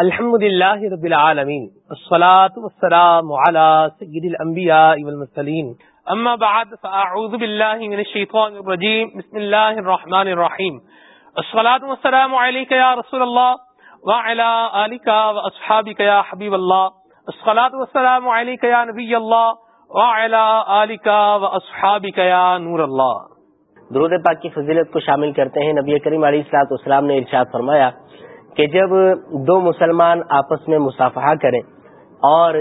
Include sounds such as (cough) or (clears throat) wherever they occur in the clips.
الحمد لله رب العالمين الصلاة والسلام على سيد الأنبياء والمرسلين أما بعد فأعوذ بالله من الشيطان الرجيم بسم الله الرحمن الرحيم الصلاة والسلام عليك يا رسول الله وعلى آلك وأصحابك يا حبيب الله الصلاة والسلام عليك يا نبي الله وعلى آلك وأصحابك يا نور الله درود پاک کی فضیلت کو شامل کرتے ہیں نبی کریم علیہ السلاط اسلام نے ارشاد فرمایا کہ جب دو مسلمان آپس میں مصافحہ کریں اور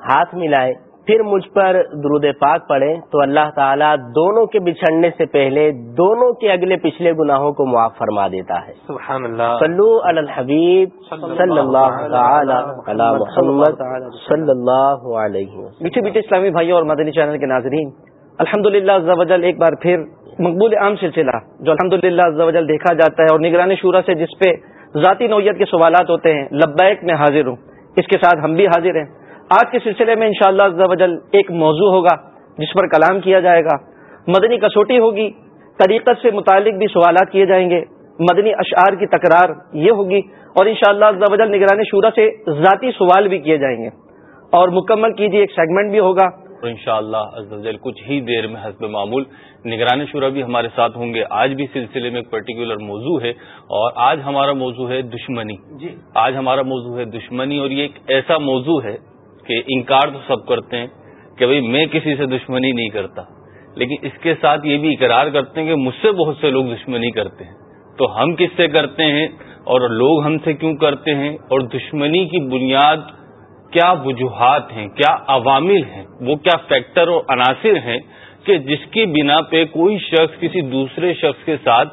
ہاتھ ملائیں پھر مجھ پر درود پاک پڑے تو اللہ تعالیٰ دونوں کے بچھڑنے سے پہلے دونوں کے اگلے پچھلے گناہوں کو معاف فرما دیتا ہے۔ سبحان اللہ صلو علی الحبیب صلی اللہ تعالی علی محمد صلی اللہ علیہ وسلم۔ میٹھے میٹھے اسلامی بھائیوں اور مدنی چینل کے ناظرین الحمد للہ ایک بار پھر مقبول عام سلسلہ جو الحمد للہ دیکھا جاتا ہے اور نگرانی شورا سے جس پہ ذاتی نوعیت کے سوالات ہوتے ہیں، لبیک میں حاضر ہوں۔ اس کے ساتھ ہم بھی حاضر ہیں۔ آج کے سلسلے میں انشاءاللہ شاء اللہ ایک موضوع ہوگا، جس پر کلام کیا جائے گا۔ مدنی کسوٹی ہوگی۔ طریقت سے متعلق بھی سوالات کیے جائیں گے۔ مدنی اشعار کی تکرار یہ ہوگی اور انشاءاللہ شاء اللہ نگرانی شورا سے ذاتی سوال بھی کیے جائیں گے۔ اور مکمل کیجیے، ایک سیگمنٹ بھی ہوگا۔ ان شاء اللہ کچھ ہی دیر میں حسب معمول نگرانی شورا بھی ہمارے ساتھ ہوں گے۔ آج بھی سلسلے میں ایک پرٹیکولر موضوع ہے اور آج ہمارا موضوع ہے دشمنی۔ جی۔ آج ہمارا موضوع ہے دشمنی اور یہ ایک ایسا موضوع ہے کہ انکار تو سب کرتے ہیں کہ بھئی میں کسی سے دشمنی نہیں کرتا۔ لیکن اس کے ساتھ یہ بھی اقرار کرتے ہیں کہ مجھ سے بہت سے لوگ دشمنی کرتے ہیں۔ تو ہم کس سے کرتے ہیں اور لوگ ہم سے کیوں کرتے ہیں اور دشمنی کی بنیاد کیا وجوہات ہیں کیا عوامل ہیں وہ کیا فیکٹر اور عناصر ہیں کہ جس کی بنا پہ کوئی شخص کسی دوسرے شخص کے ساتھ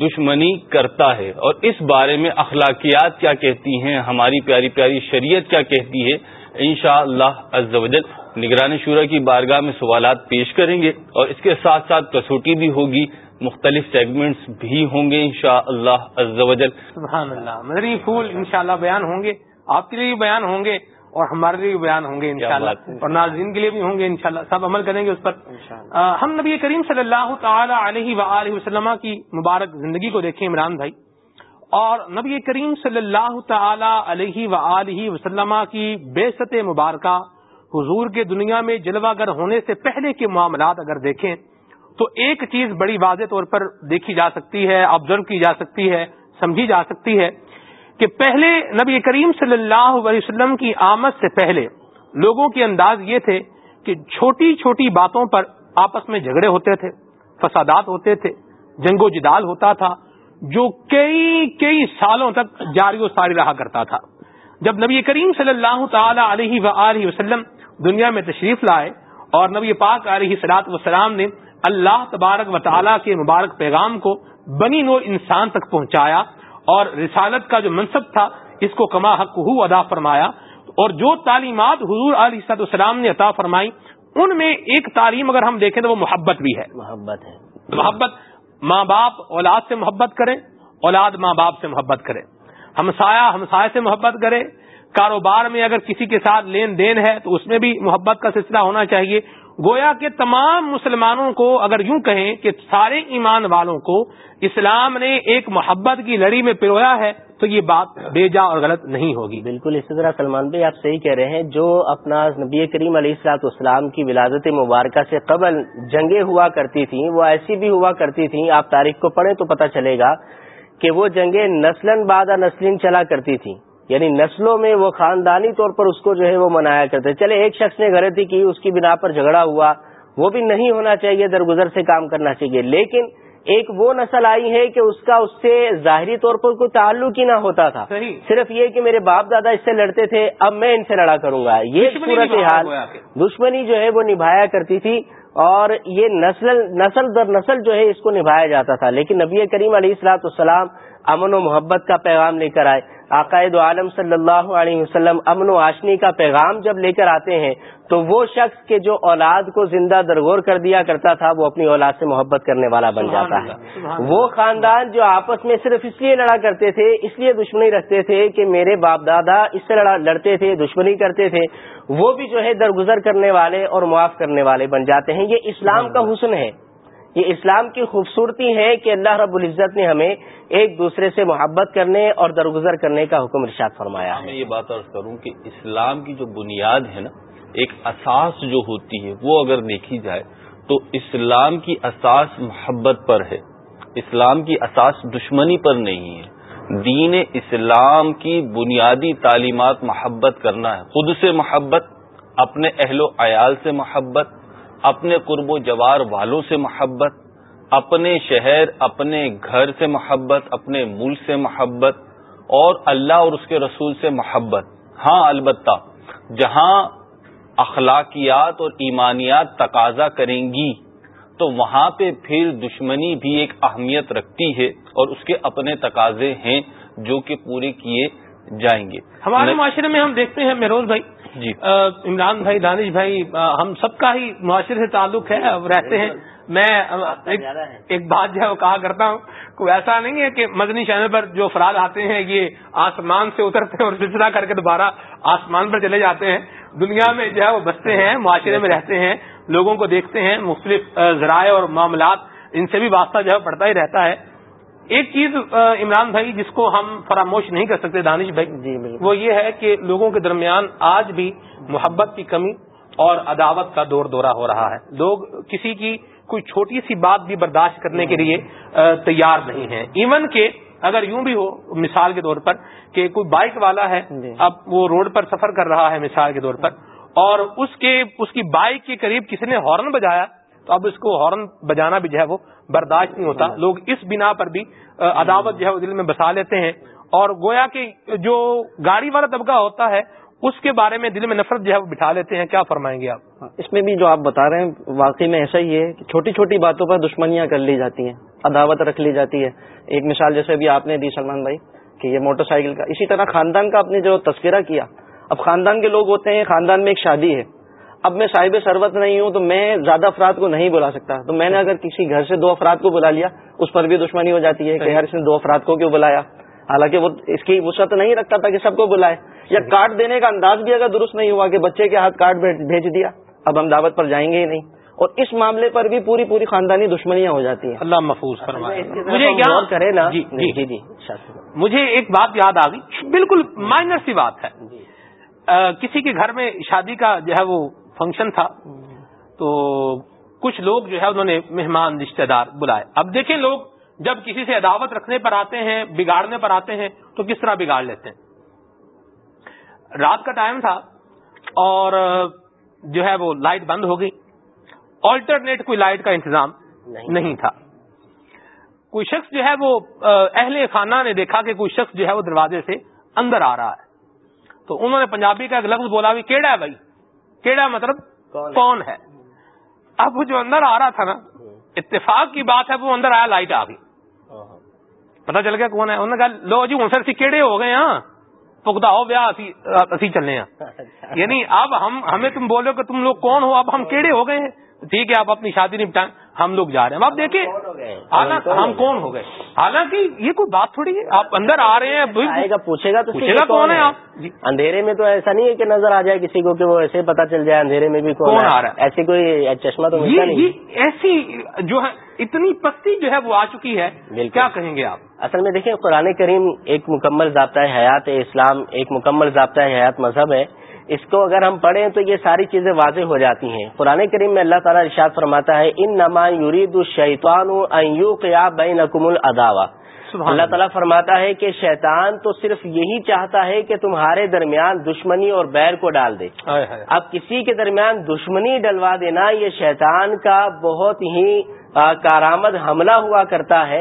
دشمنی کرتا ہے اور اس بارے میں اخلاقیات کیا کہتی ہیں، ہماری پیاری پیاری شریعت کیا کہتی ہے ان شاء اللہ نگرانی شورا کی بارگاہ میں سوالات پیش کریں گے اور اس کے ساتھ ساتھ کسوٹی بھی ہوگی، مختلف سیگمنٹس بھی ہوں گے ان شاء اللہ مدری پھول ان شاء اللہ بیان ہوں گے، آپ کے لیے بھی بیان ہوں گے۔ اور ہمارے لیے بیان ہوں گے انشاءاللہ. اور ناظرین کے لیے بھی ہوں گے انشاءاللہ. سب عمل کریں گے اس پر. ہم نبی کریم صلی اللہ تعالی علیہ و وسلم کی مبارک زندگی کو دیکھیں عمران بھائی. اور نبی کریم صلی اللہ تعالی علیہ و وسلم کی بے ست مبارکہ حضور کے دنیا میں جلوہ گر ہونے سے پہلے کے معاملات اگر دیکھیں تو ایک چیز بڑی واضح طور پر دیکھی جا سکتی ہے آبزرو کی جا سکتی ہے سمجھی جا سکتی ہے کہ پہلے نبی کریم صلی اللہ علیہ وسلم کی آمد سے پہلے لوگوں کے انداز یہ تھے کہ چھوٹی چھوٹی باتوں پر آپس میں جھگڑے ہوتے تھے، فسادات ہوتے تھے، جنگ و جدال ہوتا تھا، جو کئی کئی سالوں تک جاری و ساری رہا کرتا تھا۔ جب نبی کریم صلی اللہ تعالی علیہ و وسلم دنیا میں تشریف لائے اور نبی پاک علیہ سلاط وسلام نے اللہ تبارک و تعالیٰ کے مبارک پیغام کو بنی نو انسان تک پہنچایا اور رسالت کا جو منصب تھا اس کو کما حق ہو ادا فرمایا۔ اور جو تعلیمات حضور علیہ صد السلام نے عطا فرمائی ان میں ایک تعلیم اگر ہم دیکھیں تو وہ محبت بھی ہے۔ محبت ہے۔ محبت ماں باپ اولاد سے محبت کرے اولاد ماں باپ سے محبت کرے ہمسایا ہمسائے سے محبت کرے۔ کاروبار میں اگر کسی کے ساتھ لین دین ہے تو اس میں بھی محبت کا سلسلہ ہونا چاہیے۔ گویا کے تمام مسلمانوں کو اگر یوں کہیں کہ سارے ایمان والوں کو اسلام نے ایک محبت کی لڑی میں پرویا ہے، تو یہ بات بے جا اور غلط نہیں ہوگی۔ بالکل، اسی طرح سلمان بھائی آپ صحیح کہہ رہے ہیں، جو اپنا نبی کریم علیہ السلاط اسلام کی ولادت مبارکہ سے قبل جنگیں ہوا کرتی تھیں، وہ ایسی بھی ہوا کرتی تھیں، آپ تاریخ کو پڑھیں تو پتہ چلے گا کہ وہ جنگیں نسلن بعد نسلین چلا کرتی تھیں۔ یعنی نسلوں میں وہ خاندانی طور پر اس کو جو ہے وہ منایا کرتے۔ چلے ایک شخص نے غلطی کی اس کی بنا پر جھگڑا ہوا وہ بھی نہیں ہونا چاہیے درگزر سے کام کرنا چاہیے۔ لیکن ایک وہ نسل آئی ہے کہ اس کا اس سے ظاہری طور پر کوئی تعلق ہی نہ ہوتا تھا۔ صرف یہ کہ میرے باپ دادا اس سے لڑتے تھے اب میں ان سے لڑا کروں گا۔ یہ صورت حال دشمنی جو ہے وہ نبھایا کرتی تھی اور یہ نسل نسل در نسل جو ہے اس کو نبھایا جاتا تھا۔ لیکن نبی کریم علیہ السلاط السلام امن و محبت کا پیغام لے کر آئے۔ عقائد عالم صلی اللہ علیہ وسلم امن و آشنی کا پیغام جب لے کر آتے ہیں تو وہ شخص کے جو اولاد کو زندہ درگور کر دیا کرتا تھا وہ اپنی اولاد سے محبت کرنے والا بن جاتا ہے۔ وہ خاندان جو آپس میں صرف اس لیے لڑا کرتے تھے اس لیے دشمنی رکھتے تھے کہ میرے باپ دادا اس سے لڑا لڑتے تھے دشمنی کرتے تھے وہ بھی جو ہے درگزر کرنے والے اور معاف کرنے والے بن جاتے ہیں۔ یہ اسلام کا حسن ہے۔ یہ اسلام کی خوبصورتی ہے کہ اللہ رب العزت نے ہمیں ایک دوسرے سے محبت کرنے اور درگزر کرنے کا حکم ارشاد فرمایا میں یہ بات عرض کروں کہ اسلام کی جو بنیاد ہے نا، ایک اساس جو ہوتی ہے، وہ اگر دیکھی جائے تو اسلام کی اساس محبت پر ہے، اسلام کی اساس دشمنی پر نہیں ہے۔ دین اسلام کی بنیادی تعلیمات محبت کرنا ہے۔ خود سے محبت، اپنے اہل و عیال سے محبت اپنے قرب و جوار والوں سے محبت اپنے شہر اپنے گھر سے محبت اپنے ملک سے محبت اور اللہ اور اس کے رسول سے محبت۔ ہاں البتہ جہاں اخلاقیات اور ایمانیات تقاضا کریں گی تو وہاں پہ پھر دشمنی بھی ایک اہمیت رکھتی ہے اور اس کے اپنے تقاضے ہیں جو کہ پورے کیے جائیں گے۔ ہمارے معاشرے میں ہم دیکھتے ہیں میروز بھائی جی۔ عمران بھائی دانش بھائی ہم سب کا ہی معاشرے سے تعلق ہے رہتے ہیں۔ میں ایک بات جو ہے وہ کہا کرتا ہوں کوئی ایسا نہیں ہے کہ مدنی چینل پر جو افراد آتے ہیں یہ آسمان سے اترتے ہیں اور سلسلہ کر کے دوبارہ آسمان پر چلے جاتے ہیں۔ دنیا میں جو ہے وہ بستے ہیں معاشرے میں رہتے ہیں لوگوں کو دیکھتے ہیں مختلف ذرائع اور معاملات ان سے بھی واسطہ جو ہے پڑتا ہی رہتا ہے۔ ایک چیز عمران بھائی جس کو ہم فراموش نہیں کر سکتے دانش بھائی جی وہ یہ ہے کہ لوگوں کے درمیان آج بھی محبت کی کمی اور عداوت کا دور دورہ ہو رہا ہے۔ لوگ کسی کی کوئی چھوٹی سی بات بھی برداشت کرنے کے لیے تیار نہیں ہے ایون کہ اگر یوں بھی ہو مثال کے طور پر کہ کوئی بائک والا ہے جی۔ اب وہ روڈ پر سفر کر رہا ہے مثال کے طور پر اور اس کے اس کی بائک کے قریب کسی نے ہارن بجایا تو اب اس کو ہارن بجانا بھی جو ہے وہ برداشت نہیں ہوتا۔ لوگ اس بنا پر بھی عداوت جو ہے وہ دل میں بسا لیتے ہیں۔ اور گویا کہ جو گاڑی والا طبقہ ہوتا ہے اس کے بارے میں دل میں نفرت جو ہے وہ بٹھا لیتے ہیں۔ کیا فرمائیں گے آپ؟ اس میں بھی جو آپ بتا رہے ہیں واقعی میں ایسا ہی ہے کہ چھوٹی چھوٹی باتوں پر دشمنیاں کر لی جاتی ہیں عداوت رکھ لی جاتی ہے۔ ایک مثال جیسے بھی آپ نے دی سلمان بھائی کہ یہ موٹر سائیکل کا اسی طرح خاندان کا آپ نے جو تذکرہ کیا اب خاندان کے لوگ ہوتے ہیں خاندان میں ایک شادی ہے۔ اب میں صاحب سروت نہیں ہوں تو میں زیادہ افراد کو نہیں بلا سکتا۔ تو میں نے اگر کسی گھر سے دو افراد کو بلا لیا اس پر بھی دشمنی ہو جاتی ہے کہ یار اس نے دو افراد کو کیوں بلایا؟ حالانکہ وہ اس کی وسعت نہیں رکھتا تھا کہ سب کو بلائے۔ یا کارڈ دینے کا انداز بھی اگر درست نہیں ہوا کہ بچے کے ہاتھ کارڈ بھیج دیا اب ہم دعوت پر جائیں گے ہی نہیں۔ اور اس معاملے پر بھی پوری پوری خاندانی دشمنیاں ہو جاتی ہیں۔ اللہ محفوظ مجھے کرے نا۔ جی جی۔ جی, جی۔ مجھے ایک بات یاد آ گئی۔ بالکل مائنر سی بات ہے۔ جی۔ کسی کے گھر میں شادی کا جو ہے وہ فنکشن تھا۔ تو کچھ لوگ جو ہے انہوں نے مہمان رشتے دار بلائے۔ اب دیکھیں لوگ جب کسی سے عداوت رکھنے پر آتے ہیں بگاڑنے پر آتے ہیں تو کس طرح بگاڑ لیتے ہیں؟ رات کا ٹائم تھا اور جو ہے وہ لائٹ بند ہو گئی۔ آلٹرنیٹ کوئی لائٹ کا انتظام نہیں تھا۔ کوئی شخص جو ہے وہ اہل خانہ نے دیکھا کہ کوئی شخص جو ہے وہ دروازے سے اندر آ رہا ہے۔ تو انہوں نے پنجابی کا ایک لفظ بولا بھی کیڑا ہے بھائی؟ کیڑا مطلب کون ہے؟ اب وہ جو اندر آ رہا تھا نا اتفاق کی بات ہے وہ اندر آیا لائٹ آ گئی۔ پتا چل گیا کون ہے؟ انہوں نے کہا لو جی ہوں سر کیڑے ہو گئے ہاں۔ پکتا ہو بیا اسی چلنے ہیں۔ (laughs) یعنی اب ہم ہمیں تم بولو کہ تم لوگ کون ہو؟ اب ہم کیڑے ہو گئے ہیں۔ ٹھیک ہے آپ اپنی شادی نپٹائیں ہم لوگ جا رہے ہیں۔ آپ دیکھیں ہم کون ہو گئے؟ حالانکہ یہ کوئی بات تھوڑی ہے آپ اندر آ رہے ہیں پوچھے گا تو پوچھے گا کون ہے آپ؟ جی۔ اندھیرے میں تو ایسا نہیں ہے کہ نظر آ جائے کسی کو کہ وہ ایسے پتا چل جائے اندھیرے میں بھی کون آ رہا ہے؟ ایسی کوئی چشمہ تو ایسی جو ہے اتنی پستی جو ہے وہ آ چکی ہے۔ کیا کہیں گے آپ؟ اصل میں دیکھیں قرآن کریم ایک مکمل ضابطہ حیات اسلام ایک مکمل ضابطہ حیات مذہب ہے۔ اس کو اگر ہم پڑھیں تو یہ ساری چیزیں واضح ہو جاتی ہیں۔ قرآن کریم میں اللہ تعالیٰ ارشاد فرماتا ہے ان نما یورید الشیطان بین نقم الداوا اللہ تعالیٰ فرماتا ہے کہ شیطان تو صرف یہی چاہتا ہے کہ تمہارے درمیان دشمنی اور بیر کو ڈال دے۔ اب کسی کے درمیان دشمنی ڈلوا دینا یہ شیطان کا بہت ہی کارآمد حملہ ہوا کرتا ہے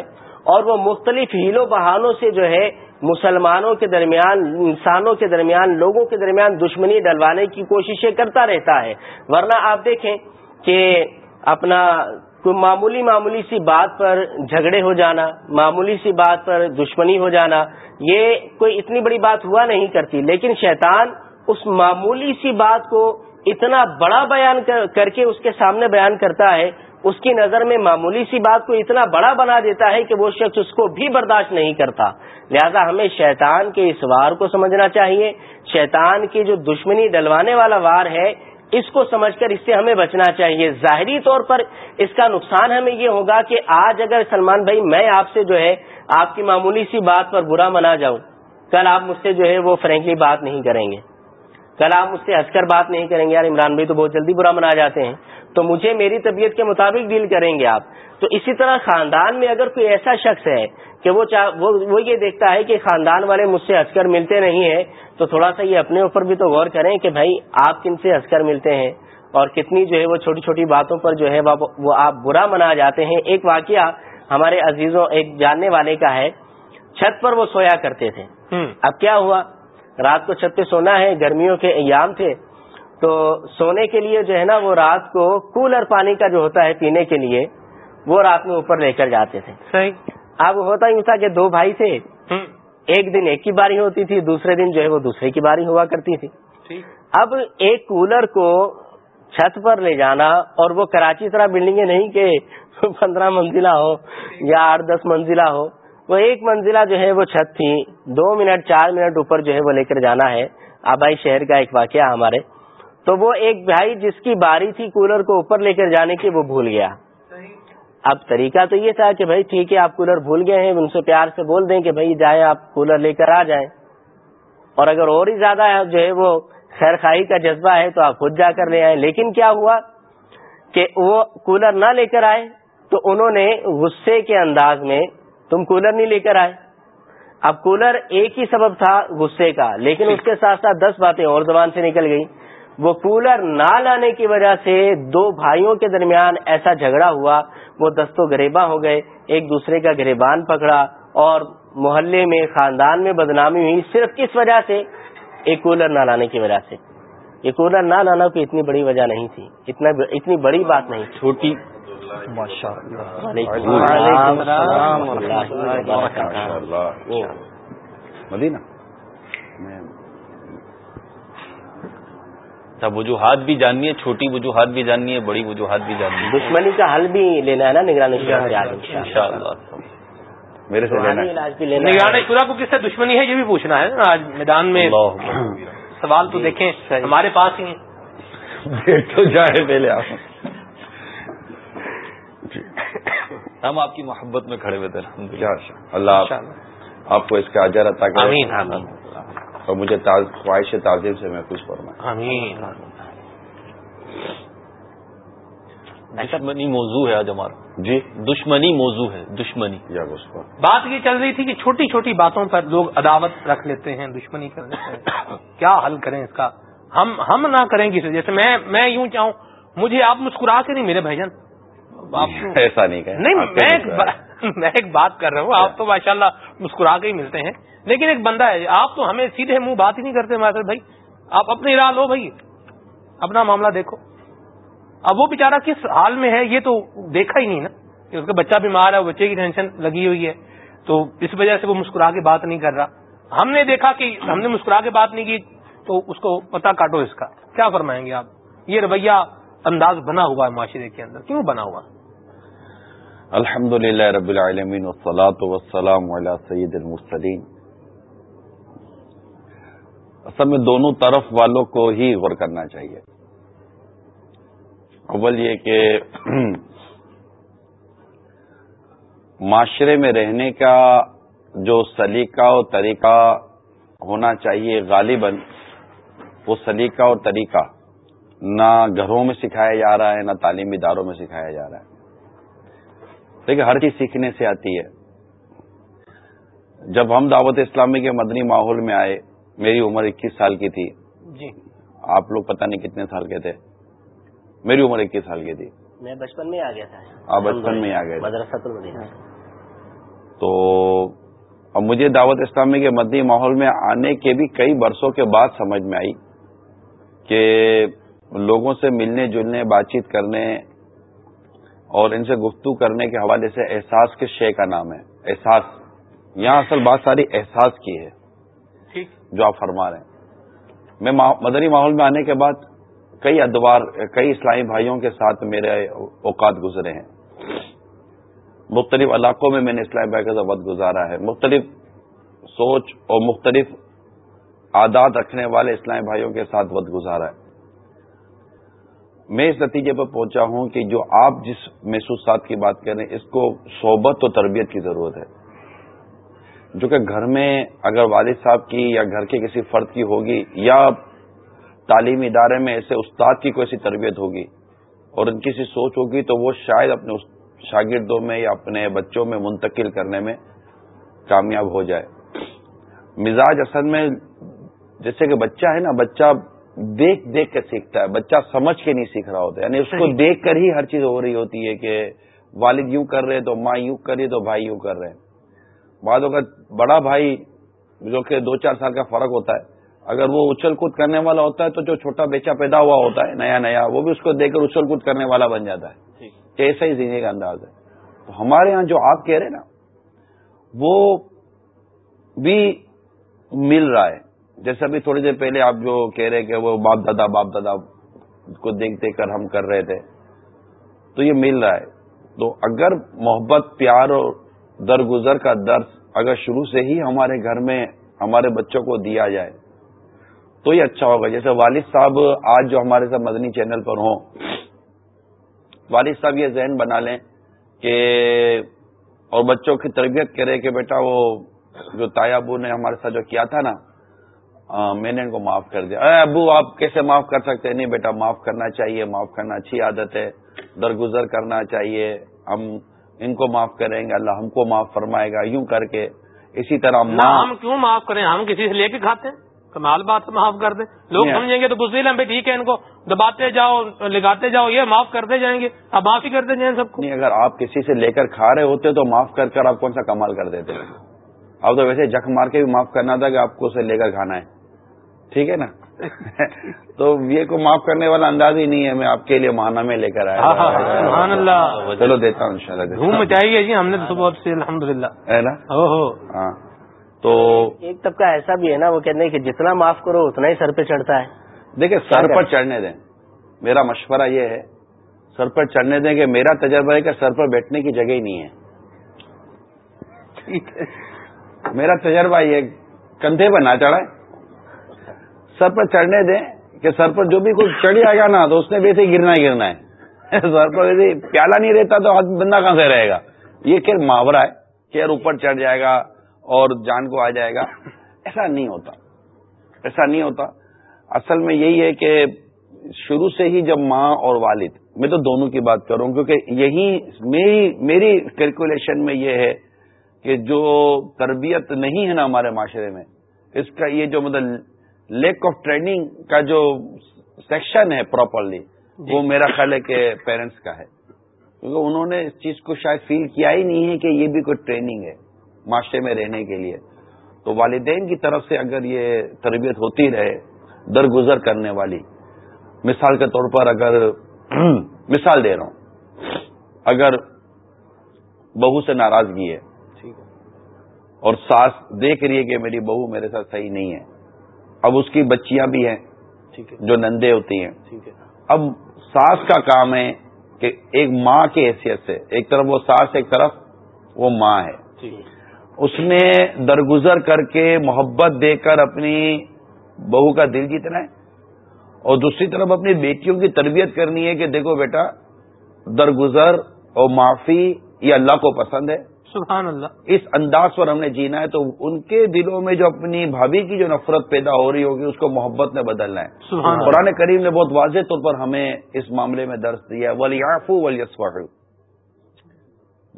اور وہ مختلف ہیلوں بہانوں سے جو ہے مسلمانوں کے درمیان، انسانوں کے درمیان، لوگوں کے درمیان دشمنی ڈلوانے کی کوششیں کرتا رہتا ہے۔ ورنہ آپ دیکھیں کہ اپنا کوئی معمولی معمولی سی بات پر جھگڑے ہو جانا، معمولی سی بات پر دشمنی ہو جانا، یہ کوئی اتنی بڑی بات ہوا نہیں کرتی۔ لیکن شیطان اس معمولی سی بات کو اتنا بڑا بیان کر کے اس کے سامنے بیان کرتا ہے اس کی نظر میں معمولی سی بات کو اتنا بڑا بنا دیتا ہے کہ وہ شخص اس کو بھی برداشت نہیں کرتا۔ لہذا ہمیں شیطان کے اس وار کو سمجھنا چاہیے۔ شیطان کی جو دشمنی ڈلوانے والا وار ہے، اس کو سمجھ کر اس سے ہمیں بچنا چاہیے۔ ظاہری طور پر اس کا نقصان ہمیں یہ ہوگا کہ آج اگر سلمان بھائی، میں آپ سے جو ہے، آپ کی معمولی سی بات پر برا منا جاؤں، کل آپ مجھ سے جو ہے وہ فرینکلی بات نہیں کریں گے۔ کل آپ مجھ سے ہنس کر بات نہیں کریں گے یار عمران بھائی تو بہت جلدی برا منا جاتے ہیں۔ تو مجھے میری طبیعت کے مطابق ڈیل کریں گے آپ۔ تو اسی طرح خاندان میں اگر کوئی ایسا شخص ہے کہ وہ وہ یہ دیکھتا ہے کہ خاندان والے مجھ سے ہنس کر ملتے نہیں ہیں تو تھوڑا سا یہ اپنے اوپر بھی تو غور کریں کہ بھائی آپ کن سے ہنس کر ملتے ہیں؟ اور کتنی جو ہے وہ چھوٹی چھوٹی باتوں پر جو ہے وہ آپ برا منا جاتے ہیں۔ ایک واقعہ ہمارے عزیزوں ایک جاننے والے کا ہے چھت پر وہ سویا کرتے تھے۔ اب کیا ہوا؟ رات کو چھت پہ سونا ہے گرمیوں کے ایام تھے۔ تو سونے کے لیے جو ہے نا وہ رات کو کولر پانی کا جو ہوتا ہے پینے کے لیے وہ رات میں اوپر لے کر جاتے تھے۔ صحیح۔ اب ہوتا یوں تھا کہ دو بھائی تھے۔ ایک دن ایک کی باری ہوتی تھی دوسرے دن جو ہے وہ دوسرے کی باری ہوا کرتی تھی۔ اب ایک کولر کو چھت پر لے جانا اور وہ کراچی طرح بلڈنگیں نہیں کہ پندرہ منزلہ ہو یا آٹھ دس منزلہ ہو۔ وہ ایک منزلہ جو ہے وہ چھت تھی۔ دو منٹ، چار منٹ اوپر جو ہے وہ لے کر جانا ہے۔ آبائی شہر کا ایک واقعہ ہمارے۔ تو وہ ایک بھائی جس کی باری تھی کولر کو اوپر لے کر جانے کی، وہ بھول گیا۔ اب طریقہ تو یہ تھا کہ بھائی ٹھیک ہے، آپ کولر بھول گئے ہیں۔ ان سے پیار سے بول دیں کہ بھائی جائیں، آپ کولر لے کر آ جائیں۔ اور اگر اور ہی زیادہ جو ہے وہ خیر خائی کا جذبہ ہے تو آپ خود جا کر لے آئے لیکن کیا ہوا کہ وہ کولر نہ لے کر آئے تو انہوں نے غصے کے انداز میں تم کولر نہیں لے کر آئے۔ اب کولر ایک ہی سبب تھا غصے کا لیکن اس کے ساتھ ساتھ دس باتیں اور زبان سے نکل گئی وہ کولر نہ لانے کی وجہ سے دو بھائیوں کے درمیان ایسا جھگڑا ہوا۔ وہ دستوں گریباں ہو گئے ایک دوسرے کا گریبان پکڑا اور محلے میں خاندان میں بدنامی ہوئی صرف کس وجہ سے؟ ایک کولر نہ لانے کی وجہ سے۔ یہ کولر نہ لانا کوئی اتنی بڑی وجہ نہیں تھی۔ اتنا اتنی بڑی بات نہیں چھوٹی مدینہ۔ اچھا وجوہات بھی جاننی ہے چھوٹی وجوہات بھی جاننی ہے بڑی وجوہات بھی جاننی ہے۔ دشمنی کا حل بھی لینا ہے نا نگرانی میرے سے نگرانی شورا کو کس سے دشمنی ہے یہ بھی پوچھنا ہے۔ آج میدان میں سوال تو دیکھیں ہمارے پاس ہی (laughs) تو جائے پہلے آپ۔ ہم آپ کی محبت میں کھڑے ہوئے تھے اللہ۔ آپ کو اس کا اجر عطا کرے۔ اور مجھے خواہش تعظیم سے محفوظ فرمائے۔ دشمنی موضوع ہے آج ہمارا۔ جی۔ دشمنی موضوع ہے دشمنی۔ بات یہ چل رہی تھی کہ چھوٹی چھوٹی باتوں پر لوگ عداوت رکھ لیتے ہیں دشمنی کر لیتے ہیں کیا حل کریں اس کا؟ ہم ہم نہ کریں کسی جیسے میں میں یوں چاہوں مجھے آپ مسکرا کے نہیں میرے بھجن ایسا نہیں نہیں میں ایک بات کر رہا ہوں آپ تو ماشاء اللہ مسکرا کے ہی ملتے ہیں۔ لیکن ایک بندہ ہے آپ تو ہمیں سیدھے منہ بات ہی نہیں کرتے ماسر بھائی۔ آپ اپنی راہ لو بھائی اپنا معاملہ دیکھو۔ اب وہ بےچارا کس حال میں ہے یہ تو دیکھا ہی نہیں نا کہ اس کا بچہ بیمار ہے بچے کی ٹینشن لگی ہوئی ہے۔ تو اس وجہ سے وہ مسکرا کے بات نہیں کر رہا۔ ہم نے دیکھا کہ ہم نے مسکرا کے بات نہیں کی تو اس کو پتا کاٹو اس کا۔ کیا فرمائیں گے آپ؟ یہ رویہ انداز بنا ہوا ہے معاشرے کے اندر۔ کیوں بنا ہوا؟ الحمد للہ رب العالمین وسلام علی سید المرسلین۔ اصل میں دونوں طرف والوں کو ہی غور کرنا چاہیے۔ اول یہ کہ (clears throat) معاشرے میں رہنے کا جو سلیقہ اور طریقہ ہونا چاہیے غالباً، وہ سلیقہ اور طریقہ، نہ گھروں میں سکھایا جا رہا ہے، نہ تعلیمی اداروں میں سکھایا جا رہا ہے۔ دیکھیں ہر چیز سیکھنے سے آتی ہے۔ جب ہم دعوت اسلامی کے مدنی ماحول میں آئے میری عمر اکیس سال کی تھی۔ جی۔ آپ لوگ پتہ نہیں کتنے سال کے تھے۔ میری عمر اکیس سال کی تھی۔ میں بچپن میں آ گیا تھا۔ آپ بچپن میں آ گئے مدرسہ تو اب مجھے دعوت اسلامی کے مدنی ماحول میں آنے کے بھی کئی برسوں کے بعد سمجھ میں آئی کہ لوگوں سے ملنے جلنے بات چیت کرنے اور ان سے گفتگو کرنے کے حوالے سے احساس کے شے کا نام ہے۔ احساس یہاں اصل بات ساری احساس کی ہے۔ جو آپ فرما رہے ہیں۔ میں مدنی ماحول میں آنے کے بعد کئی ادوار کئی اسلامی بھائیوں کے ساتھ میرے اوقات گزرے ہیں۔ مختلف علاقوں میں میں نے اسلامی بھائی کا وقت گزارا ہے۔ مختلف سوچ اور مختلف عادات رکھنے والے اسلامی بھائیوں کے ساتھ وقت گزارا ہے۔ میں اس نتیجے پر پہنچا ہوں کہ جو آپ جس محسوسات کی بات کر رہے ہیں، اس کو صحبت و تربیت کی ضرورت ہے۔ جو کہ گھر میں اگر والد صاحب کی یا گھر کے کسی فرد کی ہوگی یا تعلیمی ادارے میں ایسے استاد کی کوئی ایسی تربیت ہوگی اور ان کی سی سوچ ہوگی تو وہ شاید اپنے شاگردوں میں یا اپنے بچوں میں منتقل کرنے میں کامیاب ہو جائے۔ مزاج اصل میں جیسے کہ بچہ ہے نا، بچہ دیکھ دیکھ کر سیکھتا ہے بچہ سمجھ کے نہیں سیکھ رہا ہوتا یعنی اس کو دیکھ کر ہی ہر چیز ہو رہی ہوتی ہے کہ والد یوں کر رہے تو ماں یوں کر رہی تو بھائی یوں کر رہے ہیں۔ بعد اگر بڑا بھائی جو کہ دو چار سال کا فرق ہوتا ہے اگر وہ اچھل کود کرنے والا ہوتا ہے تو جو چھوٹا بیچا پیدا ہوا ہوتا ہے نیا نیا وہ بھی اس کو دیکھ کر اچھل کود کرنے والا بن جاتا ہے۔ ایسا ہی جینے کا انداز ہے۔ تو ہمارے یہاں جو آپ کہہ رہے ہیں نا وہ بھی مل رہا ہے۔ جیسے ابھی تھوڑی دیر پہلے آپ جو کہہ رہے کہ وہ باپ دادا باپ دادا کو دیکھ دیکھ کر ہم کر رہے تھے، تو یہ مل رہا ہے۔ تو اگر محبت، پیار اور درگزر کا درس اگر شروع سے ہی ہمارے گھر میں ہمارے بچوں کو دیا جائے، تو یہ اچھا ہوگا۔ جیسے والد صاحب آج جو ہمارے ساتھ مدنی چینل پر ہوں، والد صاحب یہ ذہن بنا لیں کہ اور بچوں کی تربیت کرے کہ بیٹا وہ جو تایا ابو نے ہمارے ساتھ جو کیا تھا نا میں نے ان کو معاف کر دیا۔ اے ابو آپ کیسے معاف کر سکتے ہیں؟ نہیں بیٹا معاف کرنا چاہیے معاف کرنا اچھی عادت ہے درگزر کرنا چاہیے۔ ہم ان کو معاف کریں گے اللہ ہم کو معاف فرمائے گا یوں کر کے۔ اسی طرح ہم کیوں معاف کریں؟ ہم کسی سے لے کے کھاتے ہیں؟ کمال بات معاف کر دیں۔ لوگ سمجھیں گے تو گزے لمبے ٹھیک ہے ان کو دباتے جاؤ لگاتے جاؤ یہ معاف کرتے جائیں گے۔ اب معاف ہی کرتے جائیں سب کو۔ نہیں اگر آپ کسی سے لے کر کھا رہے ہوتے تو معاف کر کر آپ کون سا کمال کر دیتے؟ اب تو ویسے جخ مار کے بھی معاف کرنا تھا کہ آپ کو اسے لے کر کھانا ہے۔ ٹھیک ہے نا؟ (laughs) تو یہ کو معاف کرنے والا انداز ہی نہیں ہے میں آپ کے لیے مانا میں لے کر آیا ہاں، ہاں، ہاں، سبحان اللہ۔ چلو دیتا ہوں ان شاء اللہ دھوم مچائی جی ہم نے تو بہت سے الحمد للہ ہے نا؟ ہاں۔ تو ایک طبقہ ایسا بھی ہے نا وہ کہتے ہیں کہ جتنا معاف کرو اتنا ہی سر پہ چڑھتا ہے۔ دیکھیں سر پر چڑھنے دیں۔ میرا مشورہ یہ ہے سر پر چڑھنے دیں کہ میرا تجربہ ہے کہ سر پر بیٹھنے کی جگہ ہی نہیں ہے۔ میرا تجربہ یہ کندھے پر نہ چڑھائے سر پر چڑھنے دیں کہ سر پر جو بھی کچھ چڑھ جائے گا نا، تو اس نے بھی ایسے گرنا ہی گرنا ہے۔ (laughs) سر پر ویسے پیالہ نہیں رہتا تو بندہ کہاں سے رہے گا؟ یہ کہ محاورہ ہے کہ اوپر چڑھ جائے گا اور جان کو آ جائے گا۔ ایسا نہیں ہوتا۔ ایسا نہیں ہوتا۔ اصل میں یہی ہے کہ شروع سے ہی جب ماں اور والد، میں تو دونوں کی بات کروں کیونکہ یہی میری میری کیلکولیشن میں یہ ہے کہ جو تربیت نہیں ہے نا ہمارے معاشرے میں، اس کا یہ جو مطلب لیک آف ٹریننگ کا جو سیکشن ہے پراپرلی وہ میرا خیال ہے کہ پیرنٹس کا ہے۔ کیونکہ انہوں نے اس چیز کو شاید فیل کیا ہی نہیں ہے کہ یہ بھی کوئی ٹریننگ ہے معاشرے میں رہنے کے لیے۔ تو والدین کی طرف سے اگر یہ تربیت ہوتی رہے درگزر کرنے والی مثال کے طور پر اگر (clears throat) مثال دے رہا ہوں۔ اگر بہو سے ناراضگی ہے۔ اور ساس دیکھ رہی ہے کہ میری بہو میرے ساتھ صحیح نہیں ہے اب اس کی بچیاں بھی ہیں جو نندے ہوتی ہیں۔ اب ساس کا کام ہے کہ ایک ماں کی حیثیت سے ایک طرف وہ ساس ایک طرف وہ ماں ہے۔ اس نے درگزر کر کے محبت دے کر اپنی بہو کا دل جیتنا ہے۔ اور دوسری طرف اپنی بیٹیوں کی تربیت کرنی ہے کہ دیکھو بیٹا درگزر اور معافی یہ اللہ کو پسند ہے۔ سبحان اللہ۔ اس انداز پر ہم نے جینا ہے تو ان کے دلوں میں جو اپنی بھابھی کی جو نفرت پیدا ہو رہی ہوگی اس کو محبت میں بدلنا ہے۔ قرآن کریم نے بہت واضح طور پر ہمیں اس معاملے میں درج دیا ولیافو ولیس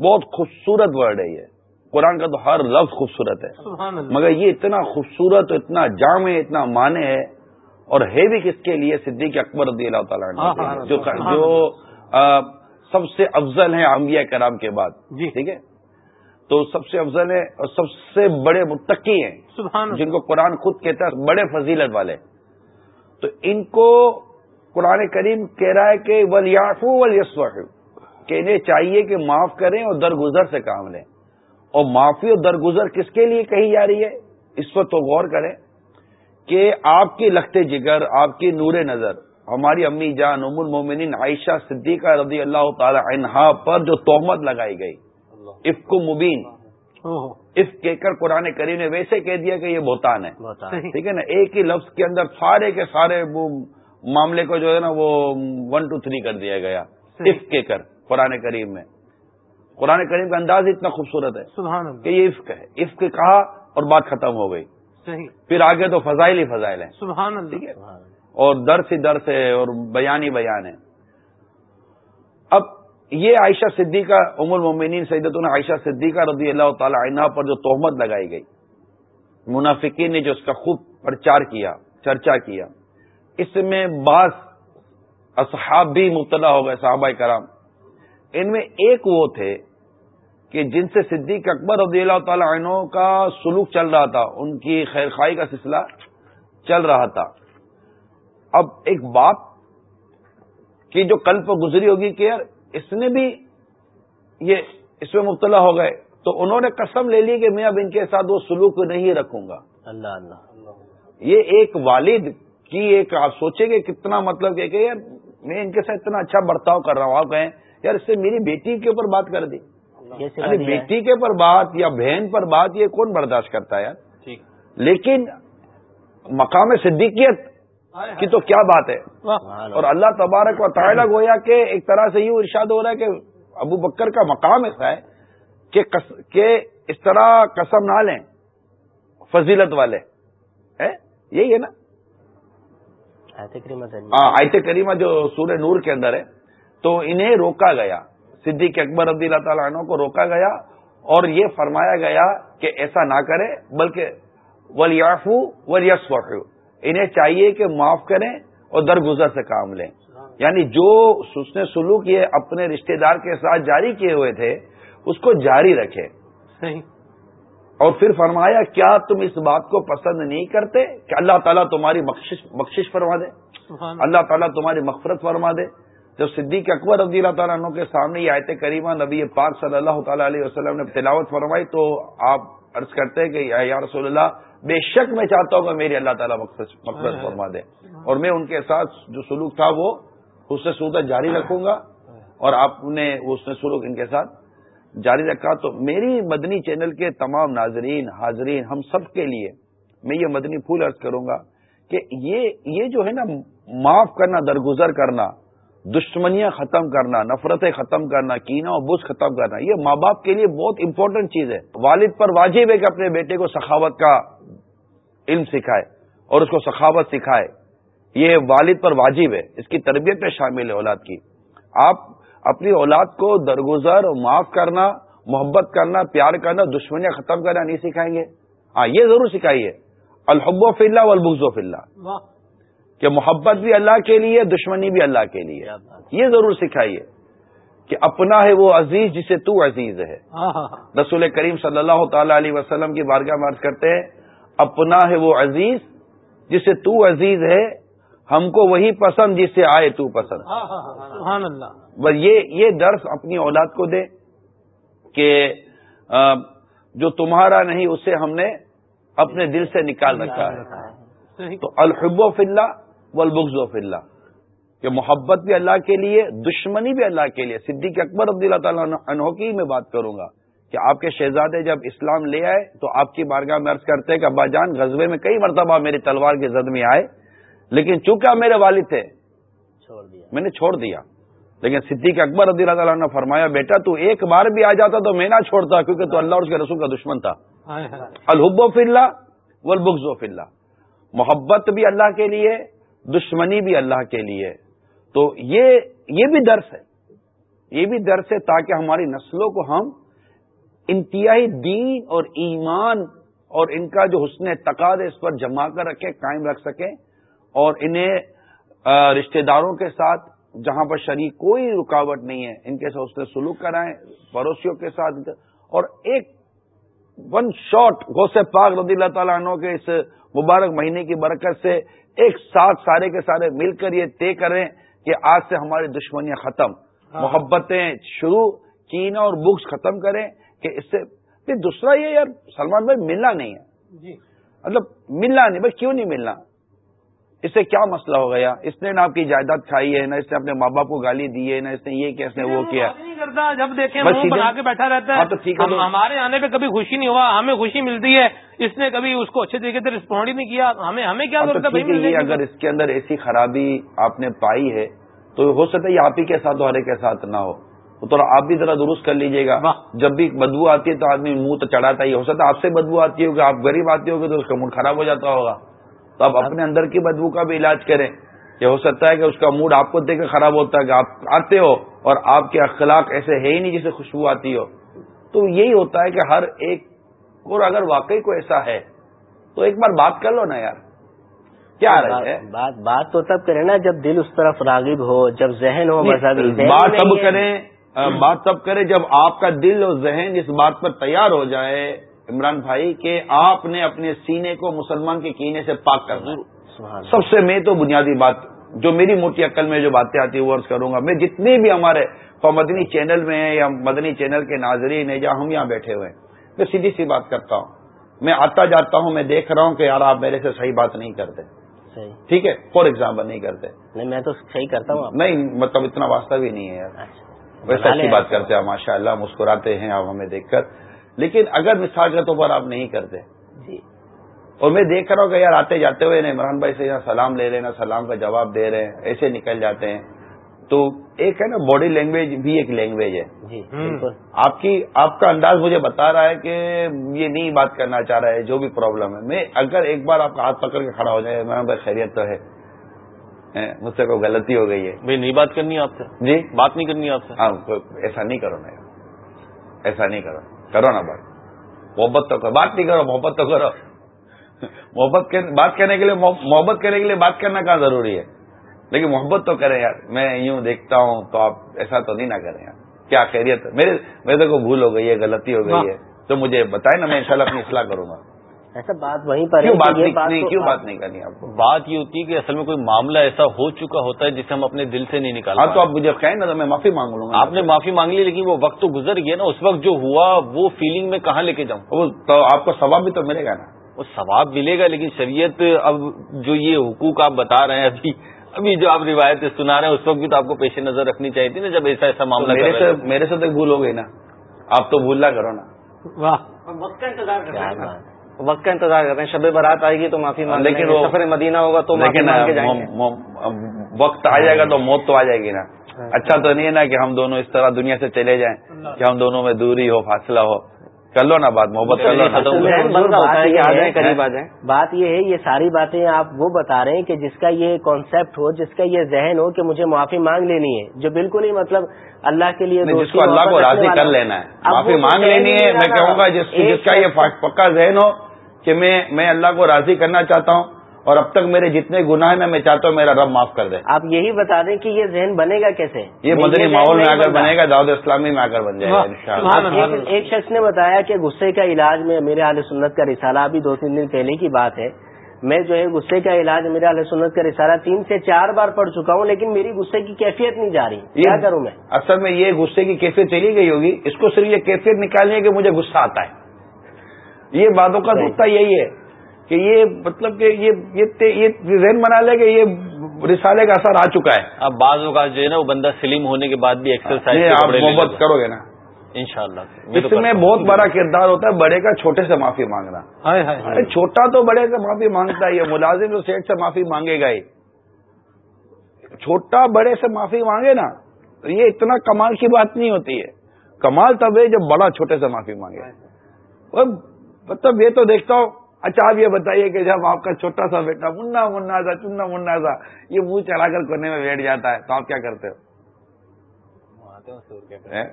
بہت خوبصورت ورڈ ہے یہ۔ قرآن کا تو ہر لفظ خوبصورت ہے۔ مگر یہ اتنا خوبصورت اتنا جامع اتنا مانے ہے۔ اور ہے بھی کس کے لیے؟ صدیق اکبر رضی اللہ تعالیٰ ہاں، ہاں، جو جو سب سے افضل ہیں انبیاء کرام کے بعد۔ جی۔ ٹھیک ہے؟ تو سب سے افضل ہے اور سب سے بڑے متقی ہیں جن کو قرآن خود کہتا ہے بڑے فضیلت والے۔ تو ان کو قرآن کریم کہہ رہا ہے کہ ولیافو ولیس کہ انہیں چاہیے کہ معاف کریں اور درگزر سے کام لیں۔ اور معافی اور درگزر کس کے لیے کہی جا رہی ہے؟ اس پر تو غور کریں کہ آپ کی لختے جگر آپ کی نور نظر ہماری امی جان ام المومنین عائشہ صدیقہ رضی اللہ تعالی عنہا پر جو تہمت لگائی گئی۔ افق مبین۔ اف کہہ کر قرآن کریم نے ویسے کہہ دیا کہ یہ بہتان ہے۔ (laughs) ٹھیک ہے نا؟ ایک ہی لفظ کے اندر سارے کے سارے معاملے کو جو ہے نا وہ ون ٹو تھری کر دیا گیا۔ عفق کے کر قرآن کریم میں۔ قرآن کریم کا انداز اتنا خوبصورت ہے سبحان کہ یہ عفق ہے۔ عفق کہا اور بات ختم ہو گئی۔ صحیح۔ پھر آگے تو فضائل ہی فضائل ہیں۔ سبحان ٹھیک ہے؟ اللہ اور درس ہی درس ہے اور بیان ہی بیان ہے۔ اب یہ عائشہ صدیقہ ام المومنین سیدت عائشہ صدیقہ رضی اللہ تعالی عنہ پر جو تہمت لگائی گئی۔ منافقین نے جو اس کا خوب پرچار کیا، چرچا کیا۔ اس میں بعض اصحاب بھی مبتلا ہو گئے، صحابہ کرام۔ ان میں ایک وہ تھے کہ جن سے صدیق اکبر رضی اللہ تعالی عنہ کا سلوک چل رہا تھا، ان کی خیر خائی کا سلسلہ چل رہا تھا۔ اب ایک باپ کی جو کل پر گزری ہوگی کہ یار اس نے بھی یہ اس میں مبتلا ہو گئے تو انہوں نے قسم لے لی کہ میں اب ان کے ساتھ وہ سلوک نہیں رکھوں گا۔ اللہ اللہ۔ یہ ایک والد کی ایک آپ سوچیں گے کتنا مطلب کہ یار میں ان کے ساتھ اتنا اچھا برتاؤ کر رہا ہوں آپ کہیں یار اس سے میری بیٹی کے اوپر بات کر دی یعنی بیٹی کے پر بات یا بہن پر بات یہ کون برداشت کرتا ہے یار؟ لیکن مقام صدیقیت کی تو کیا بات ہے؟ اور اللہ تبارک و تعالیٰ گویا کہ ایک طرح سے یوں ارشاد ہو رہا ہے کہ ابو بکر کا مقام ایسا ہے کہ اس طرح قسم نہ لیں فضیلت والے۔ یہی ہے نا؟ ہاں آیت کریمہ جو سورہ نور کے اندر ہے تو انہیں روکا گیا۔ صدیق اکبر رضی اللہ تعالیٰ عنہ کو روکا گیا اور یہ فرمایا گیا کہ ایسا نہ کرے بلکہ ولیافو ولیس انہیں چاہیے کہ معاف کریں اور درگزر سے کام لیں۔ یعنی جو اس نے سلوک یہ اپنے رشتہ دار کے ساتھ جاری کیے ہوئے تھے اس کو جاری رکھے صحیح۔ اور پھر فرمایا کیا تم اس بات کو پسند نہیں کرتے کہ اللہ تعالیٰ تمہاری بخشش فرما دے؟ اللہ۔ تعالیٰ تمہاری مغفرت فرما دے۔ جب صدیق اکبر رضی اللہ تعالیٰ عنہ کے سامنے یہ آیت کریمہ نبی پاک صلی اللہ تعالیٰ علیہ وسلم نے تلاوت فرمائی تو آپ عرض کرتے کہ یا رسول اللہ بے شک میں چاہتا ہوں کہ میری اللہ تعالیٰ مقصد فرما دے۔ اور میں ان کے ساتھ جو سلوک تھا وہ اس سے جاری رکھوں گا۔ اور آپ نے اس نے سلوک ان کے ساتھ جاری رکھا۔ تو میری مدنی چینل کے تمام ناظرین حاضرین ہم سب کے لیے میں یہ مدنی پھول عرض کروں گا کہ یہ یہ جو ہے نا معاف کرنا درگزر کرنا دشمنیاں ختم کرنا نفرتیں ختم کرنا کینا اور بش ختم کرنا یہ ماں باپ کے لیے بہت امپورٹنٹ چیز ہے۔ والد پر واجب ہے کہ اپنے بیٹے کو سخاوت کا علم سکھائے اور اس کو سخاوت سکھائے۔ یہ والد پر واجب ہے۔ اس کی تربیت میں شامل ہے اولاد کی۔ آپ اپنی اولاد کو درگزر معاف کرنا محبت کرنا پیار کرنا دشمنیاں ختم کرنا نہیں سکھائیں گے۔ ہاں یہ ضرور سکھائیے۔ الحب و فلّہ و فلّہ کہ محبت بھی اللہ کے لیے دشمنی بھی اللہ کے لیے۔ یہ ضرور سکھائیے۔ کہ اپنا ہے وہ عزیز جسے تو عزیز ہے۔ ہاں، ہاں، ہاں۔ رسول کریم صلی اللہ تعالی علیہ وسلم کی بارگاہ مارچ کرتے ہیں اپنا ہے وہ عزیز جسے تو عزیز ہے ہم کو وہی پسند جس سے آئے تو پسند۔ سبحان اللہ۔ بس یہ یہ درس اپنی اولاد کو دے کہ جو تمہارا نہیں اسے ہم نے اپنے دل سے نکال رکھا ہے۔ تو الحب و فلّہ والبغض و فلّہ کہ محبت بھی اللہ کے لیے دشمنی بھی اللہ کے لیے۔ صدیق اکبر عبد اللہ تعالیٰ عنہ کی میں بات کروں گا۔ کہ آپ کے شہزادے جب اسلام لے آئے تو آپ کی بارگاہ میں عرض کرتے کہ ابا جان غزبے میں کئی مرتبہ میری تلوار کی زد میں آئے لیکن چونکہ آپ میرے والد تھے میں نے چھوڑ دیا۔ لیکن صدیق اکبر رضی اللہ تعالیٰ نے فرمایا بیٹا تو ایک بار بھی آ جاتا تو میں نہ چھوڑتا کیونکہ تو اللہ اور اس کے رسول کا دشمن تھا۔ الحب و فلّہ والبغض و فلّہ محبت بھی اللہ کے لیے دشمنی بھی اللہ کے لیے۔ تو یہ یہ بھی درس ہے۔ یہ بھی درس ہے تاکہ ہماری نسلوں کو ہم انتہائی دین اور ایمان اور ان کا جو حسن تقاد ہے اس پر جما کر رکھیں قائم رکھ سکیں اور انہیں رشتہ داروں کے ساتھ جہاں پر شریک کوئی رکاوٹ نہیں ہے ان کے ساتھ اس نے سلوک کرائیں پڑوسیوں کے ساتھ اور ایک ون شاٹ غوث پاک رضی اللہ تعالیٰ عنہ کے اس مبارک مہینے کی برکت سے ایک ساتھ سارے کے سارے مل کر یہ طے کریں کہ آج سے ہماری دشمنیاں ختم ہاں۔ محبتیں شروع کینا اور بکس ختم کریں کہ اس سے پھر دوسرا یہ یار سلمان بھائی ملنا نہیں ہے۔ جی۔ مطلب ملنا نہیں بھائی کیوں نہیں ملنا؟ اس سے کیا مسئلہ ہو گیا؟ اس نے نہ آپ کی جائیداد کھائی ہے نہ اس نے اپنے ماں باپ کو گالی دی ہے نہ اس نے یہ کیا اس نے وہ کیا۔ جب دیکھیں بنا کے بیٹھا رہتا ہاں، ہے ہمارے آنے پہ کبھی خوشی نہیں ہوا ہمیں خوشی ملتی ہے۔ اس نے کبھی اس کو اچھے طریقے سے رسپونڈ ہی نہیں کیا۔ ہمیں ہمیں کیا ضرورت ہے؟ اگر اس کے اندر ایسی خرابی آپ نے پائی ہے تو ہو سکتا ہے یہ آپ ہی کے ساتھ ہو ہر کے ساتھ نہ ہو۔ تو آپ بھی ذرا درست کر لیجیے گا۔ جب بھی بدبو آتی ہے تو آدمی منہ تو چڑھاتا ہی ہو سکتا ہے آپ سے بدبو آتی ہوگی آپ غریب آتی ہوگی تو اس کا موڈ خراب ہو جاتا ہوگا۔ تو آپ اپنے اندر کی بدبو کا بھی علاج کریں۔ یہ ہو سکتا ہے کہ اس کا موڈ آپ کو دیکھ کے خراب ہوتا ہے کہ آپ آتے ہو اور آپ کے اخلاق ایسے ہے ہی نہیں جسے خوشبو آتی ہو۔ تو یہی ہوتا ہے کہ ہر ایک اور اگر واقعی کو ایسا ہے تو ایک بار بات کر لو نا یار۔ کیا ہے؟ بات بات تو تب کریں نا جب دل اس طرف راغب ہو جب ذہن ہو بات تب کریں بات تب کریں جب آپ کا دل اور ذہن اس بات پر تیار ہو جائے عمران بھائی کہ آپ نے اپنے سینے کو مسلمان کے کینے سے پاک کرنا سب سے میں تو بنیادی بات جو میری موٹی عقل میں جو باتیں آتی ہیں وہ عرض کروں گا۔ میں جتنے بھی ہمارے مدنی چینل میں ہیں یا مدنی چینل کے ناظرین ہیں جہاں ہم یہاں بیٹھے ہوئے ہیں میں سیدھی سی بات کرتا ہوں۔ میں آتا جاتا ہوں میں دیکھ رہا ہوں کہ یار آپ میرے سے صحیح بات نہیں کرتے۔ ٹھیک ہے؟ فار ایگزامپل نہیں کرتے۔ نہیں میں تو صحیح کرتا ہوں۔ نہیں مطلب اتنا واسطہ بھی نہیں ہے۔ یار ویسے اچھی بات کرتے ہیں ماشاء اللہ مسکراتے ہیں آپ ہمیں دیکھ کر۔ لیکن اگر مثال کے طور پر آپ نہیں کرتے۔ جی۔ اور میں دیکھ رہا ہوں کہ یار آتے جاتے ہوئے عمران بھائی سے یہاں سلام لے لینا سلام کا جواب دے رہے ہیں ایسے نکل جاتے ہیں۔ تو ایک ہے نا باڈی لینگویج بھی ایک لینگویج ہے۔ جی آپ کی آپ کا انداز مجھے بتا رہا ہے کہ یہ نہیں بات کرنا چاہ رہا ہے جو بھی پرابلم ہے۔ میں اگر ایک بار آپ کا ہاتھ پکڑ کے کھڑا ہو جائے عمران بھائی خیریت تو ہے۔ مجھ سے کوئی غلطی ہو گئی ہے۔ بھائی نہیں بات کرنی آپ سے؟ جی؟ بات نہیں کرنی آپ سے؟ ہاں ایسا نہیں کرو نا ایسا نہیں کرو۔ کرو نا بات۔ محبت تو کرو۔ بات نہیں کرو محبت تو کرو۔ محبت بات کرنے کے لیے محبت کرنے کے لیے بات کرنا کہاں ضروری ہے؟ لیکن محبت تو کریں یار۔ میں یوں دیکھتا ہوں تو آپ ایسا تو نہیں نہ کریں یار۔ کیا خیریت میرے میرے کو بھول ہو گئی ہے غلطی ہو گئی ہے۔ تو مجھے بتائیں نا میں انشاءاللہ اپنی اصلاح کروں گا۔ ایسا بات وہیں پر کیوں بات نہیں کیوں بات نہیں کرنی آپ کو؟ بات یہ ہوتی ہے کہ اصل میں کوئی معاملہ ایسا ہو چکا ہوتا ہے جسے ہم اپنے دل سے نہیں نکالتے ہاں تو آپ مجھے کہیں نا تو میں معافی مانگ لوں گا۔ آپ نے معافی مانگ لی لیکن وہ وقت تو گزر گیا نا اس وقت جو ہوا وہ فیلنگ میں کہاں لے کے جاؤں؟ تو آپ کو ثواب بھی تو ملے گا نا۔ وہ ثواب ملے گا لیکن شریعت اب جو یہ حقوق آپ بتا رہے ہیں ابھی ابھی جو آپ روایتیں سنا رہے ہیں اس وقت بھی تو آپ کو پیش نظر رکھنی چاہیے تھی نا جب ایسا ایسا معاملہ میرے سے میرے سے تو بھول ہو گئی نا۔ آپ تو بھولنا کرو نا۔ وقت کا انتظار کر رہے ہیں۔ وقت کا انتظار کر رہے ہیں۔ شب برات آئے گی تو معافی مانگ لیکن سفر مدینہ ہوگا تو وقت آ جائے گا تو موت تو آ جائے گی نا۔ اچھا تو نہیں ہے نا کہ ہم دونوں اس طرح دنیا سے چلے جائیں کہ ہم دونوں میں دوری ہو فاصلہ ہو۔ کر لو نا بات محبت کر لو بات یہ ہے یہ ساری باتیں آپ وہ بتا رہے ہیں کہ جس کا یہ کانسیپٹ ہو جس کا یہ ذہن ہو کہ مجھے معافی مانگ لینی ہے جو بالکل ہی مطلب اللہ کے لیے جس کو اللہ کو راضی کر لینا ہے۔ معافی مانگ لینی ہے میں کہوں گا جس کا یہ پکا ذہن ہو کہ میں اللہ کو راضی کرنا چاہتا ہوں اور اب تک میرے جتنے گناہ ہیں میں چاہتا ہوں میرا رب معاف کر دے۔ آپ یہی بتا دیں کہ یہ ذہن بنے گا کیسے؟ یہ مدنی ماحول میں اگر بنے گا داود اسلامی میں اگر بن جائے گا ایک شخص نے بتایا کہ غصے کا علاج میں میرے علیہ سنت کا رسالہ ابھی دو تین دن پہلے کی بات ہے۔ میں جو ہے غصے کا علاج میرے علیہ سنت کا رسالہ تین سے چار بار پڑھ چکا ہوں لیکن میری غصے کی کیفیت نہیں جا رہی۔ کیا کروں میں؟ اصل میں یہ غصے کی کیفیت چلی گئی ہوگی۔ اس کو صرف یہ کیفیت نکالنی ہے کہ مجھے غصہ آتا ہے۔ یہ باتوں کا نقطہ یہی ہے کہ یہ مطلب کہ یہ ذہن بنا لے کہ یہ رسالے کا اثر آ چکا ہے۔ اب بعض اوقات جو ہے نا وہ بندہ سلیم ہونے کے بعد بھی ایکسرسائز آپ محبت کرو گے نا۔ ان شاء اللہ اس میں بہت بڑا کردار ہوتا ہے بڑے کا چھوٹے سے معافی مانگنا۔ چھوٹا تو بڑے سے معافی مانگتا ہے یہ ملازم جو سیٹ سے معافی مانگے گا ہی۔ چھوٹا بڑے سے معافی مانگے نا تو یہ اتنا کمال کی بات نہیں ہوتی ہے۔ کمال تب ہے جب بڑا چھوٹے سے معافی مانگے۔ مطلب یہ تو دیکھتا ہوں۔ اچھا آپ یہ بتائیے کہ جب آپ کا چھوٹا سا بیٹا منا منا سا چنا منا سا یہ منہ چڑھا کر کونے میں بیٹھ جاتا ہے تو آپ کیا کرتے ہو؟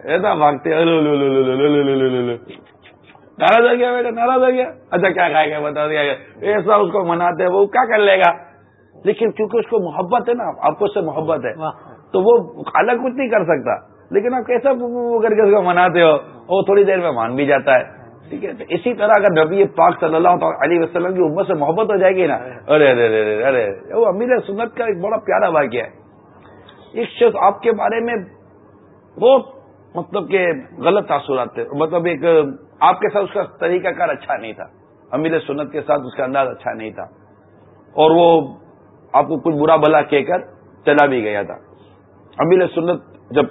ایسا بھاگتے ناراض ہو گیا بیٹا ناراض ہو گیا۔ اچھا کیا کھائے گا بتا دیا ایسا اس کو مناتے وہ کیا کر لے گا؟ لیکن کیونکہ اس کو محبت ہے نا آپ کو اس سے محبت ہے تو وہ الگ کچھ نہیں کر سکتا۔ لیکن آپ کیسا کر کے اس کو مناتے ہو؟ وہ تھوڑی دیر میں مان بھی جاتا ہے۔ ٹھیک ہے؟ تو اسی طرح اگر نبی پاک صلی اللہ علیہ وسلم کی امت سے محبت ہو جائے گی نا، ارے ارے ارے ارے وہ امیر سنت کا ایک بڑا پیارا واقعہ ہے۔ ایک شخص آپ کے بارے میں بہت مطلب کہ غلط تاثرات تھے مطلب ایک، آپ کے ساتھ اس کا طریقہ کار اچھا نہیں تھا۔ امیر سنت کے ساتھ اس کا انداز اچھا نہیں تھا۔ اور وہ آپ کو کچھ برا بلا کہہ کر چلا بھی گیا تھا۔ امیل سنت جب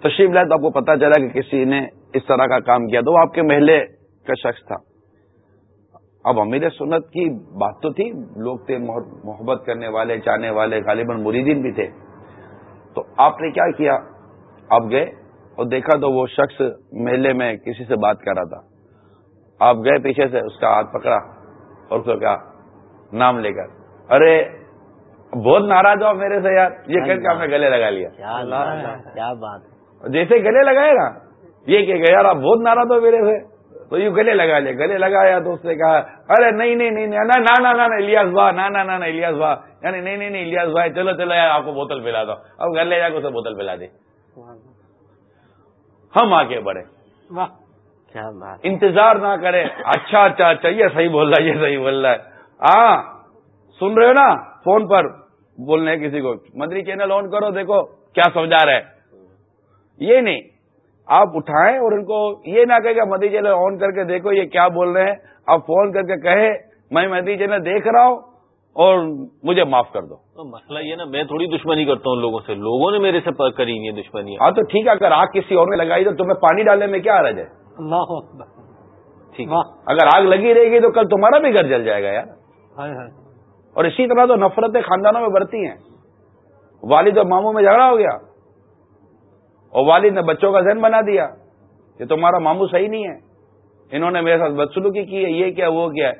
تشریف لائے تو آپ کو پتا چلا کہ کسی نے اس طرح کا کام کیا تو وہ آپ کے محلے کا شخص تھا۔ اب امیر سنت کی بات تو تھی لوگ تھے محبت کرنے والے چاہنے والے غالباً مریدین بھی تھے۔ تو آپ نے کیا کیا؟ آپ گئے اور دیکھا تو وہ شخص میلے میں کسی سے بات کر رہا تھا۔ آپ گئے پیچھے سے اس کا ہاتھ پکڑا اور اس کو کہا نام لے کر۔ ارے بہت ناراض ہو میرے سے یار یہ کر کے آپ نے گلے لگا لیا۔ کیا بات جیسے گلے لگائے نا یہ کہ یار آپ بہت ناراض ہو میرے سے تو یوں گلے لگا لیا گلے لگایا تو اس نے کہا ارے نہیں نہیں نہیں نا نا الیاس بھا نا نا نا الیاس بھا۔ یعنی نہیں نہیں الیاس بھائی چلو چلو یار آپ کو بوتل پلا دو۔ اب گھر لے جا کے اسے بوتل پلا دی ہم آگے بڑھے۔ انتظار نہ کرے۔ اچھا اچھا اچھا یہ صحیح بول رہا ہے یہ صحیح بول رہا ہے۔ ہاں سن رہے ہو نا؟ فون پر بولنے کسی کو۔ مندری چینل آن کرو دیکھو کیا سمجھا رہے یہ نہیں آپ اٹھائیں اور ان کو یہ نہ کہ مدی چینل آن کر کے دیکھو یہ کیا بول رہے ہیں۔ آپ فون کر کے کہے میں مدی چینل دیکھ رہا ہوں اور مجھے معاف کر دو۔ مسئلہ یہ نا میں تھوڑی دشمنی کرتا ہوں لوگوں سے۔ لوگوں نے میرے سے کری یہ دشمنی ہاں تو ٹھیک ہے اگر آگ کسی اور نے لگائی تو تمہیں پانی ڈالنے میں کیا آ رہا ہے ٹھیک۔ اگر آگ لگی رہے گی تو کل تمہارا بھی گھر جل جائے گا یار۔ اور اسی طرح تو نفرتیں خاندانوں میں بڑھتی ہیں۔ والد اور ماموں میں جھگڑا ہو گیا۔ اور والد نے بچوں کا ذہن بنا دیا کہ تمہارا ماموں صحیح نہیں ہے۔ انہوں نے میرے ساتھ بدسلوکی کی ہے یہ کیا وہ کیا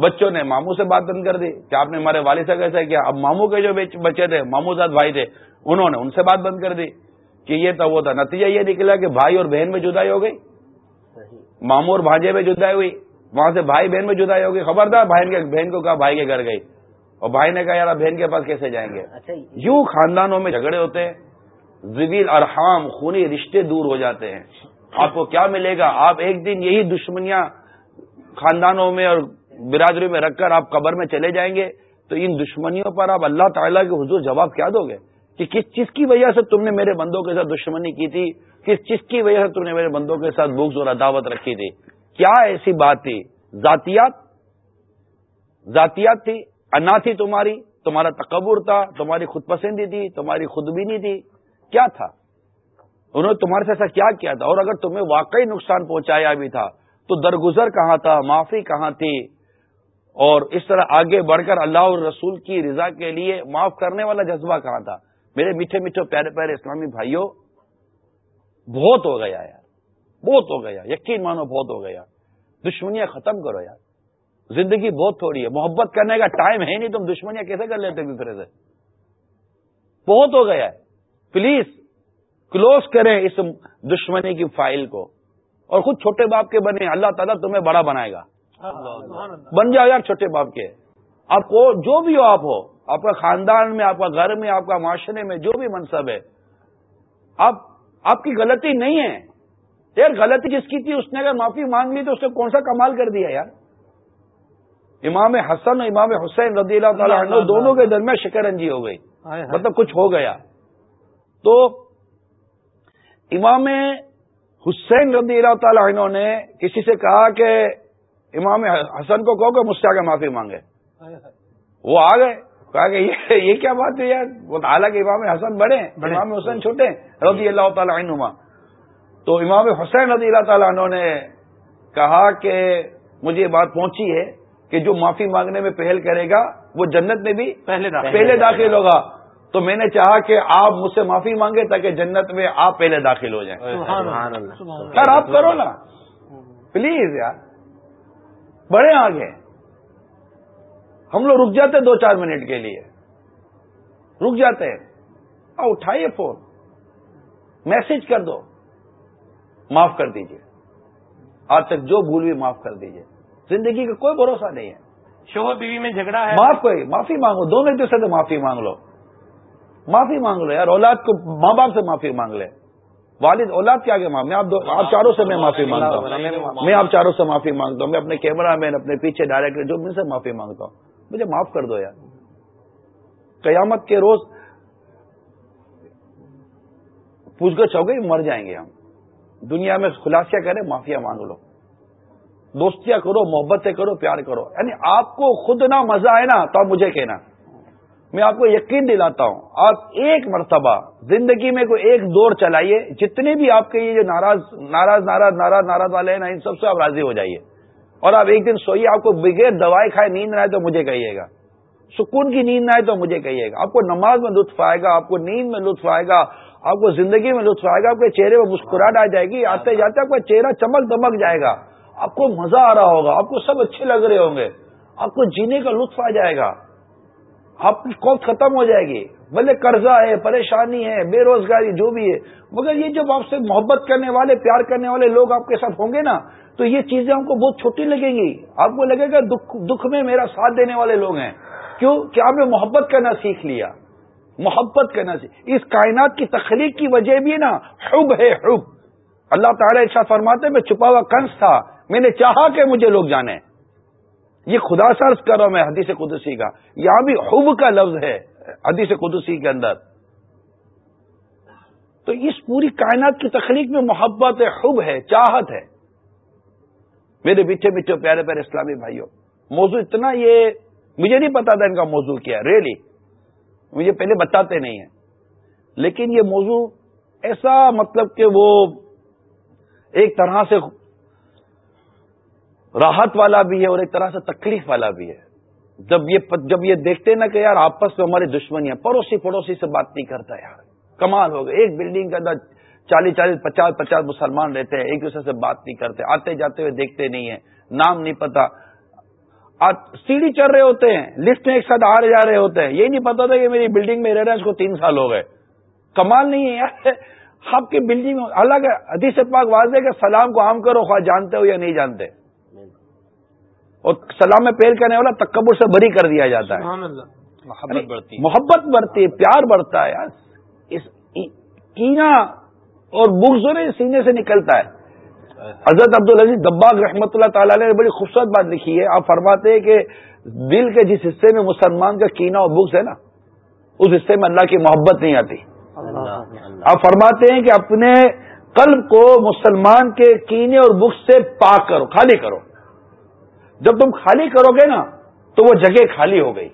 بچوں نے ماموں سے بات بند کر دی کہ آپ نے ہمارے والد سے کیسا کیا اب ماموں کے جو بچے تھے ماموں ساتھ بھائی تھے انہوں نے ان سے بات بند کر دی کہ یہ تھا وہ تھا۔ نتیجہ یہ نکلا کہ بھائی اور بہن میں جدائی ہو گئی۔ ماموں اور بھانجے میں جدائی ہوئی۔ وہاں سے بھائی بہن میں جدائی ہو گئی۔ خبردار بہن کو کہا بھائی کے گھر گئی۔ اور بھائی نے کہا یار بہن کے پاس کیسے جائیں گے؟ اچھا، یوں خاندانوں میں جھگڑے ہوتے ہیں۔ زبیل ارحام، خونی رشتے دور ہو جاتے ہیں۔ آپ کو کیا ملے گا؟ آپ ایک دن یہی دشمنیاں خاندانوں میں اور برادری میں رکھ کر آپ قبر میں چلے جائیں گے۔ تو ان دشمنیوں پر آپ اللہ تعالیٰ کے حضور جواب کیا دو گے؟ کہ کس چیز کی وجہ سے تم نے میرے بندوں کے ساتھ دشمنی کی تھی؟ کس چیز کی وجہ سے تم نے میرے بندوں کے ساتھ بکس اور عداوت رکھی تھی؟ کیا ایسی بات تھی؟ ذاتیات؟ ذاتیات تھی، انا تھی تمہاری، تمہارا تکبر تھا، تمہاری خود پسندی تھی، تمہاری خودبینی تھی۔ کیا تھا؟ انہوں نے تمہارے سے ایسا کیا کیا تھا؟ اور اگر تمہیں واقعی نقصان پہنچایا بھی تھا، تو درگزر کہاں تھا؟ معافی کہاں تھی؟ اور اس طرح آگے بڑھ کر اللہ اور رسول کی رضا کے لیے معاف کرنے والا جذبہ کہاں تھا؟ میرے میٹھے میٹھے پیارے پیارے اسلامی بھائیوں، بہت ہو گیا یار، بہت ہو گیا، یقین مانو بہت ہو گیا۔ دشمنیاں ختم کرو یار۔ زندگی بہت تھوڑی ہے، محبت کرنے کا ٹائم ہے نہیں، تم دشمنیاں کیسے کر لیتے دوسرے سے بہت ہو گیا۔ ہے پلیز کلوز کریں اس دشمنی کی فائل کو اور خود چھوٹے باپ کے بنے اللہ تعالیٰ تمہیں بڑا بنائے گا۔ بن جاؤ یار چھوٹے باپ کے۔ آپ کو جو بھی ہو آپ ہو آپ کا خاندان میں آپ کا گھر میں آپ کا معاشرے میں جو بھی منصب ہے۔ آپ آپ کی غلطی نہیں ہے۔ یار غلطی جس کی تھی اس نے اگر معافی مانگ لی تو اس نے کون سا کمال کر دیا یار؟ امام حسن اور امام حسین رضی اللہ تعالیٰ عنہ دونوں کے درمیان شکر انجی ہو گئی۔ مطلب کچھ ہو گیا۔ تو امام حسین رضی اللہ تعالیٰ عنہ نے کسی سے کہا کہ امام حسن کو کہو کہ مجھ سے آگے معافی مانگے۔ وہ آ گئے۔ کہا کہ یہ کیا بات ہے یار؟ وہ حالانکہ امام حسن بڑے امام حسین چھوٹے رضی اللہ تعالیٰ عنما تو امام حسین رضی اللہ تعالیٰ عنہ نے کہا کہ مجھے یہ بات پہنچی ہے کہ جو معافی مانگنے میں پہل کرے گا وہ جنت میں بھی پہلے پہلے داخل ہوگا۔ تو میں نے چاہا کہ آپ مجھ سے معافی مانگے تاکہ جنت میں آپ پہلے داخل ہو جائیں۔ سر آپ کرو نا۔ پلیز یار بڑے آگے۔ ہم لوگ رک جاتے دو چار منٹ کے لیے۔ رک جاتے ہیں۔ اٹھائیے فون۔ میسج کر دو۔ معاف کر دیجیے۔ آج تک جو بھول بھی معاف کر دیجیے۔ زندگی کا کوئی بھروسہ نہیں ہے۔ شوہر بیوی میں جھگڑا ہے۔ معاف کوئی معافی مانگو۔ دونوں دوسرے سے معافی مانگ لو۔ معافی مانگ لو یار، اولاد کو ماں باپ سے معافی مانگ لے۔ والد، اولاد کے آگے ماں میں آپ چاروں سے میں معافی مانگتا ہوں۔ میں آپ چاروں سے معافی مانگتا ہوں۔ میں اپنے کیمرہ مین اپنے پیچھے ڈائریکٹر جو من سے معافی مانگتا ہوں۔ مجھے معاف کر دو یار۔ قیامت کے روز پوچھ گچھ ہو گئی، مر جائیں گے ہم۔ دنیا میں خلاصہ کریں معافیا مانگ لو۔ دوستیاں کرو، محبتیں کرو، پیار کرو۔ یعنی آپ کو خود نہ مزہ آئے نا، تو آپ مجھے کہنا۔ میں آپ کو یقین دلاتا ہوں، آپ ایک مرتبہ زندگی میں کوئی ایک دوڑ چلائیے، جتنے بھی آپ کے یہ جو ناراض ناراض ناراض ناراض ناراض والے ہیں نا، ان سب سے آپ راضی ہو جائیے۔ اور آپ ایک دن سوئیے، آپ کو بغیر دوائی کھائے نیند نہ آئے تو مجھے کہیے گا۔ سکون کی نیند نہ آئے تو مجھے کہیے گا۔ آپ کو نماز میں لطف آئے گا، آپ کو نیند میں لطف آئے گا، آپ کو زندگی میں لطف آئے گا، آپ کے چہرے میں مسکراہٹ آ جائے گی، آتے جاتے آپ کا چہرہ چمک دمک جائے گا۔ آپ کو مزہ آ رہا ہوگا، آپ کو سب اچھے لگ رہے ہوں گے۔ آپ کو جینے کا لطف آ جائے گا۔ آپ کی خوف ختم ہو جائے گی۔ بھلے قرضہ ہے، پریشانی ہے، بے روزگاری جو بھی ہے۔ مگر یہ جب آپ سے محبت کرنے والے، پیار کرنے والے لوگ آپ کے ساتھ ہوں گے نا، تو یہ چیزیں ہم کو بہت چھوٹی لگیں گی۔ آپ کو لگے گا دکھ میں میرا ساتھ دینے والے لوگ ہیں۔ کیوں؟ کہ آپ نے محبت کرنا سیکھ لیا۔ محبت کرنا سیکھ۔ اس کائنات کی تخلیق کی وجہ بھی نا، حب ہے حب۔ اللہ تعالیٰ ایسا فرماتے میں چھپا ہوا کنس تھا، میں نے چاہا کہ مجھے لوگ جانے یہ خدا سرز کرو میں حدیث قدسی کا۔ یہاں بھی حب کا لفظ ہے حدیث قدسی کے اندر۔ تو اس پوری کائنات کی تخلیق میں محبت ہے، حب ہے، چاہت ہے۔ میرے میٹھے میٹھے پیارے پیارے اسلامی بھائیوں، موضوع اتنا یہ مجھے نہیں پتا تھا ان کا موضوع کیا ہے ریلی مجھے پہلے بتاتے نہیں ہیں۔ لیکن یہ موضوع ایسا مطلب کہ وہ ایک طرح سے راحت والا بھی ہے اور ایک طرح سے تکلیف والا بھی ہے۔ جب یہ جب یہ دیکھتے نا کہ یار آپس میں ہماری دشمنی ہے، پڑوسی پڑوسی سے بات نہیں کرتا یار۔ کمال ہو گیا۔ ایک بلڈنگ کے اندر چالیس چالیس پچاس پچاس مسلمان رہتے ہیں، ایک دوسرے سے بات نہیں کرتے، آتے جاتے ہوئے دیکھتے نہیں ہیں، نام نہیں پتا۔ سیڑھی چڑھ رہے ہوتے ہیں، لفٹ میں ایک ساتھ آ جا رہے ہوتے ہیں۔ یہ نہیں پتا تھا کہ میری بلڈنگ میں رہ رہا ہے اس کو تین سال ہو گئے۔ کمال نہیں ہے یار۔ (laughs) آپ کی بلڈنگ میں الگ حدیث پاک واضح کہ سلام کو عام کرو، خواہ جانتے ہو یا نہیں جانتے۔ اور سلام میں پیر کرنے والا تکبر سے بری کر دیا جاتا ہے۔ محبت بڑھتی محبت بڑھتی ہے پیار بڑھتا ہے یار۔ کینا اور بغض سینے سے نکلتا ہے۔ حضرت عبد العزیز دباغ رحمۃ اللہ تعالی نے بڑی خوبصورت بات لکھی ہے۔ آپ فرماتے ہیں کہ دل کے جس حصے میں مسلمان کا کینا اور بغض ہے نا اس حصے میں اللہ کی محبت نہیں آتی۔ آپ فرماتے ہیں کہ اپنے قلب کو مسلمان کے کینے اور بغض سے پاک کرو خالی کرو۔ جب تم خالی کرو گے نا تو وہ جگہ خالی ہو گئی۔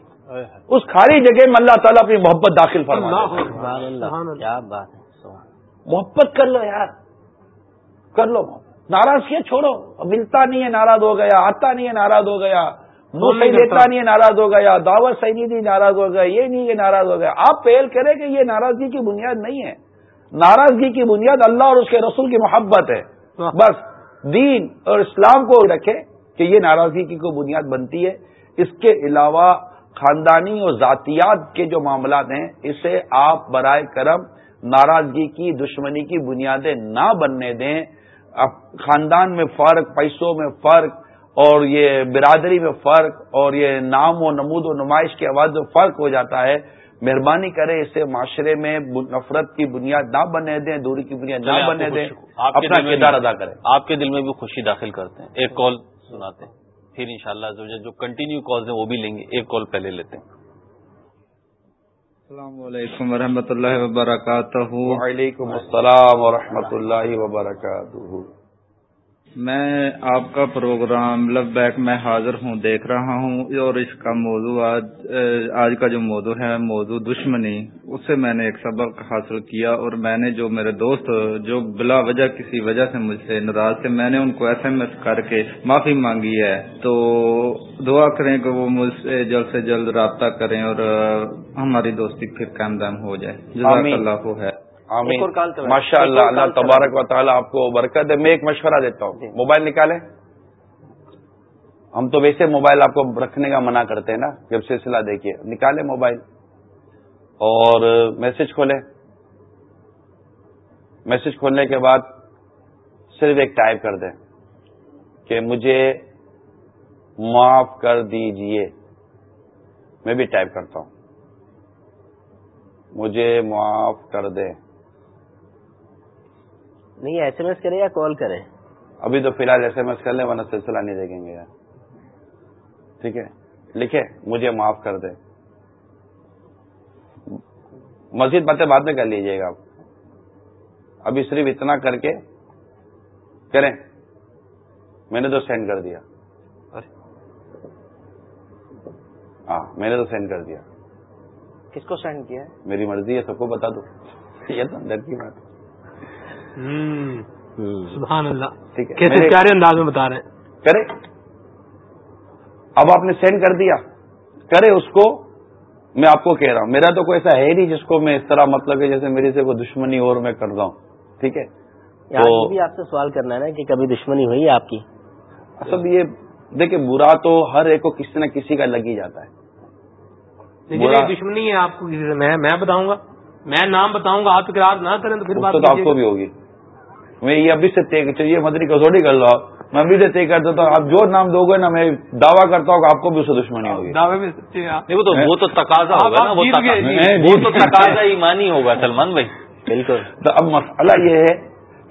اس خالی جگہ میں اللہ تعالیٰ اپنی محبت داخل فرما محبت کر لو یار۔ کر لو۔ ناراض کیا؟ چھوڑو۔ ملتا نہیں ہے ناراض ہو گیا۔ آتا نہیں ہے ناراض ہو گیا۔ منہ صحیح دیتا نہیں ہے ناراض ہو گیا۔ دعوت صحیح نہیں ناراض ہو گیا۔ یہ نہیں ہے ناراض ہو گیا۔ آپ پہل کریں کہ یہ ناراضگی کی بنیاد نہیں ہے۔ ناراضگی کی بنیاد اللہ اور اس کے رسول کی محبت ہے۔ بس دین اور اسلام کو رکھے کہ یہ ناراضگی کی کوئی بنیاد بنتی ہے۔ اس کے علاوہ خاندانی اور ذاتیات کے جو معاملات ہیں اسے آپ برائے کرم ناراضگی کی دشمنی کی بنیادیں نہ بننے دیں۔ خاندان میں فرق پیسوں میں فرق اور یہ برادری میں فرق اور یہ نام و نمود و نمائش کی آواز میں فرق ہو جاتا ہے۔ مہربانی کرے اسے معاشرے میں نفرت کی بنیاد نہ بننے دیں دوری کی بنیاد نہ بننے دیں۔ اپنا کردار ادا کریں۔ آپ کے دل میں بھی خوشی داخل کرتے ہیں۔ ایک کال سناتے ہیں۔ پھر انشاءاللہ جو کنٹینیو کالز ہیں وہ بھی لیں گے۔ ایک کال پہلے لیتے ہیں۔ السلام علیکم ورحمۃ اللہ وبرکاتہ۔ وعلیکم السلام ورحمۃ اللہ وبرکاتہ۔ میں آپ کا پروگرام لب بیک میں حاضر ہوں دیکھ رہا ہوں اور اس کا موضوع آج آج کا جو موضوع ہے موضوع دشمنی اس سے میں نے ایک سبق حاصل کیا اور میں نے جو میرے دوست جو بلا وجہ کسی وجہ سے مجھ سے ناراض تھے میں نے ان کو ایس ایم ایس کر کے معافی مانگی ہے۔ تو دعا کریں کہ وہ مجھ سے جلد سے جلد رابطہ کریں اور ہماری دوستی پھر قائم دائم ہو جائے۔ جزاک اللہ ہے ماشاء اللہ اللہ تبارک و تعالیٰ آپ کو برکت ہے میں ایک مشورہ دیتا ہوں. جی۔ موبائل نکالیں. ہم تو ویسے موبائل آپ کو رکھنے کا منع کرتے ہیں نا. جب سلسلہ دیکھیے. نکالیں موبائل. اور میسج کھولیں. میسج کھولنے کے بعد صرف ایک ٹائپ کر دیں کہ مجھے معاف کر دیجیے. میں بھی ٹائپ کرتا ہوں. مجھے معاف کر دیں. نہیں ایس ایم ایس کرے یا کال کرے ابھی تو فی الحال ایس ایم ایس کر لیں ورنہ سلسلہ نہیں دیکھیں گے یار۔ ٹھیک ہے؟ لکھے مجھے معاف کر دے مسجد باتیں بعد میں کر لیجیے گا آپ۔ ابھی صرف اتنا کر کے کریں۔ میں نے تو سینڈ کر دیا۔ ہاں میں نے تو سینڈ کر دیا۔ کس کو سینڈ کیا ہے؟ میری مرضی ہے سب کو بتا دو۔ یہ تو اندر کی بات سبحان اللہ۔ ٹھیک ہے۔ کیسے پیارے انداز میں بتا رہے ہیں۔ کرے اب آپ نے سینڈ کر دیا۔ کرے اس کو۔ میں آپ کو کہہ رہا ہوں۔ میرا تو کوئی ایسا ہے نہیں جس کو میں اس طرح مطلب ہے جیسے میری سے کوئی دشمنی اور میں کر رہا ہوں۔ ٹھیک ہے؟ بھی آپ سے سوال کرنا ہے نا کہ کبھی دشمنی ہوئی ہے آپ کی؟ اصل یہ دیکھیں برا تو ہر ایک کو کسی نہ کسی کا لگ ہی جاتا ہے۔ دشمنی ہے آپ کو کسی سے۔ میں بتاؤں گا۔ میں نام بتاؤں گا آپ اقرار نہ کریں تو پھر بات آپ کو بھی ہوگی۔ میں یہ ابھی سے طے چاہیے مدری کسوٹی کر لو میں ابھی سے طے کر دیتا ہوں۔ آپ جو نام دو گے نا میں دعویٰ کرتا ہوں کہ آپ کو بھی اس سے دشمنی ہوگی۔ دعوے میں سچے وہ تو تقاضا ہوگا نا وہ تو تقاضا ایمانی ہوگا سلمان بھائی۔ بالکل۔ تو اب مسئلہ یہ ہے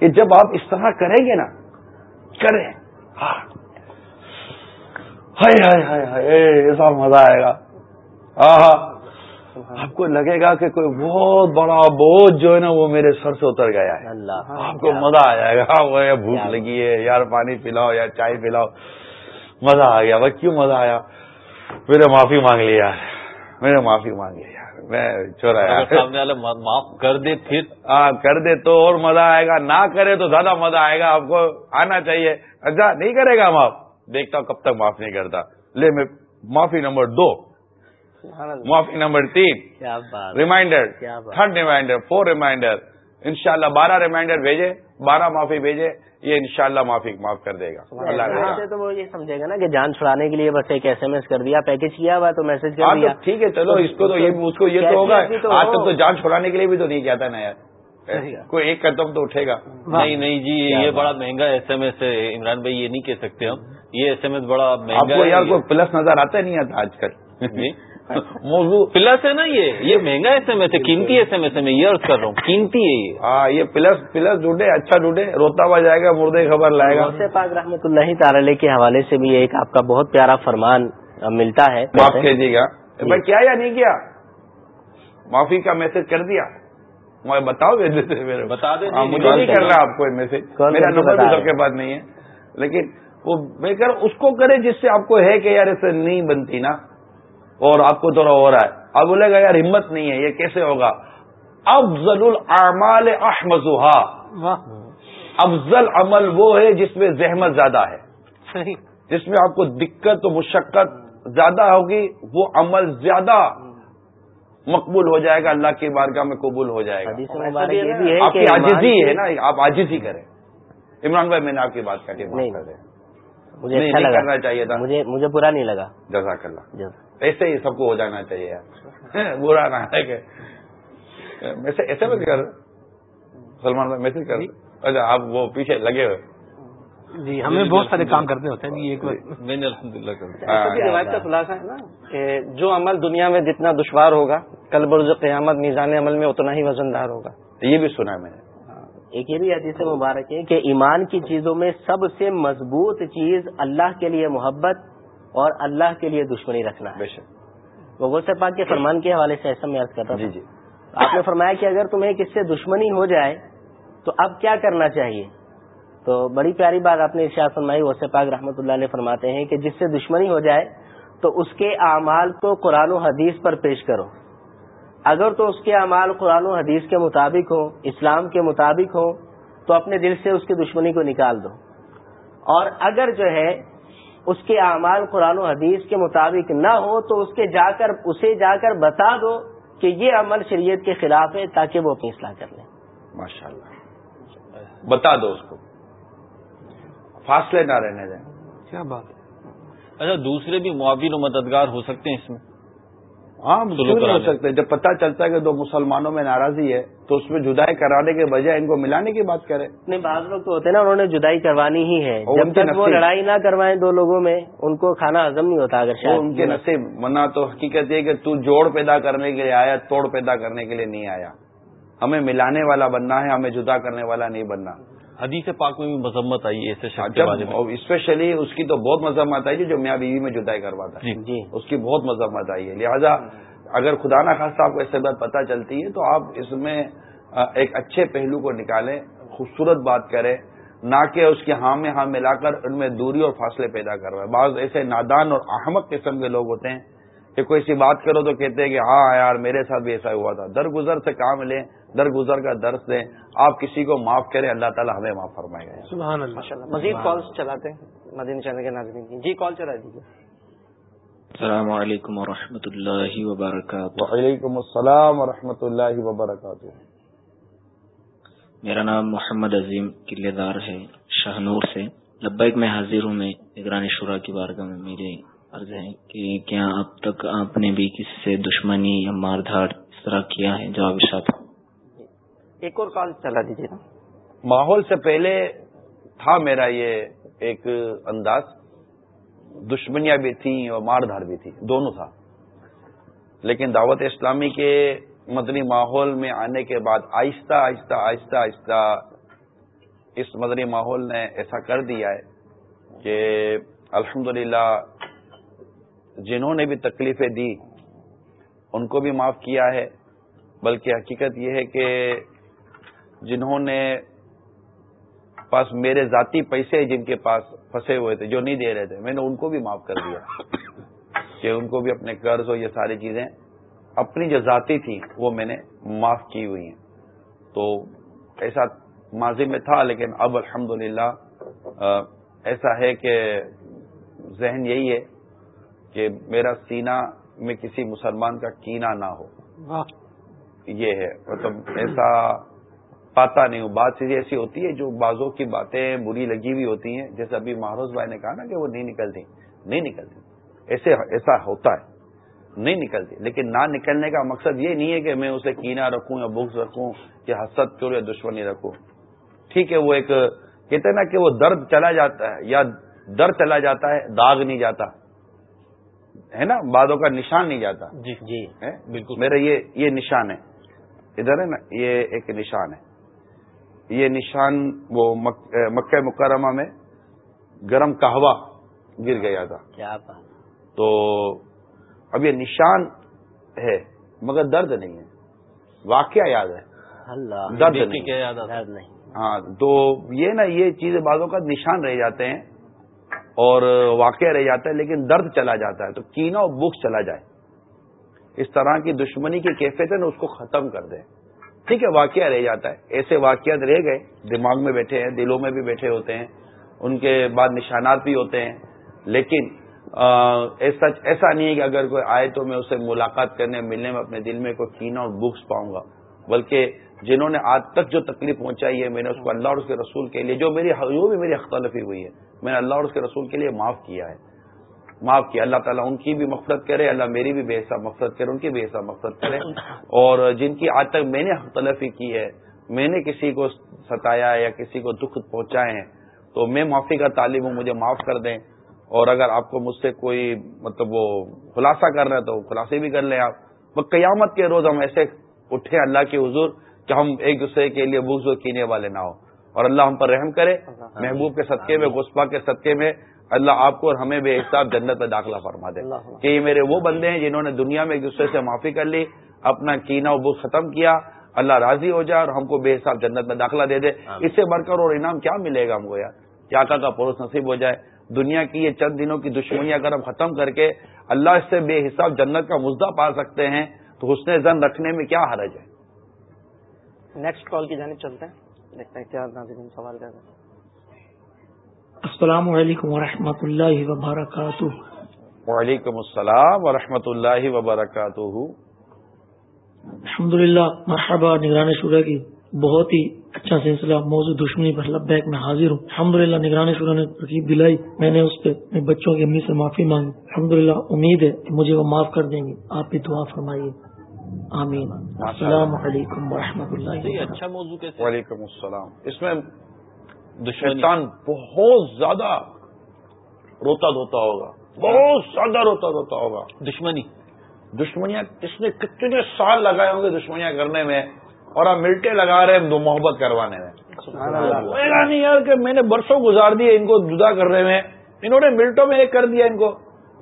کہ جب آپ اس طرح کریں گے نا کریں۔ ہائے ہائے ہائے ہائے ایسا مزہ آئے گا۔ ہاں ہاں آپ کو لگے گا کہ کوئی بہت بڑا بوجھ جو ہے نا وہ میرے سر سے اتر گیا ہے۔ اللہ آپ کو مزہ آ جائے گا۔ (laughs) وہ بھوک لگی ہے۔ یار پانی پلاؤ یا چائے پلاؤ۔ مزہ آ گیا۔ بھائی کیوں مزہ آیا؟ میرے معافی مانگ لیا میرے معافی مانگ لیا میں چورا معاف کر دے پھر۔ ہاں کر دے تو اور مزہ آئے گا۔ نہ کرے تو زیادہ مزہ آئے گا۔ آپ کو آنا چاہیے۔ اچھا نہیں کرے گا معاف؟ دیکھتا ہوں کب تک معاف نہیں کرتا۔ لے میں معافی نمبر دو۔ معافی نمبر تین۔ Reminder. Third reminder four reminder. انشاءاللہ بارہ ریمائنڈر بھیجے بارہ معافی بھیجے یہ انشاءاللہ معافی معاف کر دے گا۔ اللہ تو وہ یہ سمجھے گا نا کہ جان چھڑانے کے لیے بس ایک ایس ایم ایس کر دیا پیکج کیا ہوا تو میسج کر ہاں، دیا۔ ٹھیک ہے چلو اس کو تو یہ اس کو یہ تو ہوگا۔ آج تک تو جان چھڑانے کے لیے بھی تو نہیں کہتا نا یار۔ کوئی ایک قدم تو اٹھے گا۔ نہیں نہیں جی یہ بڑا مہنگا ایس ایم ایس ہے۔ عمران بھائی یہ نہیں کہہ سکتے ہم۔ یہ ایس ایم ایس بڑا مہنگا یار کوئی پلس نظر آتا نہیں آتا آج کل۔ (laughs) موضوع پلس ہے نا یہ. یہ مہنگا ایس ایم ایس ہے قیمتی ایس ایم ایس ہے میں یہ عرض کر رہا ہوں. قیمتی ہے یہ. ہاں یہ پلس پلس ڈھونڈے اچھا ڈھونڈے روتا ہوا جائے گا مردے خبر لائے گا. پاک رحمۃ اللہ تعالی کے حوالے سے بھی ایک آپ کا بہت پیارا فرمان ملتا ہے. معاف کیجیے گا. میں کیا یا نہیں کیا؟ معافی کا میسج کر دیا؟ میں بتاؤ بتا دیں ہاں، مجھے نہیں کر رہا آپ کو میسج میرا نمبر بھی سب کے پاس نہیں ہے. لیکن وہ میں کر اس کو کرے جس سے آپ کو ہے کہ یار اسے نہیں بنتی نا۔ اور آپ کو تھوڑا ہو رہا ہے۔ اب بولے گا یار ہمت نہیں ہے یہ کیسے ہوگا؟ افضل الاعمال احمزها افضل عمل وہ ہے جس میں زحمت زیادہ ہے۔ جس میں آپ کو دقت و مشقت زیادہ ہوگی وہ عمل زیادہ مقبول ہو جائے گا۔ اللہ کی بارگاہ میں قبول ہو جائے گا۔ آپ کی آجزی ہے نا آپ آجزی کریں۔ عمران بھائی میں نے آپ کی بات کر مجھے اچھا لگا۔ کرنا چاہیے تھا۔ مجھے برا نہیں لگا۔ جزاک اللہ۔ ایسے ہی سب کو ہو جانا چاہیے۔ (laughs) برا نہ ہے کہ۔ ایسے میں کر۔ سلمان بھائی میسج کر۔ اچھا آپ وہ پیچھے لگے ہوئے۔ جی ہمیں بہت سارے کام کرتے ہوتے ہیں۔ الحمد للہ روایت کا خلاصہ ہے نا کہ جو عمل دنیا میں جتنا دشوار ہوگا کل برز قیامت میزان عمل میں اتنا ہی وزن دار ہوگا یہ بھی سنا ہے میں نے۔ ایک یہ بھی حدیث مبارک ہے کہ ایمان کی چیزوں میں سب سے مضبوط چیز اللہ کے لیے محبت اور اللہ کے لیے دشمنی رکھنا ہے۔ وہ غصے پاک کے فرمان کے حوالے سے ایسا میں عرض کرتا جی جی۔ آپ نے فرمایا کہ اگر تمہیں کس سے دشمنی ہو جائے تو اب کیا کرنا چاہیے؟ تو بڑی پیاری بات آپ نے ارشاد فرمائی۔ غصے پاک رحمۃ اللہ علیہ فرماتے ہیں کہ جس سے دشمنی ہو جائے تو اس کے اعمال کو قرآن و حدیث پر پیش کرو۔ اگر تو اس کے اعمال قرآن و حدیث کے مطابق ہوں اسلام کے مطابق ہوں تو اپنے دل سے اس کی دشمنی کو نکال دو۔ اور اگر جو ہے اس کے اعمال قرآن و حدیث کے مطابق نہ ہو تو اس کے جا کر اسے جا کر بتا دو کہ یہ عمل شریعت کے خلاف ہے تاکہ وہ اپنی اصلاح کر لیں ماشاء اللہ بتا دو اس کو۔ فاصلے نہ رہنے دیں۔ کیا بات اچھا دوسرے بھی معاون و مددگار ہو سکتے ہیں اس میں۔ ہاں بالکل ہو سکتے؟ جب پتہ چلتا ہے کہ دو مسلمانوں میں ناراضی ہے تو اس میں جدائی کرانے کے بجائے ان کو ملانے کی بات کریں۔ نہیں بعض لوگ تو ہوتے ہیں نا انہوں نے جدائی کروانی ہی ہے۔ جب تک وہ لڑائی نہ کروائیں دو لوگوں میں ان کو کھانا ہزم نہیں ہوتا اگر شاید۔ ان کے نصیب۔ منا تو حقیقت یہ کہ تو جوڑ پیدا کرنے کے لیے آیا توڑ پیدا کرنے کے لیے نہیں آیا۔ ہمیں ملانے والا بننا ہے ہمیں جدا کرنے والا نہیں بننا۔ حدیث پاک میں بھی مذمت آئی ہے اسپیشلی اس کی تو بہت مذمت آئی ہے جو میاں بیوی میں جدائی کرواتا ہے۔ جی۔ اس کی بہت مذمت آئی ہے۔ لہذا اگر خدا نہ خاصہ آپ کو اس سے بات پتہ چلتی ہے تو آپ اس میں ایک اچھے پہلو کو نکالیں خوبصورت بات کریں نہ کہ اس کے ہاں میں ہاں ملا کر ان میں دوری اور فاصلے پیدا کروائے بعض ایسے نادان اور احمد قسم کے لوگ ہوتے ہیں کہ کوئی سی بات کرو تو کہتے ہیں کہ ہاں یار میرے ساتھ بھی ایسا ہوا تھا۔ درگزر سے کام لیں درگزر کا درس دیں۔ آپ کسی کو معاف کریں اللہ تعالیٰ ہمیں معاف فرمائے۔ گا سبحان اللہ۔ مزید کالس چلاتے ہیں۔ مدین چینل کے ناظرین جی کال چلا دیجیے السلام علیکم ورحمۃ اللہ وبرکاتہ۔ وعلیکم السلام ورحمۃ اللہ وبرکاتہ۔ میرا نام محمد عظیم قلعے دار ہے شاہنور سے۔ لبیک میں حاضر ہوں میں نگرانی شورا کی بارگاہ میں میرے عرض ہے کہ کیا اب تک آپ نے بھی کسی سے دشمنی یا مار دھاڑ اس طرح کیا ہے؟ جواب ارشاد ایک اور کال چلا دیجیے ماحول سے پہلے تھا میرا یہ ایک انداز۔ دشمنیاں بھی تھیں اور مار دھاڑ بھی تھی، دونوں تھا۔ لیکن دعوت اسلامی کے مدنی ماحول میں آنے کے بعد آہستہ آہستہ آہستہ آہستہ اس مدنی ماحول نے ایسا کر دیا ہے کہ الحمدللہ جنہوں نے بھی تکلیفیں دی ان کو بھی معاف کیا ہے۔ بلکہ حقیقت یہ ہے کہ جنہوں نے پاس میرے ذاتی پیسے جن کے پاس پھنسے ہوئے تھے، جو نہیں دے رہے تھے، میں نے ان کو بھی معاف کر دیا۔ کہ ان کو بھی اپنے قرض ہو یہ ساری چیزیں اپنی جو ذاتی تھی وہ میں نے معاف کی ہوئی ہیں۔ تو ایسا ماضی میں تھا، لیکن اب الحمدللہ ایسا ہے کہ ذہن یہی ہے کہ میرا سینہ میں کسی مسلمان کا کینا نہ ہو۔ یہ ہے۔ مطلب ایسا پاتا نہیں ہوں۔ بات چیزیں ایسی ہوتی ہے جو بازوں کی باتیں بری لگی ہوئی ہوتی ہیں۔ جیسے ابھی مہاروز بھائی نے کہا نا کہ وہ نہیں نکلتی۔ نہیں نکلتی۔ ایسے ایسا ہوتا ہے۔ نہیں نکلتی۔ لیکن نہ نکلنے کا مقصد یہ نہیں ہے کہ میں اسے کینا رکھوں یا بکس رکھوں یا حسد کروں یا دشمنی رکھوں۔ ٹھیک ہے وہ ایک کہتے ہیں نا کہ وہ درد چلا جاتا ہے یا درد چلا جاتا ہے داغ نہیں جاتا۔ ہے نا بادوں کا نشان نہیں جاتا۔ جی جی۔ بالکل۔ میرا یہ یہ نشان ہے۔ ادھر ہے نا یہ ایک نشان ہے۔ یہ نشان وہ مکہ مکرمہ میں گرم کہوا گر گیا تھا۔ کیا تو اب یہ نشان ہے مگر درد نہیں ہے۔ واقعہ یاد ہے۔ درد نہیں ہاں تو یہ نا یہ چیزیں بازوں کا نشان رہ جاتے ہیں۔ اور واقعہ رہ جاتا ہے لیکن درد چلا جاتا ہے تو کینا اور بکس چلا جائے۔ اس طرح کی دشمنی کی کیفیت ہے نا، اس کو ختم کر دیں۔ ٹھیک ہے، واقعہ رہ جاتا ہے۔ ایسے واقعات رہ گئے، دماغ میں بیٹھے ہیں، دلوں میں بھی بیٹھے ہوتے ہیں، ان کے بعد نشانات بھی ہوتے ہیں۔ لیکن ایسا ایسا نہیں ہے کہ اگر کوئی آئے تو میں اسے ملاقات کرنے، ملنے میں اپنے دل میں کوئی کینا اور بکس پاؤں گا۔ بلکہ جنہوں نے آج تک جو تکلیف پہنچائی ہے، میں نے اس کو اللہ اور اس کے رسول کے لیے، جو میری جو بھی میری اختلفی ہوئی ہے۔ میں نے اللہ اور اس کے رسول کے لیے معاف کیا ہے۔ معاف کیا۔ اللہ تعالیٰ ان کی بھی مقصد کرے، اللہ میری بھی بے حساب مقصد کرے، ان کی بے حساب مقصد کرے۔ اور جن کی آج تک میں نے اختلفی کی ہے، میں نے کسی کو ستایا یا کسی کو دکھ پہنچائے ہیں، تو میں معافی کا تعلیم ہوں، مجھے معاف کر دیں۔ اور اگر آپ کو مجھ سے کوئی مطلب وہ خلاصہ کر رہا ہے تو خلاصے بھی کر لیں آپ۔ قیامت کے روز ہم ایسے اٹھے اللہ کے حضور کہ ہم ایک دوسرے کے لیے بوجھ و کینے والے نہ ہو اور اللہ ہم پر رحم کرے محبوب کے صدقے میں گسپا کے صدقے میں اللہ آپ کو اور ہمیں بے حساب جنت میں داخلہ فرما دے۔ کہ یہ میرے وہ بندے ہیں جنہوں نے دنیا میں ایک دوسرے سے معافی کر لی اپنا کینا و بوجھ ختم کیا اللہ راضی ہو جائے اور ہم کو بے حساب جنت میں داخلہ دے دے۔ اس سے بڑھ کر اور انعام کیا ملے گا ہم کو یار؟ کیا کا پروس نصیب ہو جائے؟ دنیا کی یہ چند دنوں کی دشمنیاں اگر ہم ختم کر کے اللہ اس سے بے حساب جنت کا مزدہ پا سکتے ہیں تو حسن زن رکھنے میں کیا حرج ہے؟ نیکسٹ کال کی جانب چلتے ہیں۔ دیکھتے ہیں کیا ناظرین سوال کر رہے ہیں۔ السلام علیکم ورحمۃ اللہ وبرکاتہ۔ وعلیکم السلام ورحمۃ اللہ وبرکاتہ۔ الحمد للہ مرحبا نگران شورا کی بہت ہی اچھا سلسلہ موضوع دشمنی پر لبیک میں حاضر ہوں۔ الحمد للہ نگران شورا نے ترکیب دلائی۔ میں نے اس پہ بچوں کی امی سے معافی مانگی۔ الحمد للہ امید ہے کہ مجھے وہ معاف کر دیں گے آپ بھی دعا فرمائیے۔ آمین. السلام علیکم ورحمۃ اللہ اچھا موضوع وعلیکم السلام. اس میں شیطان بہت زیادہ روتا دھوتا ہوگا. بہت زیادہ روتا دھوتا ہوگا. دشمنی. دشمنیاں اس نے کتنے سال لگائے ہوں گے دشمنیاں کرنے میں اور آپ ملٹے لگا رہے ہیں دو محبت کروانے میں. نہیں یار کہ میں نے برسوں گزار دیے ان کو جدا کرنے میں انہوں نے ملٹوں میں ایک کر دیا ان کو.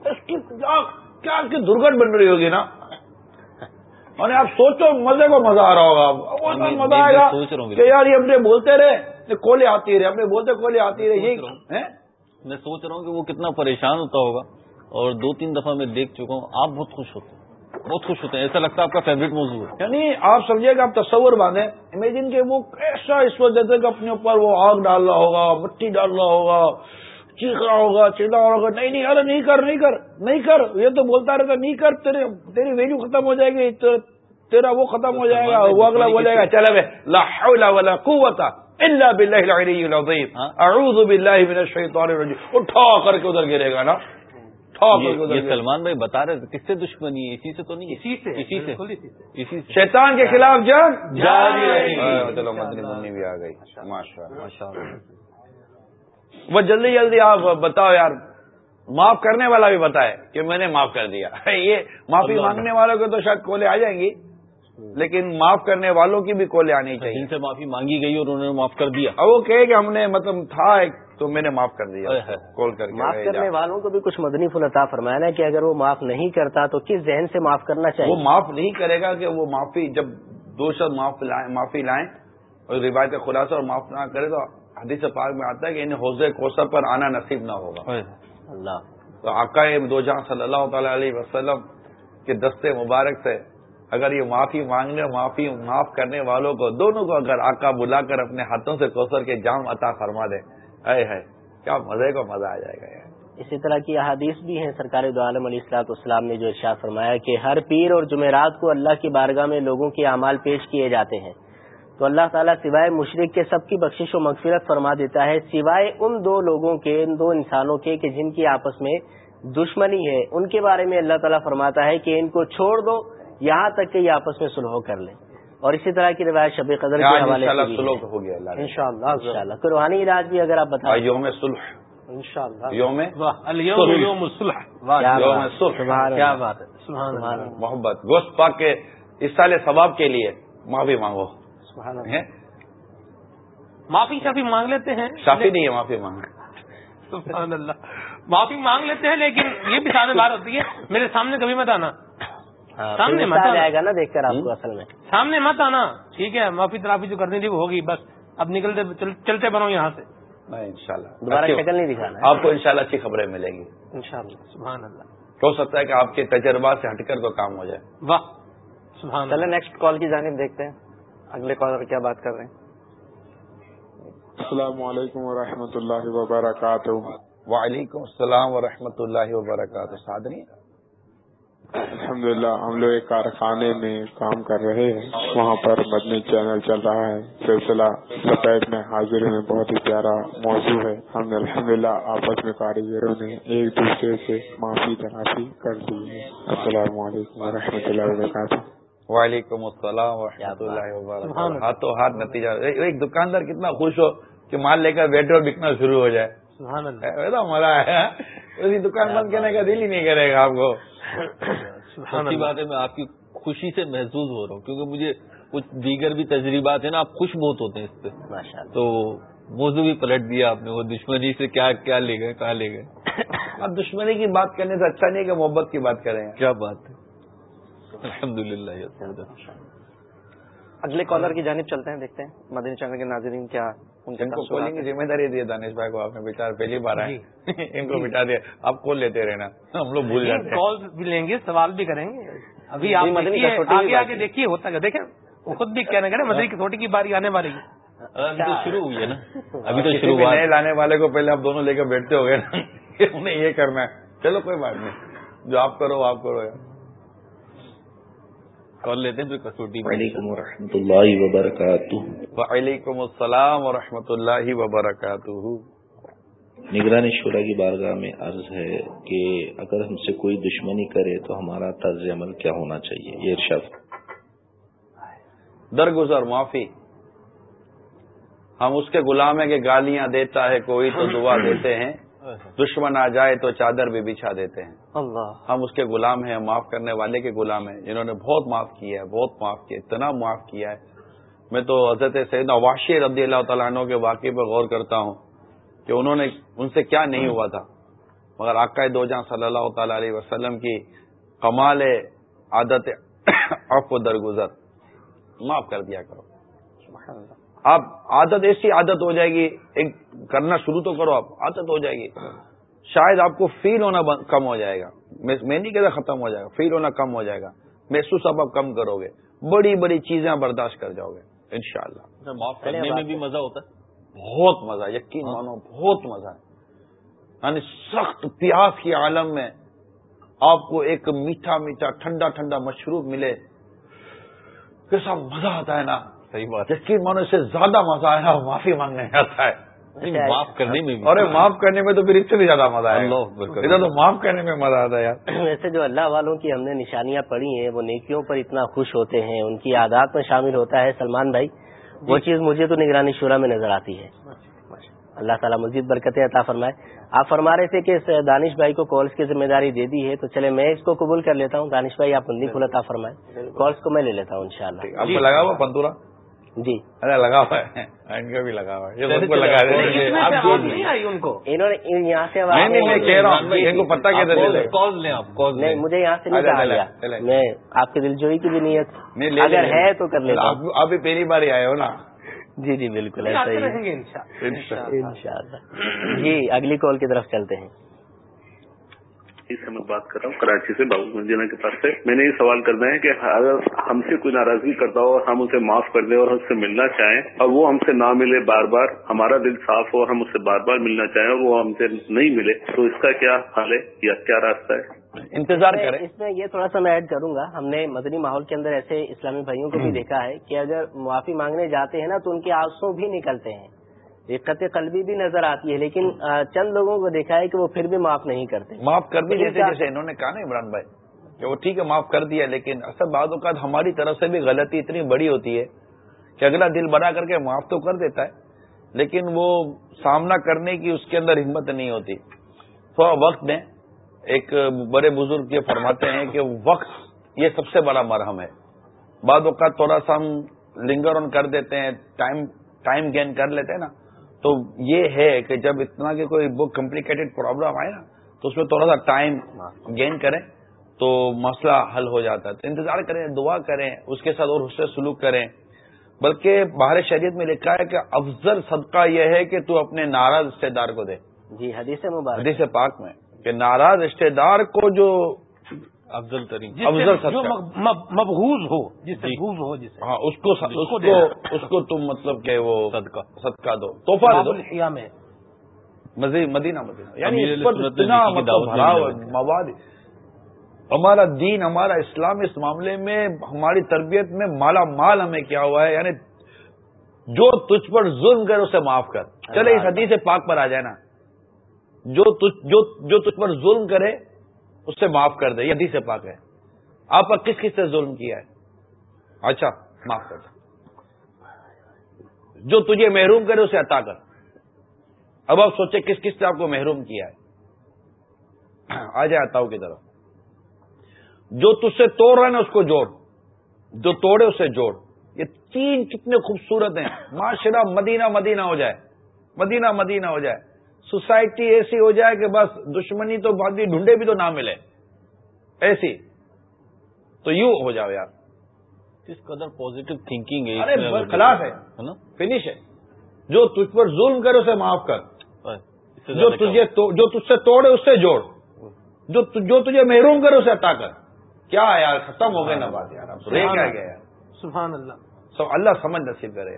اس کی کیا درگٹ بن رہی ہوگی نا؟ اور آپ سوچو مزے کو مزہ آ رہا ہوگا۔ مزہ آئے گا کہ یار یہ اپنے بولتے رہے کولے آتی رہے اپنے بولتے کولے آتی رہے میں سوچ رہا ہوں۔ کہ وہ کتنا پریشان ہوتا ہوگا۔ اور دو تین دفعہ میں دیکھ چکا ہوں آپ بہت خوش ہوتے ہیں۔ بہت خوش ہوتے ہیں۔ ایسا لگتا ہے آپ کا فیوریٹ موضوع ہے۔ یعنی آپ سمجھے کہ آپ تصور باندھیں۔ امیجن کہ وہ کیسا اس وجہ سے کہ اپنے اوپر وہ آگ ڈالنا ہوگا مٹی ڈالنا ہوگا۔ چیخنا ہوگا چیلا ہوگا نہیں نہیں ارے نہیں کر نہیں کر نہیں کر یہ تو بولتا رہتا نہیں کر تیرے تیری ویلو ختم ہو جائے گی تیرا وہ ختم ہو جائے گا وہ اگلا بولے گا چلے لا حول ولا قوت الا باللہ العلی العظیم. ہاں۔ اعوذ باللہ من الشیطان الرجیم. اٹھا کر کے ادھر گرے گا نا یہ سلمان بھائی بتا رہے تھے کس سے دشمنی ہے؟ اسی سے تو نہیں اسی سے اسی سے اسی سے۔ شیطان کے خلاف جنگ چلو مدنی بھی آ گئی۔ ماشاء وہ جلدی جلدی آپ بتاؤ یار معاف کرنے والا بھی بتائے کہ میں نے معاف کر دیا۔ (laughs) یہ معافی مانگنے والوں کے تو شاید کولے آ جائیں گی لیکن معاف کرنے والوں کی بھی کولے آنی چاہیے۔ ان سے معافی مانگی گئی اور انہوں نے معاف کر دیا۔ وہ کہ ہم نے مطلب تھا ایک تو میں نے معاف کر دیا کال کر معاف کرنے والوں کو بھی کچھ مدنی فلطا فرمایا کہ اگر وہ معاف نہیں کرتا تو کس ذہن سے معاف کرنا چاہیے؟ وہ معاف نہیں کرے گا کہ وہ معافی جب دو شخص معافی لائیں اور روایت خلاصہ اور معاف نہ کرے تو حدیث پاک میں آتا ہے کہ انہیں حوض کوثر پر آنا نصیب نہ ہوگا۔ اللہ۔ تو آقا دو جہاں صلی اللہ تعالی علیہ وسلم کے دستے مبارک سے اگر یہ معافی مانگنے معافی معاف کرنے والوں کو دونوں کو اگر آقا بلا کر اپنے ہاتھوں سے کوثر کے جام عطا فرما دے اے ہے کیا مزے کو مزہ آ جائے گا یار۔ اسی طرح کی احادیث بھی ہیں سرکار دو عالم علیہ السلاط اسلام نے جو ارشاد فرمایا کہ ہر پیر اور جمعرات کو اللہ کی بارگاہ میں لوگوں کے اعمال پیش کیے جاتے ہیں۔ تو اللہ تعالیٰ سوائے مشرق کے سب کی بخشش و مغفرت فرما دیتا ہے سوائے ان دو لوگوں کے ان دو انسانوں کے کہ جن کی آپس میں دشمنی ہے۔ ان کے بارے میں اللہ تعالیٰ فرماتا ہے کہ ان کو چھوڑ دو یہاں تک کہ یہ آپس میں سلح کر لیں۔ اور اسی طرح کی روایت شب قدر کے حوالے سے ہو گیا ان شاء اللہ تو روحانی علاج بھی اگر آپ بتائیں یوم سلح ان شاء اللہ یوم کیا بات ہے۔ محبت گوشت پاک کے اس سال ثواب کے لیے معافی مانگو۔ معافی شافی مانگ لیتے ہیں شافی نہیں ہے معافی مانگ سبحان اللہ۔ معافی مانگ لیتے ہیں لیکن یہ بھی سامنے بات ہوتی ہے میرے سامنے کبھی مت آنا۔ ہاں، سامنے مت آئے گا نا دیکھ کر آپ کو اصل میں۔ سامنے مت آنا۔ ٹھیک ہے معافی ترافی جو کرنی تھی وہ ہوگی بس۔ اب نکلتے چلتے بنو یہاں سے۔ دوبارہ شکل نہیں دکھانا آپ کو انشاءاللہ اچھی خبریں ملیں گی۔ ان شاء اللہ سبحان اللہ۔ ہو سکتا ہے کہ آپ کے تجربات سے ہٹ کر تو کام ہو جائے۔ واہ سبحان چلے نیکسٹ کال کی جانب دیکھتے ہیں۔ اگلے کال کیا بات کر رہے ہیں؟ السلام علیکم ورحمۃ اللہ وبرکاتہ۔ وعلیکم السلام ورحمۃ اللہ وبرکاتہ۔ سادری الحمد للہ ہم لوگ ایک کارخانے میں کام کر رہے ہیں۔ وہاں پر مدنی چینل چل رہا ہے۔ سلسلہ سفید میں حاضر میں بہت ہی پیارا موضوع ہے۔ ہم نے الحمد للہ آپس میں کاریگروں نے ایک دوسرے سے معافی تنافی کر دی ہے۔ السلام علیکم و رحمۃ اللہ وبرکاتہ۔ وعلیکم السلام و رحمۃ اللہ وبرکاتہ۔ ہاتھوں ہاتھ نتیجہ۔ ایک دکاندار کتنا خوش ہو کہ مال لے کر بیٹھے اور بکنا شروع ہو جائے۔ مزہ آیا۔ دکان بند کرنے کا دل ہی نہیں کرے گا آپ کو۔ سچی بات ہے میں آپ کی خوشی سے محسوس ہو رہا ہوں کیونکہ مجھے کچھ دیگر بھی تجربات ہیں نا آپ خوش بہت ہوتے ہیں اس پہ۔ تو موضوع بھی پلٹ دیا آپ نے وہ دشمنی سے کیا کیا لے گئے کہاں لے گئے؟ اب دشمنی کی بات کرنے سے اچھا نہیں کہ محبت کی بات کریں۔ کیا بات ہے؟ الحمد للہ۔ اگلے کالر کی جانب چلتے ہیں دیکھتے ہیں۔ مدنی چینل کے ناظرین کیا ان کو کھولیں گے ذمہ داری دی دانش بھائی کو آپ نے بچار پہلی بار آئے۔ جی۔ (laughs) ان کو بٹا دیا۔ آپ کھول لیتے رہنا۔ ہم لوگ بھول جاتے ہیں۔ کال بھی لیں گے سوال بھی کریں گے۔ ابھی آپ آگے آگے دیکھیے ہوتا ہے۔ دیکھیں وہ خود بھی کہنا کریں مدری کی چھوٹی کی باری آنے والی۔ ہے شروع ہوئی ہے نا۔ ابھی تو شروع نئے لانے والے کو پہلے آپ دونوں لے کر بیٹھتے ہو گئے نا۔ (laughs) انہیں یہ کرنا ہے۔ چلو کوئی بات نہیں۔ جو آپ کرو آپ کرو۔ یار کال لیتے ہیں کسوٹی وعلیکم و رحمۃ اللہ وبرکاتہ۔ وعلیکم السلام و رحمۃ اللہ وبرکاتہ۔ نگرانی شورا کی بارگاہ میں عرض ہے کہ اگر ہم سے کوئی دشمنی کرے تو ہمارا طرز عمل کیا ہونا چاہیے؟ یہ ارشاد۔ درگزر معافی۔ ہم اس کے غلام ہیں کہ گالیاں دیتا ہے کوئی تو دعا دیتے ہیں۔ دشمن آ جائے تو چادر بھی بچھا دیتے ہیں۔ اللہ۔ ہم اس کے غلام ہیں معاف کرنے والے کے غلام ہیں۔ جنہوں نے بہت معاف کیا ہے بہت معاف کیا اتنا معاف کیا ہے۔ میں تو حضرت سید واشی رضی اللہ تعالیٰ عنہ کے واقعے پر غور کرتا ہوں کہ انہوں نے ان سے کیا نہیں ہوا تھا۔ مگر آقا دو جہاں صلی اللہ تعالی علیہ وسلم کی کمال عادت (coughs) آپ کو درگزر۔ معاف کر دیا کرو۔ آپ عادت ایسی عادت ہو جائے گی ایک کرنا شروع تو کرو آپ عادت ہو جائے گی۔ شاید آپ کو فیل ہونا کم ہو جائے گا۔ میں نہیں کہتا ختم ہو جائے گا فیل ہونا کم ہو جائے گا۔ محسوس اب آپ کم کرو گے۔ بڑی بڑی چیزیں برداشت کر جاؤ گے ان شاء اللہ معاف کرنے میں بھی مزہ ہوتا ہے؟ بہت مزہ یقین مانو بہت مزہ ہے۔ یعنی سخت پیاس کی عالم میں آپ کو ایک میٹھا میٹھا ٹھنڈا ٹھنڈا مشروب ملے۔ کیسا مزہ آتا ہے نا۔ صحیح بات یقین مانو اس سے زیادہ مزہ آیا معافی مانگنے آتا ہے معاف کرنے میں اور معاف کرنے میں تو پھر اس سے بھی زیادہ مزہ آیا۔ ادھر تو معاف کرنے میں مزہ آتا ہے یار۔ ویسے جو اللہ والوں کی ہم نے نشانیاں پڑھی ہیں وہ نیکیوں پر اتنا خوش ہوتے ہیں ان کی عادات میں شامل ہوتا ہے۔ سلمان بھائی وہ چیز مجھے تو نگرانی شورا میں نظر آتی ہے۔ اللہ تعالیٰ مزید برکتیں عطا فرمائے۔ آپ فرما رہے تھے کہ دانش بھائی کو کالس کی ذمہ داری دے دی ہے تو چلے میں اس کو قبول کر لیتا ہوں۔ دانش بھائی آپ بندی عطا فرمائے کالس کو میں لے لیتا ہوں ان شاء اللہ لگا ہوا جی۔ ارے لگا ہوا ہے۔ ان کا بھی لگا ہوا ہے لگا ان کو۔ انہوں نے یہاں سے ان کو پتا نہیں مجھے یہاں سے نہیں کہا گیا۔ میں آپ کی دل جوئی کی بھی نیت اگر ہے تو کر لیتا آپ بھی پہلی بار ہی آئے ہو نا۔ جی جی بالکل ایسا ہی ان شاء اللہ۔ جی اگلی کال کی طرف چلتے ہیں۔ سے میں بات کر رہا ہوں کراچی سے بابو مدینہ کے پاس سے۔ میں نے یہ سوال کرنا ہے کہ اگر ہم سے کوئی ناراضگی کرتا ہو اور ہم اسے معاف کر دیں اور ہم سے ملنا چاہیں اور وہ ہم سے نہ ملے بار بار ہمارا دل صاف ہو اور ہم اس سے بار بار ملنا چاہیں اور وہ ہم سے نہیں ملے تو اس کا کیا حال ہے یا کیا راستہ ہے؟ انتظار کریں۔ اس میں یہ تھوڑا سا میں ایڈ کروں گا۔ ہم نے مدنی ماحول کے اندر ایسے اسلامی بھائیوں کو بھی دیکھا ہے کہ اگر معافی مانگنے جاتے ہیں نا تو ان کے آنسو بھی نکلتے ہیں۔ دقت قلبی بھی نظر آتی ہے لیکن چند لوگوں کو دیکھا ہے کہ وہ پھر بھی معاف نہیں کرتے۔ معاف کر بھی دیتے جیسے انہوں نے کہا نا عمران بھائی کہ وہ ٹھیک ہے معاف کر دیا لیکن اصل بعض اوقات ہماری طرف سے بھی غلطی اتنی بڑی ہوتی ہے کہ اگلا دل بڑا کر کے معاف تو کر دیتا ہے لیکن وہ سامنا کرنے کی اس کے اندر ہمت نہیں ہوتی۔ تھوڑا وقت میں ایک بڑے بزرگ یہ فرماتے ہیں کہ وقت یہ سب سے بڑا مرہم ہے۔ بعض اوقات تھوڑا سا ہم لنگر آن کر دیتے ہیں ٹائم ٹائم گین کر لیتے ہیں نا۔ تو یہ ہے کہ جب اتنا کہ کوئی بک کمپلیکیٹڈ پرابلم آئے نا تو اس میں تھوڑا سا ٹائم گین کریں تو مسئلہ حل ہو جاتا ہے۔ تو انتظار کریں دعا کریں اس کے ساتھ اور حصے سلوک کریں۔ بلکہ باہر شریعت میں لکھا ہے کہ افضل صدقہ یہ ہے کہ تو اپنے ناراض رشتے دار کو دے۔ جی حدیث مبارک۔ حدیث پاک میں کہ ناراض رشتے دار کو جو افضل ترین۔ افضل جو مبغوز ہو جس سے ہو جس ہاں اس کو اس کو تم مطلب کہ وہ صدقہ۔ صدقہ دو۔ توحفہ دو۔ میں۔ مزید مدینہ مدینہ۔ یعنی اتنا مطلب مواد۔ ہمارا دین ہمارا اسلام اس معاملے میں ہماری تربیت میں مالا مال ہمیں کیا ہوا ہے؟ یعنی جو تجھ پر ظلم کر اسے معاف کر۔ چلے اس حدیث پاک پر آ جائے نا جو تجھ پر ظلم کرے اس سے معاف کر دے، یہ حدیث پاک ہے۔ آپ پر کس کس سے ظلم کیا ہے؟ اچھا معاف کر دے۔ جو تجھے محروم کرے، اسے عطا کر۔ اب آپ سوچے کس کس نے آپ کو محروم کیا ہے۔ آ جائے عطاؤ کی طرف۔ جو تج سے توڑ رہے نا، اس کو جوڑ۔ جو توڑے، اسے جوڑ۔ یہ تین کتنے خوبصورت ہیں۔ معاشرہ مدینہ مدینہ ہو جائے۔ مدینہ مدینہ ہو جائے۔ سوسائٹی ایسی ہو جائے کہ بس دشمنی تو بھی ڈھونڈے بھی تو نہ ملے۔ ایسی۔ تو یوں ہو جاؤ یار۔ کس قدر پازیٹو تھنکنگ ہے خلاف ہے۔ فنش ہے۔ جو تجھ پر ظلم کرے اسے معاف کر۔ جو تجھے جو تجھ سے توڑے اس سے جوڑ۔ جو جو تجھے محروم کرے اسے عطا کر۔ کیا ہے یار ختم ہو گئے نا بات یار۔ گیا سبحان اللہ۔ سو اللہ سمجھ نصیب کرے۔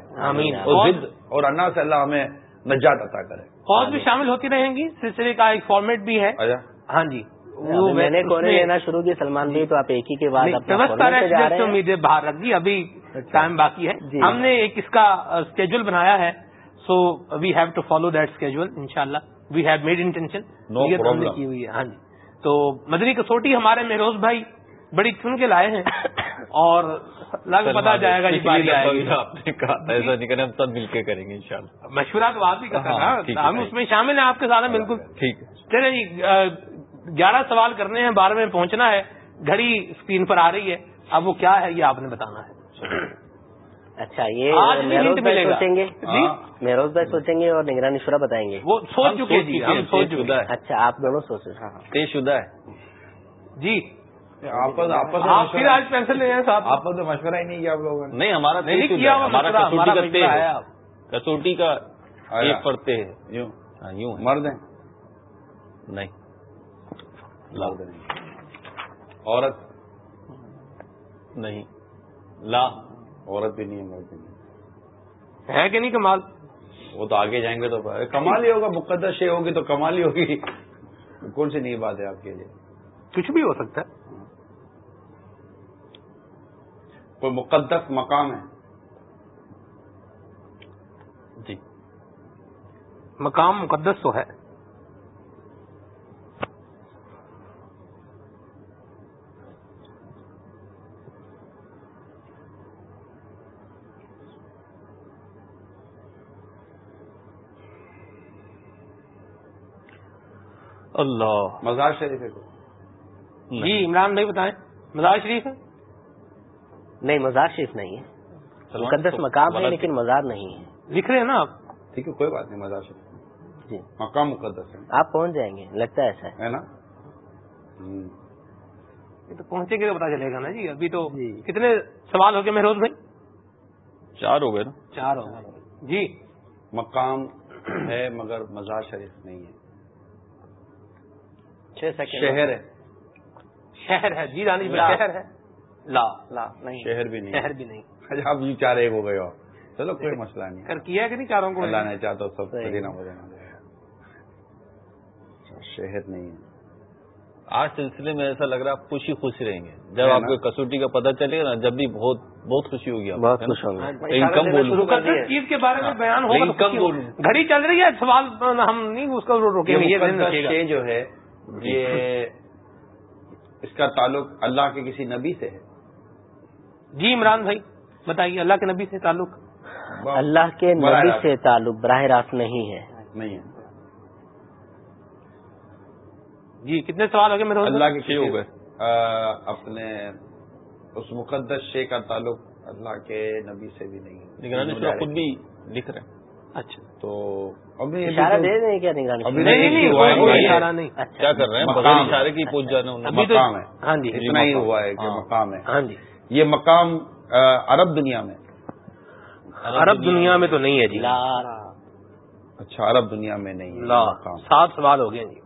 اور اور اللہ سے اللہ ہمیں نجات عطا کرے فوج بھی شامل ہوتی رہیں گی سلسلے کا ایک فارمیٹ بھی ہے۔ ہاں جی۔ میں نے کونے لینا شروع کی سلمان بھی تو آپ ایک ہی کے بعد امیدیں باہر رکھ دی ابھی ٹائم باقی ہے۔ جی۔ ہم نے ایک اس کا اسکیجول بنایا ہے۔ So we have to follow that schedule ان شاء اللہ وی ہیو میڈ انٹینشن کی ہوئی ہے۔ ہاں جی۔ تو مدنی کسوٹی ہمارے مہروز بھائی بڑی چن کے لائے ہیں۔ اور لگ پتا جائے گا آپ نے کہا ایسا نہیں کریں ہم سب مل کے کریں گے ان شاء اللہ مشورہ تو آپ ہی کرتے ہیں ہم اس میں شامل ہیں آپ کے ساتھ بالکل۔ ٹھیک چلے جی گیارہ سوال کرنے ہیں بارہ میں پہنچنا ہے۔ گھڑی اسکرین پر آ رہی ہے۔ اب وہ کیا ہے یہ آپ نے بتانا ہے۔ اچھا یہ سوچیں گے؟ مہروز بھائی سوچیں گے اور نگرانی شورا بتائیں گے۔ وہ سوچ چکے جی ہم سوچ چکے اچھا آپ دونوں سوچ رہے ہیں طے شدہ ہے۔ جی پھر آج پینسل لے صاحب آپ کو تو مشورہ ہی نہیں کیا آپ لوگوں نے؟ نہیں ہمارا نہیں کیا کسوٹی کا ایک پڑتے ہیں۔ مرد ہیں؟ نہیں۔ لا۔ عورت؟ نہیں۔ لا۔ عورت بھی نہیں ہے مرد نہیں۔ ہے کہ نہیں کمال؟ وہ تو آگے جائیں گے تو کمال ہی ہوگا مقدس شے ہوگی تو کمال ہی ہوگی۔ کون سی نئی بات ہے آپ کے لیے؟ کچھ بھی ہو سکتا ہے۔ کوئی مقدس مقام ہے؟ جی۔ مقام مقدس تو ہے۔ اللہ۔ مزار شریف ہے۔ جی عمران بھائی بتائیں۔ مزار شریف ہے؟ نہیں مزار شریف نہیں ہے۔ مقدس مقام ہے لیکن مزار نہیں ہے۔ لکھ رہے ہیں نا آپ؟ ٹھیک ہے کوئی بات نہیں مزار شریف۔ جی۔ مقام مقدس ہے۔ آپ پہنچ جائیں گے لگتا ہے ایسا ہے۔ ہے نا۔ یہ تو پہنچے گے تو پتا چلے گا نا جی ابھی تو کتنے سوال ہو گئے مہروز بھائی؟ چار ہو گئے نا۔ چار ہو گئے۔ جی۔ مقام ہے مگر مزار شریف نہیں ہے۔ چھ سیکنڈ۔ شہر ہے۔ شہر ہے جی رانی۔ شہر ہے۔ لا. لا نہیں. شہر بھی نہیں. شہر بھی نہیں. اچھا آپ یوں چار ایک ہو گئے ہو چلو کوئی مسئلہ نہیں. کر کیا ہے کہ نہیں چاروں کو؟ اللہ نے چاہ تو سب۔ مدینہ مدینہ دے. اچھا، شہر نہیں ہے. آج سلسلے میں ایسا لگ رہا ہے آپ خوشی خوشی رہیں گے. جب آپ؟ کو کسوٹی کا پتہ چلے گا نا جب بھی بہت بہت خوشی ہوگی بہت؟ خوش انکم بولوں مقدس چیز کے بارے میں بیان ہوگا لیکن تو کم خوشی بولوں۔ گھڑی چل رہی ہے سوال ہم نہیں اس کو روکیں گے یہ یہ جو ہے یہ (laughs) اس کا تعلق اللہ کے کسی نبی سے ہے۔ جی عمران بھائی بتائیے اللہ کے نبی سے تعلق؟ اللہ کے نبی۔ سے تعلق براہ راست نہیں ہے۔ نہیں جی کتنے سوال ہو گئے میرے اللہ کے ہو گئے؟ اپنے اس مقدس شے کا تعلق اللہ کے نبی سے بھی نہیں۔ ہے خود بھی لکھ رہے اچھا۔ تو ابھی اشارہ دے دیں کیا؟ نہیں کیا کر رہے ہیں؟ مقام۔ بغیر ہے۔ اشارے کی پہنچ جانا انہوں نے ابھی تو- مقام ہے۔ ہاں جی۔ اتنا ہی۔ ہوا ہے کہ ہاں۔ مقام ہے۔ ہاں جی۔ یہ مقام عرب دنیا میں۔ عرب دنیا میں تو نہیں ہے جی۔ اچھا عرب دنیا میں نہیں سات سوال ہو گئے۔ جی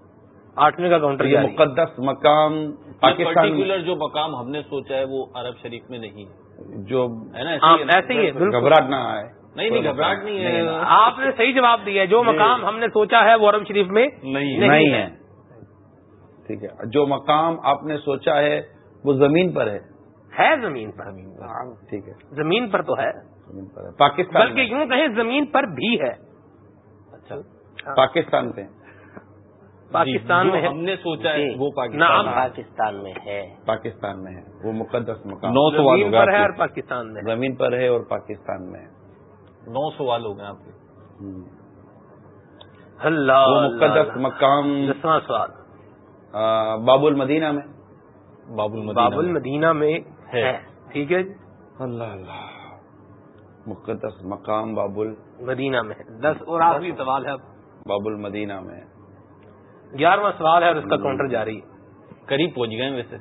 آٹھویں کا کاؤنٹر یہ۔ مقدس مقام پاکستان پرٹیکولر جو مقام ہم نے سوچا ہے وہ عرب شریف میں نہیں ہے۔ جو ہے نا ہاں ایسے ہی ہے گھبراہٹ نہ آئے۔ نہیں نہیں گھبراہٹ نہیں ہے۔ آپ نے صحیح جواب دیا ہے جو مقام ہم نے سوچا ہے وہ عرب شریف میں نہیں ہے۔ ٹھیک ہے۔ جو مقام آپ نے سوچا ہے وہ زمین پر ہے۔ ہے زمین پر؟ ٹھیک ہے۔ زمین پر تو ہے۔ زمین پر ہے۔ پاکستان بلکہ یوں کہیں زمین پر بھی ہے۔ اچھا۔ پاکستان پہ پاکستان جو میں ہے۔ ہم نے سوچا ہے جی۔ وہ۔ پاکستان میں ہے۔ پاکستان میں ہے۔ پاکستان میں ہے۔ وہ مقدس مقام۔ نو سوال ہو زمین گئے پر ہے اور پاکستان میں زمین پر ہے اور پاکستان میں ہے۔ نو سوال ہو گئے آپ کے۔ اللہ مقدس۔ مقام۔ دسواں سوال۔ باب المدینہ میں۔ باب المدینہ باب میں۔ المدینہ ہے۔ ٹھیک ہے جی؟ اللہ اللہ. مقدس مقام باب ال مدینہ میں دس اور آخری سوال ہے اب. باب المدینہ میں گیارہواں سوال ہے اور اس کا کاؤنٹر جاری. ہے قریب پہنچ گئے ہیں ویسے.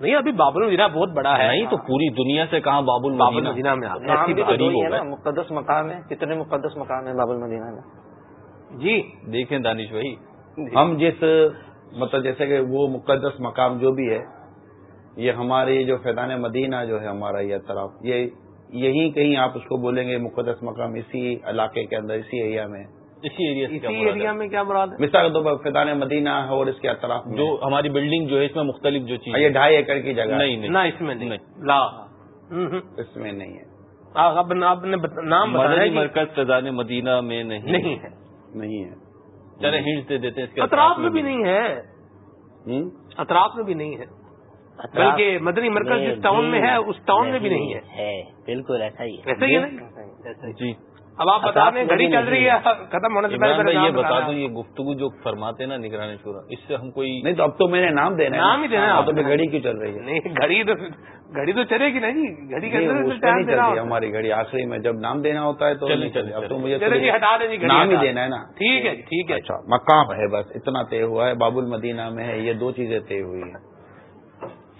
نہیں ابھی باب المدینہ بہت بڑا ہے. نہیں تو پوری دنیا سے کہاں باب المدینہ المدینہ میں مقدس مقام ہے. کتنے مقدس مقام ہے باب المدینہ میں؟ جی. دیکھیں دانش بھائی. ہم جس مطلب جیسے کہ وہ مقدس مقام جو بھی ہے یہ ہماری جو فیضان مدینہ جو ہے ہمارا یہ طرف یہ یہی کہیں آپ اس کو بولیں گے مقدس مقام اسی علاقے کے اندر اسی ایریا میں؟ اسی ایریا اسی میں کیا مراد ہے؟ مثال کے طور پر فیضان مدینہ ہے اور اس کے اطراف جو ہماری بلڈنگ جو ہے اس میں مختلف جو چیز یہ ڈھائی ایکڑ کی جگہ نہیں نہیں۔ نہ اس میں نہیں۔ لا۔ اس میں نہیں ہے۔ آپ آپ نے نام بتایا مرکز فیضان مدینہ میں نہیں نہیں ہے۔ نہیں ہے۔ چلے ہنٹ دے دیتے ہیں اس کے اطراف میں بھی نہیں ہے؟ اطراف میں بھی نہیں ہے۔ اطراف بلکہ مدنی مرکز جس ٹاؤن میں ہے اس ٹاؤن میں بھی نہیں ہے۔ بالکل ایسا ہی ہے۔ ایسا ہی ہے نا؟ جی۔ اب آپ بتا دیں گھڑی چل رہی ہے ختم ہونے سے پہلے عمران پہلے یہ بتا دوں یہ گفتگو جو فرماتے ہیں نا نگرانی شورا اس سے ہم کوئی نہیں تو اب تو میں نے نام دینا ہے۔ نام ہی دینا تو گھڑی کیوں چل رہی ہے؟ نہیں گھڑی تو گھڑی تو چلے گی نا جی۔ گھڑی کے نہیں، اندر۔ ہماری گھڑی۔ آخری میں جب نام دینا ہوتا ہے تو نہیں چلے اب تو مجھے جی ہٹا دیں جی نام ہی دینا ہے نا۔ ٹھیک ہے جی ٹھیک ہے۔ اچھا مقام ہے بس اتنا طے ہوا ہے باب المدینہ میں ہے یہ دو چیزیں طے ہوئی ہیں۔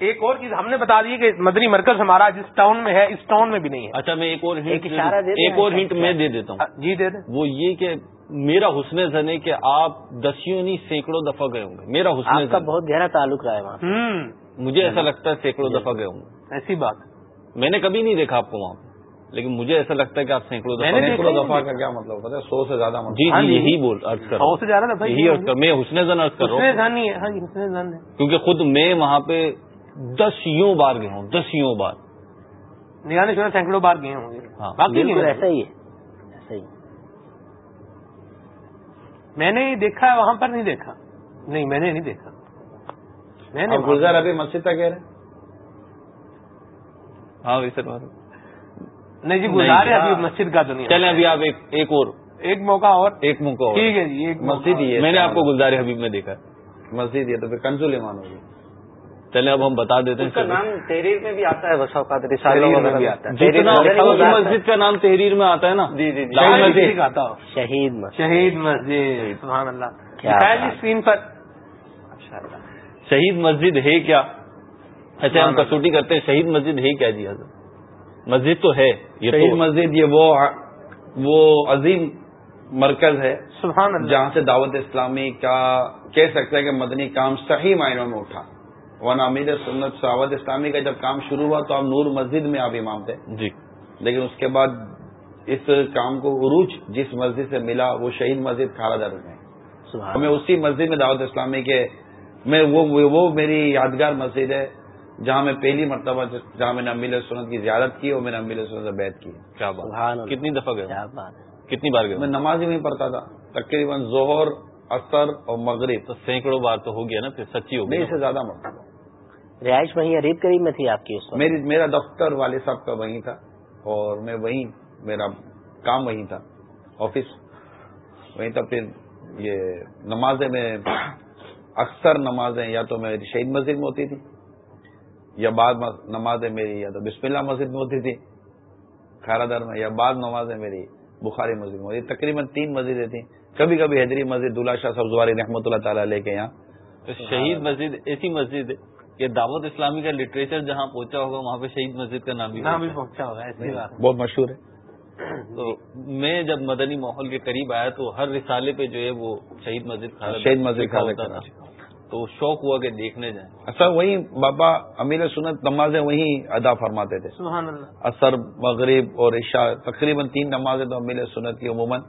ایک اور چیز ہم نے بتا دی کہ مدنی مرکز ہمارا جس ٹاؤن میں ہے اس ٹاؤن میں بھی نہیں ہے۔ اچھا میں ایک اور ہنٹ ایک اشارہ دے دیں ایک اور ہنٹ میں دے دیتا ہوں۔ جی دے دیں۔ وہ یہ کہ میرا حسن زن ہے کہ آپ دسیوں نہیں سینکڑوں دفعہ گئے ہوں گے۔ میرا حسن کا بہت گہرا تعلق رہا ہے وہاں مجھے ایسا لگتا ہے سینکڑوں دفعہ گئے ہوں۔ گے ایسی بات۔ میں نے کبھی نہیں دیکھا آپ کو وہاں پہ لیکن مجھے ایسا لگتا ہے کہ آپ سینکڑوں سینکڑوں دفعہ کا کیا مطلب ہوتا ہے؟ سو سے زیادہ مطلب۔ جی جی یہی بول ارض کر سو سے زیادہ دفعہ یہی ارض کر میں حسن زن ارض کر رہا ہوں۔ ہاں جی حسن زن ہے۔ کیونکہ خود میں وہاں پہ دسیوں بار گیا ہوں دسیوں بار۔ نگرانی شورا سینکڑوں بار گئے ہوں گے۔ ہاں ایسا ہی ہے ایسا ہی۔ میں نے دیکھا وہاں پر نہیں دیکھا۔ نہیں میں نے نہیں دیکھا۔ میں نے گلزار ابھی مسجد تک کہہ رہے؟ ہاں ویسے نہیں جی گزار ہے ابھی مسجد کا دنیا۔ چلیں ابھی آپ ایک اور۔ ایک موقع اور۔ ایک موقع ٹھیک ہے جی ایک مسجد ہی ہے۔ میں نے آپ کو گلزار حبیب میں دیکھا۔ مسجد ہی ہے تو پھر کنزول ایمان ہوگی۔ چلیں اب ہم بتا دیتے اس کا ہیں نام تحریر میں بھی آتا ہے بس اوقات ہے۔ مسجد کا نام تحریر میں آتا ہے نا۔ جی جی لال مسجد آتا شہید مسجد۔ شہید مسجد۔ سبحان اللہ۔ جی بات۔ اسکرین پر؟ شہید مسجد ہے کیا؟ اچھا ہم کسوٹی کرتے ہیں۔ شہید مسجد ہے کیا جی حضرت؟ مسجد تو ہے۔ یہ شہید مسجد۔ یہ وہ وہ عظیم مرکز ہے۔ سبحان اللہ۔ جہاں سے دعوت اسلامی کا کہہ سکتے ہیں کہ مدنی کام صحیح معنوں میں اٹھا۔ ورنہ امیر سنت دعوت اسلامی کا جب کام شروع ہوا تو آپ نور مسجد میں آپ امام تھے۔ جی۔ لیکن اس کے بعد اس کام کو عروج جس مسجد سے ملا وہ شہید مسجد کھارا در میں سبحان میں اسی مسجد میں دعوت اسلامی کے میں وہ وہ میری یادگار مسجد ہے جہاں میں پہلی مرتبہ جہاں میں نے امیل سنت کی زیارت کی اور میں نے امیل سنت سے بیت کی۔ کیا بات۔ کتنی دفعہ ہے کتنی بار میں گئے نماز ہی نہیں پڑھتا تھا۔ تقریباً ظہر اثر اور مغرب۔ تو سینکڑوں بار تو ہو گیا نا پھر سچی ہو میں گئی اس سے زیادہ تھا رہائش وہیں عریب قریب میں تھی آپ کی اس وقت؟ میری میرا دفتر والد صاحب کا وہیں تھا اور میں وہیں میرا کام وہیں تھا آفس۔ وہیں تھا پھر یہ نمازیں میں اکثر نمازیں یا تو میری شہید مسجد میں ہوتی تھی یا بعض نمازیں میری یا تو بسم اللہ مسجد میں ہوتی تھی کھارا در میں یا بعض نمازیں میری بخاری مسجد میں ہوتی تقریباً تین مسجدیں تھیں۔ کبھی کبھی حیدری مسجد دلہا شاہ سبزواری رحمۃ اللہ تعالیٰ لے کے یہاں۔ تو شہید مسجد ایسی مسجد ہے کہ دعوت اسلامی کا لٹریچر جہاں پہنچا ہوگا وہاں پہ شہید مسجد کا نام بھی نام بھی پہنچا ہوگا ایسی بات بہت مشہور ہے۔ تو میں جب مدنی ماحول کے قریب آیا تو ہر رسالے پہ جو ہے وہ شہید مسجد شہید مسجد۔ تھا۔ تو شوق ہوا کہ دیکھنے جائیں۔ اصل وہی بابا امیر سنت نمازیں وہیں ادا فرماتے تھے۔ سبحان اللہ۔ اثر مغرب اور عشاء تقریباً تین نمازیں تو امیر سنت کی عموماً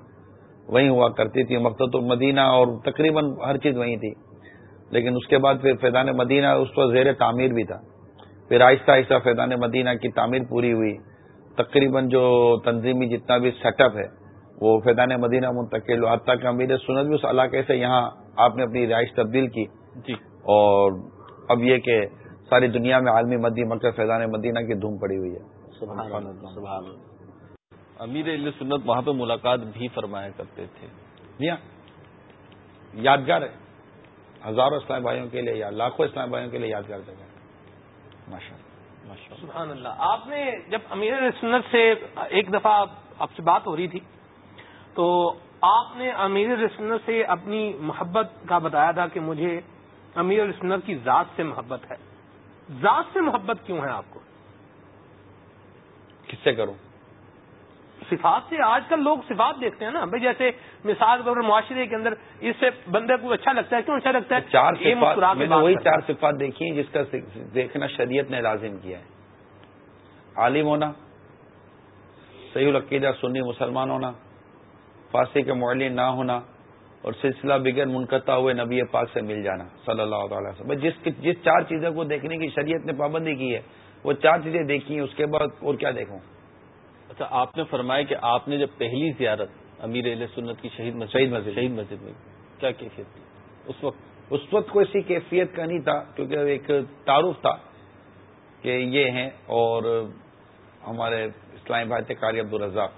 وہیں ہوا کرتی تھی مقصد المدینہ اور تقریباً ہر چیز وہیں تھی۔ لیکن اس کے بعد پھر فیضان مدینہ اس پر زیر تعمیر بھی تھا۔ پھر آہستہ آہستہ فیضان مدینہ کی تعمیر پوری ہوئی۔ تقریباً جو تنظیمی جتنا بھی سیٹ اپ ہے وہ فیضان مدینہ منتقل ہوا حتیٰ کہ امیر سنت بھی اس علاقے سے یہاں آپ نے اپنی رہائش تبدیل کی۔ جی۔ اور اب یہ کہ ساری دنیا میں عالمی مدی مکہ فیضان مدینہ کی دھوم پڑی ہوئی ہے۔ سبحان اللہ سبحان اللہ۔ امیر علیہ سنت وہاں پہ ملاقات بھی فرمایا کرتے تھے۔ جی ہاں۔ یادگار ہے۔ ہزاروں اسلام بھائیوں کے لیے یا لاکھوں اسلام بھائیوں کے لیے یادگار جگہ ہے ماشاء اللہ سبحان اللہ۔ آپ نے جب امیر سنت سے ایک دفعہ آپ سے بات ہو رہی تھی تو آپ نے امیر سنت سے اپنی محبت کا بتایا تھا کہ مجھے امیر سنت کی ذات سے محبت ہے۔ ذات سے محبت کیوں ہے آپ کو؟ کس سے کروں؟ صفات سے آج کل لوگ صفات دیکھتے ہیں نا۔ بھائی جیسے مثال طور پر معاشرے کے اندر اس سے بندے کو اچھا لگتا ہے کیوں اچھا لگتا ہے؟ چار صفات میں نے وہی چار صفات دیکھی ہیں جس کا دیکھنا شریعت نے لازم کیا ہے۔ عالم ہونا صحیح العقیدہ سنی مسلمان ہونا فارسی کے معلن نہ ہونا اور سلسلہ بغیر منقطع ہوئے نبی پاک سے مل جانا صلی اللہ تعالی وسلم۔ جس جس چار چیزوں کو دیکھنے کی شریعت نے پابندی کی ہے وہ چار چیزیں دیکھی ہیں اس کے بعد اور کیا دیکھوں؟ اچھا آپ نے فرمایا کہ آپ نے جب پہلی زیارت امیر علیہ سنت کی شہید مسجد شہید مسجد شہید مسجد میں کیا کیفیت تھی؟ اس وقت اس وقت کوئی ایسی کیفیت کا نہیں تھا کیونکہ ایک تعارف تھا کہ یہ ہیں اور ہمارے اسلامی بھائی تھے قاری عبدالرزاق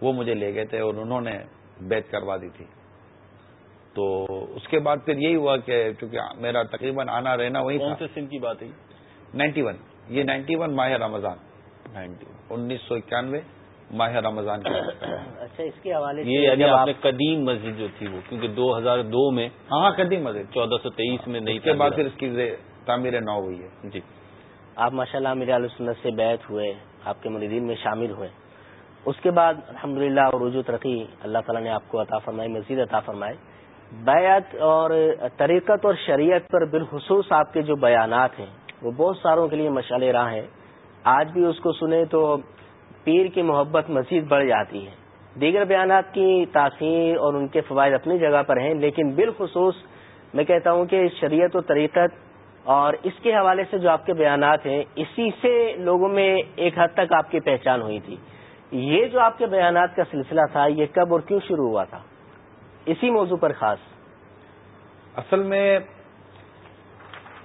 وہ مجھے لے گئے تھے اور انہوں نے بیت کروا دی تھی۔ تو اس کے بعد پھر یہی ہوا کہ چونکہ میرا تقریباً آنا رہنا وہی کون سے سن کی بات ہے نائنٹی ون یہ نائنٹی ون ماہ رمضان۔ انیس سو اکیانوے ماہ رمضان کا (coughs) اچھا اس کے حوالے سے یہ یعنی آپ نے قدیم مسجد جو تھی وہ کیونکہ دو ہزار دو میں ہاں قدیم مسجد۔ چودہ سو تیئیس میں نہیں کے بعد پھر اس کی تعمیر نو ہوئی ہے۔ جی۔ آپ ماشاء اللہ میرے علیہ سنت سے بیت ہوئے آپ کے مریدین میں شامل ہوئے۔ اس کے بعد الحمد للہ اور رجوع ترقی اللہ تعالیٰ نے آپ کو عطا فرمائی مزید عطا فرمائے بیعت اور طریقت اور شریعت پر بالخصوص آپ کے جو بیانات ہیں وہ بہت ساروں کے لیے مشعل راہ ہیں۔ آج بھی اس کو سنیں تو پیر کی محبت مزید بڑھ جاتی ہے۔ دیگر بیانات کی تاثیر اور ان کے فوائد اپنی جگہ پر ہیں، لیکن بالخصوص میں کہتا ہوں کہ شریعت و طریقت اور اس کے حوالے سے جو آپ کے بیانات ہیں، اسی سے لوگوں میں ایک حد تک آپ کی پہچان ہوئی تھی۔ یہ جو آپ کے بیانات کا سلسلہ تھا، یہ کب اور کیوں شروع ہوا تھا؟ اسی موضوع پر خاص۔ اصل میں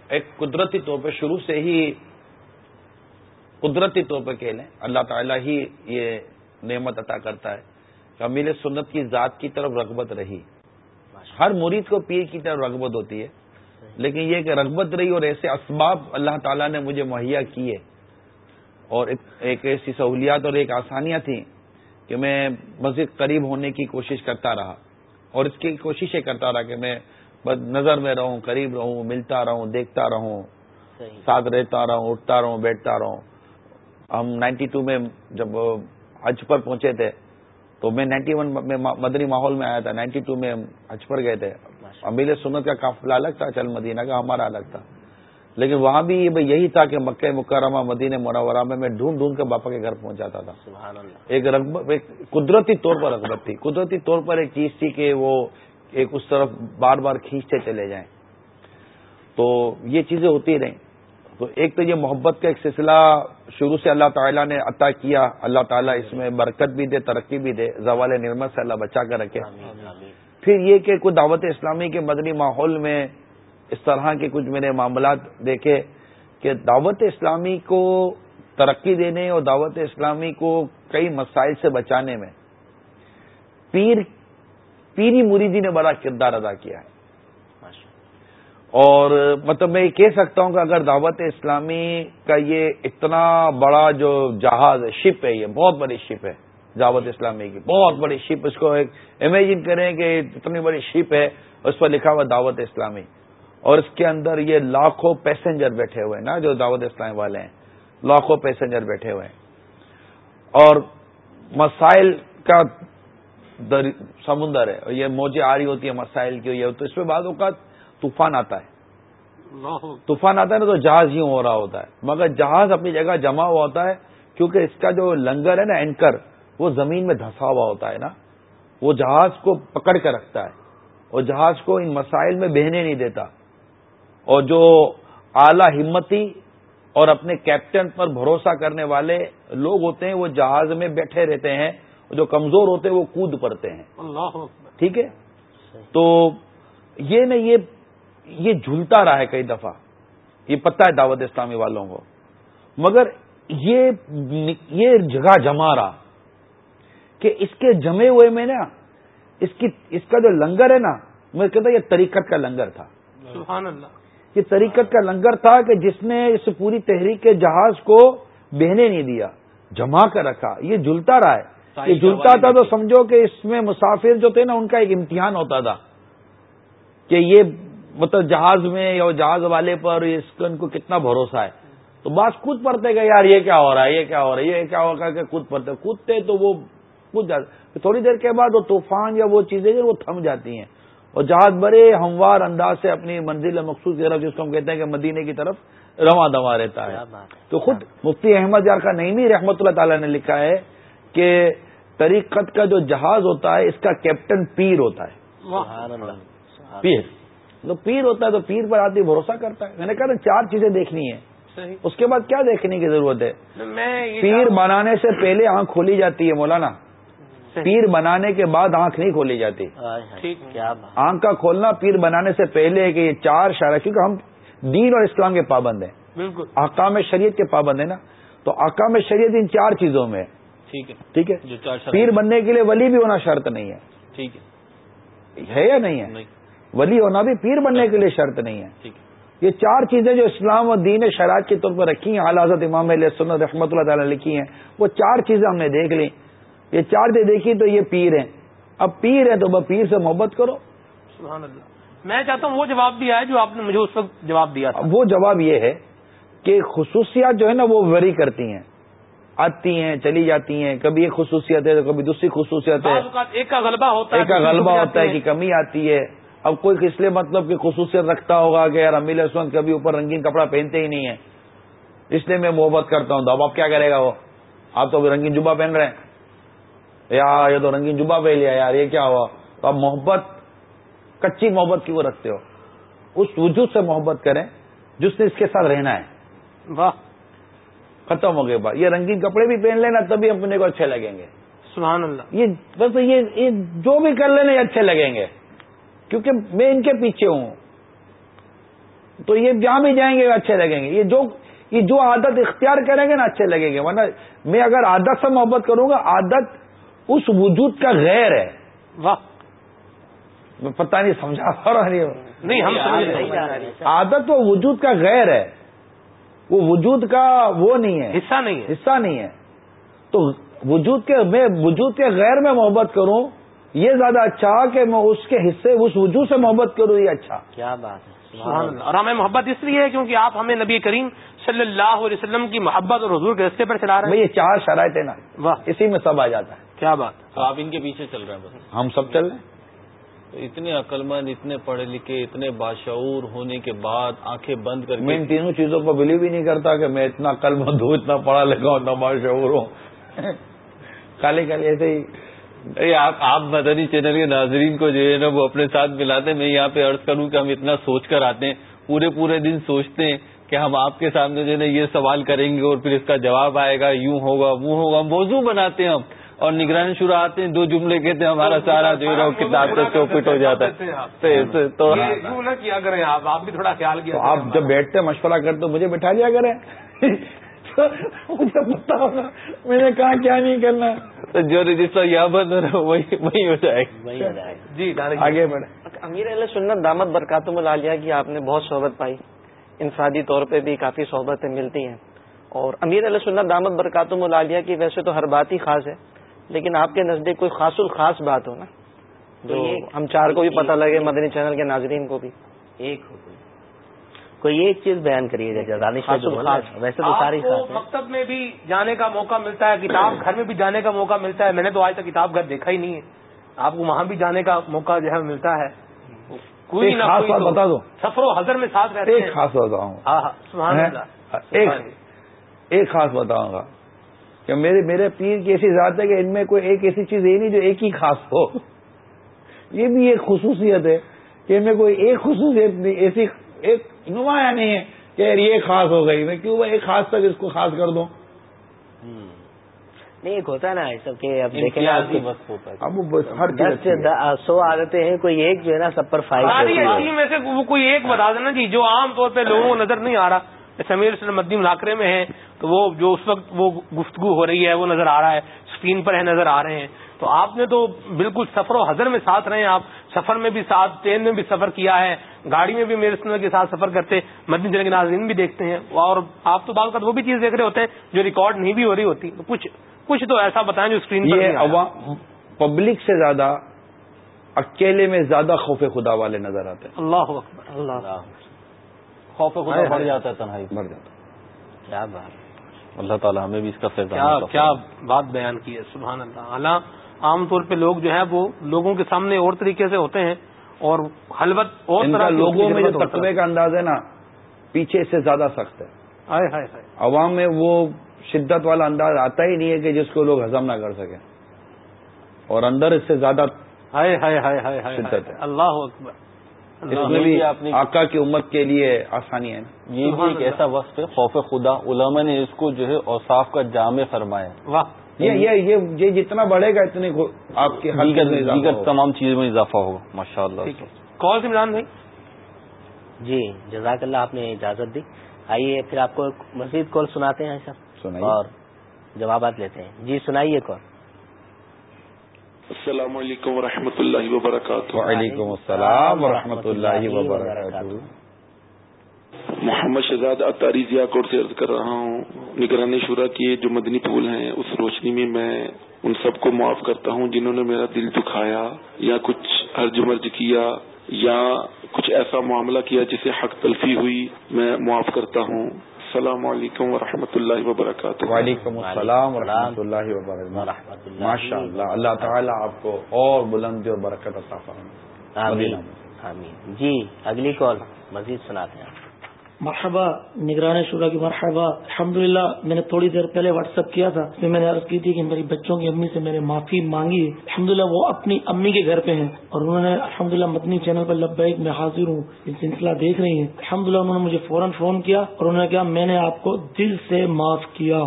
ایک قدرتی طور پہ شروع سے ہی قدرتی طور پہ کہہ لیں اللہ تعالیٰ ہی یہ نعمت عطا کرتا ہے کہ امیل سنت کی ذات کی طرف رغبت رہی۔ ہر مرید کو پیر کی طرف رغبت ہوتی ہے لیکن یہ کہ رغبت رہی اور ایسے اسباب اللہ تعالیٰ نے مجھے مہیا کیے۔ اور ایک ایسی سہولیات اور ایک آسانیاں تھیں کہ میں مزید قریب ہونے کی کوشش کرتا رہا۔ اور اس کی کوششیں کرتا رہا کہ میں بس نظر میں رہوں قریب رہوں ملتا رہوں دیکھتا رہوں ساتھ رہتا رہوں اٹھتا رہوں بیٹھتا رہوں۔ ہم نائنٹی ٹو میں جب حج پر پہنچے تھے تو میں نائنٹی ون میں مدنی ماحول میں آیا تھا نائنٹی ٹو میں حج پر گئے تھے۔ امیل سنت کا قافلہ الگ تھا چل مدینہ کا ہمارا الگ تھا۔ لیکن وہاں بھی یہی تھا کہ مکہ مکرمہ مدینہ منورہ میں میں ڈھونڈ ڈھونڈ کے باپا کے گھر پہنچ جاتا تھا ایک رغبت ایک قدرتی طور پر رغبت تھی۔ قدرتی طور پر ایک چیز تھی کہ وہ ایک اس طرف بار بار کھینچتے چلے جائیں۔ تو یہ چیزیں ہوتی رہیں۔ تو ایک تو یہ محبت کا ایک سلسلہ شروع سے اللہ تعالیٰ نے عطا کیا۔ اللہ تعالیٰ اس میں برکت بھی دے ترقی بھی دے۔ زوال نعمت سے اللہ بچا کر رکھے۔ پھر یہ کہ کوئی دعوت اسلامی کے مدنی ماحول میں اس طرح کے کچھ میرے معاملات دیکھے کہ دعوت اسلامی کو ترقی دینے اور دعوت اسلامی کو کئی مسائل سے بچانے میں پیر پیری مریدی نے بڑا کردار ادا کیا ہے۔ اور مطلب میں یہ کہہ سکتا ہوں کہ اگر دعوت اسلامی کا یہ اتنا بڑا جو جہاز ہے شپ ہے، یہ بہت بڑی شپ ہے دعوت اسلامی کی، بہت بڑی شپ، اس کو ایک امیجن کریں کہ اتنی بڑی شپ ہے، اس پر لکھا ہوا دعوت اسلامی۔ اور اس کے اندر یہ لاکھوں پیسنجر بیٹھے ہوئے ہیں نا، جو دعوت اسلامی والے ہیں۔ لاکھوں پیسنجر بیٹھے ہوئے ہیں۔ اور مسائل کا سمندر ہے یہ موجیں آ رہی ہوتی ہے مسائل کی، یہ تو اس میں بعض اوقات طوفان آتا ہے۔ طوفان آتا ہے نا تو جہاز یوں ہو رہا ہوتا ہے۔ مگر جہاز اپنی جگہ جمع ہوا ہوتا ہے کیونکہ اس کا جو لنگر ہے نا اینکر وہ زمین میں دھسا ہوا ہوتا ہے نا۔ وہ جہاز کو پکڑ کے رکھتا ہے اور جہاز کو ان مسائل میں بہنے نہیں دیتا۔ اور جو اعلی ہمتی اور اپنے کیپٹن پر بھروسہ کرنے والے لوگ ہوتے ہیں وہ جہاز میں بیٹھے رہتے ہیں۔ جو کمزور ہوتے ہیں وہ کود پڑتے ہیں۔ ٹھیک ہے؟ تو یہ نا یہ یہ جھولتا رہا ہے کئی دفعہ یہ پتہ ہے دعوت اسلامی والوں کو۔ مگر یہ یہ جگہ جما رہا کہ اس کے جمے ہوئے میں نا اس کی اس کا جو لنگر ہے نا میں کہتا یہ طریقت کا لنگر تھا۔ سبحان اللہ۔ یہ طریقت کا لنگر تھا کہ جس نے اس پوری تحریک کے جہاز کو بہنے نہیں دیا جما کر رکھا۔ یہ جھلتا رہا ہے۔ یہ جھلتا تھا تو سمجھو کہ اس میں مسافر جو تھے نا ان کا ایک امتحان ہوتا تھا کہ یہ مطلب جہاز میں یا جہاز والے پر اس کا ان کو کتنا بھروسہ ہے؟ تو بعض خود پڑتے گا یار یہ کیا ہو رہا ہے یہ کیا ہو رہا ہے یہ کیا ہوگا کہ خود پڑتے کودتے تو وہ کود جاتے تھوڑی دیر کے بعد وہ طوفان یا وہ چیزیں وہ تھم جاتی ہیں۔ اور جہاز بڑے ہموار انداز سے اپنی منزل مخصوص کی طرف جس کو ہم کہتے ہیں کہ مدینے کی طرف رواں دوا رہتا ہے۔ تو خود مفتی احمد یار کا نئی رحمت اللہ تعالی نے لکھا ہے کہ طریقت کا جو جہاز ہوتا ہے اس کا کیپٹن پیر ہوتا ہے۔ پیر۔ تو پیر ہوتا ہے تو پیر پر آدمی بھروسہ کرتا ہے۔ میں نے کہا چار چیزیں دیکھنی ہے اس کے بعد کیا دیکھنے کی ضرورت ہے؟ پیر بنانے سے پہلے آنکھ کھولی جاتی ہے مولانا۔ پیر بنانے کے بعد آنکھ نہیں کھولی جاتی۔ آنکھ کا کھولنا پیر بنانے سے پہلے کہ یہ چار شارع کیونکہ ہم دین اور اسلام کے پابند ہیں۔ بالکل۔ آکام شریعت کے پابند ہیں نا۔ تو آکام شریعت ان چار چیزوں میں ٹھیک ہے۔ ٹھیک ہے؟ پیر بننے کے لیے ولی بھی ہونا شرط نہیں ہے۔ ٹھیک ہے۔ ہے یا نہیں ہے؟ ولی ہونا بھی پیر بننے کے لیے شرط نہیں ہے۔ یہ چار چیزیں جو اسلام و دین شرائط کے طور پر رکھی ہیں حضرت امام علیہ سنت رحمۃ اللہ تعالی لکھی ہیں وہ چار چیزیں ہم نے دیکھ لی یہ چار چیزیں دیکھی تو یہ پیر ہیں۔ اب پیر ہے تو وہ پیر سے محبت کرو۔ سبحان اللہ۔ میں چاہتا ہوں وہ جواب دیا ہے جو آپ نے مجھے اس وقت جواب دیا تھا۔ وہ جواب یہ ہے کہ خصوصیات جو ہے نا وہ وری کرتی ہیں۔ آتی ہیں چلی جاتی ہیں۔ کبھی ایک خصوصیت ہے تو کبھی دوسری خصوصیت ہے۔ ایک کا غلبہ ہوتا ہے ایک کا غلبہ ہوتا ہے کہ کمی آتی ہے۔ اب کوئی اس لیے مطلب کہ خصوصیت رکھتا ہوگا کہ یار امیل اسمت کبھی اوپر رنگین کپڑا پہنتے ہی نہیں ہے اس لیے میں محبت کرتا ہوں۔ تو اب آپ کیا کرے گا وہ؟ آپ تو رنگین جبا پہن رہے ہیں۔ یا یہ تو رنگین جبا پہن لیا یار یہ کیا ہوا؟ تو آپ محبت کچی محبت کی وہ رکھتے ہو؟ اس وجود سے محبت کریں جس نے اس کے ساتھ رہنا ہے۔ واہ۔ ختم ہو گئے بات۔ یہ رنگین کپڑے بھی پہن لینا تبھی اپنے کو اچھے لگیں گے۔ سبحان اللہ۔ یہ بس یہ جو بھی کر لینا یہ اچھے لگیں گے۔ کیونکہ میں ان کے پیچھے ہوں۔ تو یہ جہاں بھی جائیں گے اچھے لگیں گے۔ یہ جو یہ جو عادت اختیار کریں گے نا اچھے لگیں گے۔ ورنہ میں اگر عادت سے محبت کروں گا عادت اس وجود کا غیر ہے۔ واہ۔ میں پتہ نہیں سمجھا رہا نہیں ہم عادت وہ وجود کا غیر ہے۔ وہ وجود کا وہ نہیں ہے۔ حصہ نہیں ہے۔ حصہ نہیں ہے۔ تو وجود کے میں وجود کے غیر میں محبت کروں یہ زیادہ اچھا کہ میں اس کے حصے اس وجود سے محبت کروں یہ اچھا۔ کیا بات ہے اور ہمیں محبت اس لیے ہے کیونکہ آپ ہمیں نبی کریم صلی اللہ علیہ وسلم کی محبت اور حضور کے رستے پر چلا رہے ہیں۔ یہ چار شرائط ہے نا۔ واہ۔ اسی میں سب آ جاتا ہے۔ کیا بات تو آپ ان کے پیچھے چل رہے ہیں بس۔ ہم سب چل رہے ہیں۔ اتنے عقل مند اتنے پڑھے لکھے اتنے باشعور ہونے کے بعد آنکھیں بند کر میں ان تینوں چیزوں پر بلیو ہی نہیں کرتا کہ میں اتنا عقل مند ہوں اتنا پڑھا لکھا ہوں اتنا باشعور ہوں۔ (laughs) کالے کالے ایسے ہی آپ آپ مدنی چینل کے ناظرین کو جو ہے نا وہ اپنے ساتھ ملاتے ہیں۔ میں یہاں پہ عرض کروں کہ ہم اتنا سوچ کر آتے ہیں پورے پورے دن سوچتے ہیں کہ ہم آپ کے سامنے جو ہے نا یہ سوال کریں گے اور پھر اس کا جواب آئے گا یوں ہوگا وہ ہوگا۔ موضوع بناتے ہیں ہم اور نگرانی شروع آتے ہیں۔ دو جملے کہتے ہیں ہمارا سارا جو ہے کتاب سے چوپٹ ہو جاتا ہے۔ تو کیا کریں آپ آپ بھی تھوڑا خیال کیا آپ جب بیٹھتے مشورہ کرتے مجھے بٹھا لیا کریں۔ مجھے پتا ہوگا میں نے کہا کیا نہیں کرنا۔ تو جو رجسٹر یہاں بند ہو رہا وہی وہی ہو جائے گا۔ جی آگے بڑھے امیر علیہ سنت دامت برکاتم العالیہ کی آپ نے بہت صحبت پائی۔ انفرادی طور پہ بھی کافی صحبتیں ملتی ہیں۔ اور امیر علیہ سنت دامت برکاتم العالیہ کی ویسے تو ہر بات ہی خاص ہے لیکن آپ کے نزدیک کوئی خاص الخاص بات ہو نا جو ہم چار کو بھی پتہ لگے مدنی چینل کے ناظرین کو بھی۔ ایک کوئی ایک چیز بیان کریے گا دانش ویسے تو ساری مکتب میں بھی جانے کا موقع ملتا ہے کتاب گھر میں بھی جانے کا موقع ملتا ہے میں نے تو آج تک کتاب گھر دیکھا ہی نہیں ہے۔ آپ کو وہاں بھی جانے کا موقع جو ہے ملتا ہے۔ کوئی بات بتا دو۔ سفر و حضر میں ساتھ رہتے ایک خاص بتاؤں ہاں ہاں ایک ایک خاص بتاؤں گا کہ میرے میرے پیر کی ایسی ذات ہے کہ ان میں کوئی ایک ایسی چیز ہے نہیں جو ایک ہی خاص ہو۔ یہ بھی ایک خصوصیت ہے کہ ان میں کوئی ایک خصوصیت نہیں ایسی ایک نمایاں نہیں ہے کہ یار یہ خاص ہو گئی میں کیوں ایک خاص تک اس کو خاص کر دوں؟ نہیں ایک ہوتا ہے نا سب کہ اب دیکھیں نا اب ہر۔ سو عادتیں ہیں کوئی ایک جو ہے نا سب پر فائد ساری ایسی میں سے وہ کوئی ایک بتا دینا جی جو عام طور پہ لوگوں کو نظر نہیں آ رہا۔ جیسے امیر اسلم مدی ملاقرے میں ہے تو وہ جو اس وقت وہ گفتگو ہو رہی ہے وہ نظر آ رہا ہے اسکرین پر ہے نظر آ رہے ہیں۔ تو آپ نے تو بالکل سفر و حضر میں ساتھ رہے ہیں آپ سفر میں بھی ساتھ ٹرین میں بھی سفر کیا ہے گاڑی میں بھی میرے سنر کے ساتھ سفر کرتے مدنی کے ناظرین بھی دیکھتے ہیں۔ اور آپ تو بعض وہ بھی چیز دیکھ رہے ہوتے ہیں جو ریکارڈ نہیں بھی ہو رہی ہوتی۔ تو کچھ کچھ تو ایسا بتائیں جو اسکرین پر۔ عوام پبلک سے زیادہ اکیلے میں زیادہ خوف خدا والے نظر آتے ہیں۔ اللہ اکبر اللہ خوف خدا بڑھ جاتا ہے تنہائی مر جاتا کیا بات۔ اللہ تعالیٰ ہمیں بھی اس کا کیا فیضان کیا بات بیان کی ہے سبحان اللہ۔ عام طور پہ لوگ جو ہے وہ لوگوں کے سامنے اور طریقے سے ہوتے ہیں اور حلوت اور طرح لوگوں میں جو تقوی کا انداز ہے نا پیچھے سے زیادہ سخت ہے۔ ہائے ہائے ہائے۔ عوام میں وہ شدت والا انداز آتا ہی نہیں ہے کہ جس کو لوگ ہضم نہ کر سکیں۔ اور اندر اس سے زیادہ ہائے ہائے ہائے ہائے شدت ہے۔ اللہ اکبر۔ اس اللہ میں بھی آقا کی امت کے لیے آسانی ہے۔ نا یہ بھی ایک ایسا وقت ہے خوف خدا علماء نے اس کو جو ہے اوصاف کا جامع فرمایا۔ واہ یہ یہ یہ یہ جتنا بڑھے گا اتنے آپ کے حلقے دیگر۔ تمام چیزوں میں اضافہ ہوگا ماشاء اللہ کال سے عمران بھائی۔ جی جزاک اللہ آپ نے اجازت دی۔ آئیے پھر آپ کو ایک مزید کال سناتے ہیں سر۔ اور جوابات لیتے ہیں۔ جی سنائیے کال۔ السلام علیکم ورحمۃ اللہ وبرکاتہ۔ وعلیکم السلام ورحمۃ اللہ وبرکاتہ۔ محمد شہزاد اطاری ضیا کوٹ سے عرض کر رہا ہوں نگرانی شورا کے جو مدنی پھول ہیں اس روشنی میں میں ان سب کو معاف کرتا ہوں جنہوں نے میرا دل دکھایا یا کچھ ہرج مرج کیا یا کچھ ایسا معاملہ کیا جسے حق تلفی ہوئی میں معاف کرتا ہوں۔ السلام علیکم ورحمۃ اللہ وبرکاتہ۔ وعلیکم السلام ورحمۃ اللہ وبرکاتہ۔ ماشاء اللہ اللہ تعالیٰ آپ کو اور بلندی اور برکت عطا فرمائے۔ آمین۔ جی اگلی کال مزید سناتے ہیں۔ مرحبا، نگران شورا کی مرحبا۔ الحمد میں نے تھوڑی دیر پہلے واٹس ایپ کیا تھا میں نے عرض کی تھی کہ میری بچوں کی امی سے میں نے معافی مانگی۔ ہے الحمد وہ اپنی امی کے گھر پہ ہیں۔ اور انہوں نے الحمد مدنی چینل پر لبیک میں حاضر ہوں، یہ سلسلہ دیکھ رہی ہیں۔ الحمد انہوں نے مجھے فوراً فون کیا اور انہوں نے کہا، میں نے آپ کو دل سے معاف کیا۔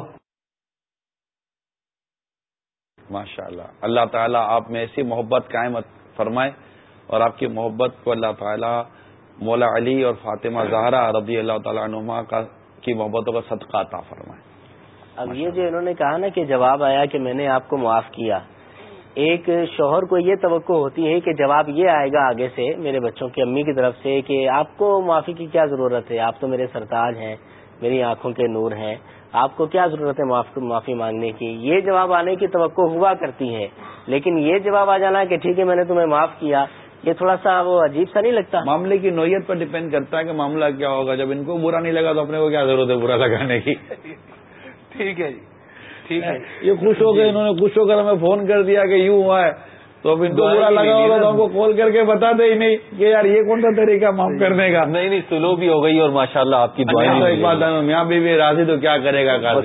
ماشاء اللہ اللہ تعالیٰ آپ میں ایسی محبت قائم فرمائے اور آپ کی محبت کو اللہ تعالیٰ مولا علی اور فاطمہ زہرا رضی اللہ تعالیٰ عنما کا کی محبتوں کا صدقہ عطا فرمائے۔ اب یہ جو انہوں نے کہا نا کہ جواب آیا کہ میں نے آپ کو معاف کیا۔ ایک شوہر کو یہ توقع ہوتی ہے کہ جواب یہ آئے گا آگے سے میرے بچوں کی امی کی طرف سے کہ آپ کو معافی کی کیا ضرورت ہے؟ آپ تو میرے سرتاج ہیں، میری آنکھوں کے نور ہیں، آپ کو کیا ضرورت ہے معافی مانگنے کی؟ یہ جواب آنے کی توقع ہوا کرتی ہے۔ لیکن یہ جواب آ جانا کہ ٹھیک ہے، میں نے تمہیں معاف کیا۔ یہ تھوڑا سا وہ عجیب سا نہیں لگتا؟ معاملے کی نوعیت پر ڈپینڈ کرتا ہے کہ معاملہ کیا ہوگا۔ جب ان کو برا نہیں لگا تو اپنے کو کیا ضرورت ہے برا لگانے کی؟ ٹھیک ہے جی۔ ٹھیک ہے۔ یہ خوش ہو گئے انہوں نے خوش ہو کر ہمیں فون کر دیا کہ یوں ہوا ہے۔ تو اب ان کو برا لگا ہوگا تو ہم کو کال کر کے بتا دے ہی نہیں کہ یار یہ کون سا طریقہ معاف کرنے کا؟ نہیں نہیں سلو بھی ہو گئی اور ماشاء اللہ آپ کی ایک بات یہاں بھی راضی تو کیا کرے گا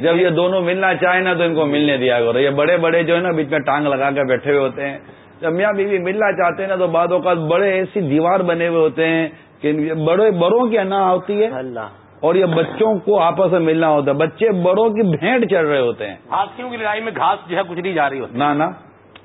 جب یہ دونوں ملنا چاہیں نا تو ان کو ملنے دیا کرو۔ یہ بڑے بڑے جو ہے نا بیچ میں ٹانگ لگا کے بیٹھے ہوئے ہوتے ہیں۔ جب میاں بیوی ملنا چاہتے ہیں نا تو بعد اوقات بڑے ایسی دیوار بنے ہوئے ہوتے ہیں کہ بڑے بڑوں کی انا ہوتی ہے اللہ۔ اور یہ بچوں کو آپس میں ملنا ہوتا ہے۔ بچے بڑوں کی بھینٹ چڑھ رہے ہوتے ہیں۔ ہاتھیوں کی لڑائی میں گھاس جو ہے کچھ نہیں جا رہی ہوتی۔ نا نا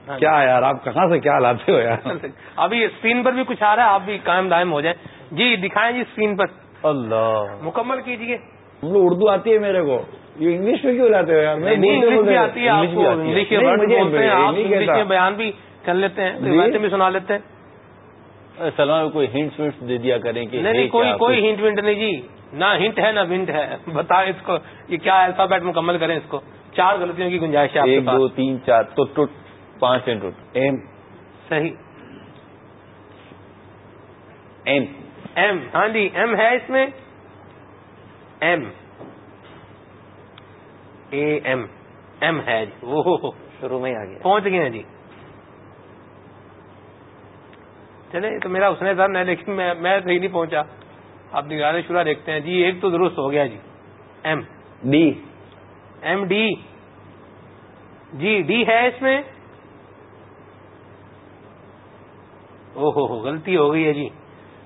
ہاں کیا یار آپ کہاں سے کیا لاتے ہو یار؟ (laughs) ابھی اسکرین پر بھی کچھ آ رہا ہے آپ بھی قائم دائم ہو جائیں۔ جی دکھائیں جی اسکرین پر۔ اللہ۔ مکمل کیجیے اردو آتی ہے میرے کو۔ یہ انگلش میں کیوں لاتے ہو یار؟ انگلش بھی آتی ہے انگلش میں بیان بھی کر لیتے ہیں جی۔ ویسے بھی سنا لیتے ہیں۔ سلمان کوئی ہنٹ ونٹ دے دیا کریں کہ نہیں کوئی کوئی ہنٹ ونٹ نہیں جی۔ نہ ہنٹ ہے نہ ونٹ ہے۔ بتا اس کو یہ کیا الفابیٹ مکمل کریں اس کو۔ چار غلطیوں کی گنجائش ہے ایک دو تین چار تو ٹوٹ پانچ ٹوٹ۔ ایم۔ صحیح۔ ایم۔ ایم۔ ہاں جی ایم ہے اس میں۔ ایم۔ A M. ایم ہے۔ جی وہ شروع میں آ گیا۔ پہنچ گئے ہیں جی۔ چلے تو میرا اس نے سر نہیں لیکن میں صحیح نہیں پہنچا۔ آپ نگرانی شورا دیکھتے ہیں۔ جی ایک تو درست ہو گیا جی۔ M. D. M D. G D ہے اس میں۔ او ہو ہو غلطی ہو گئی ہے جی۔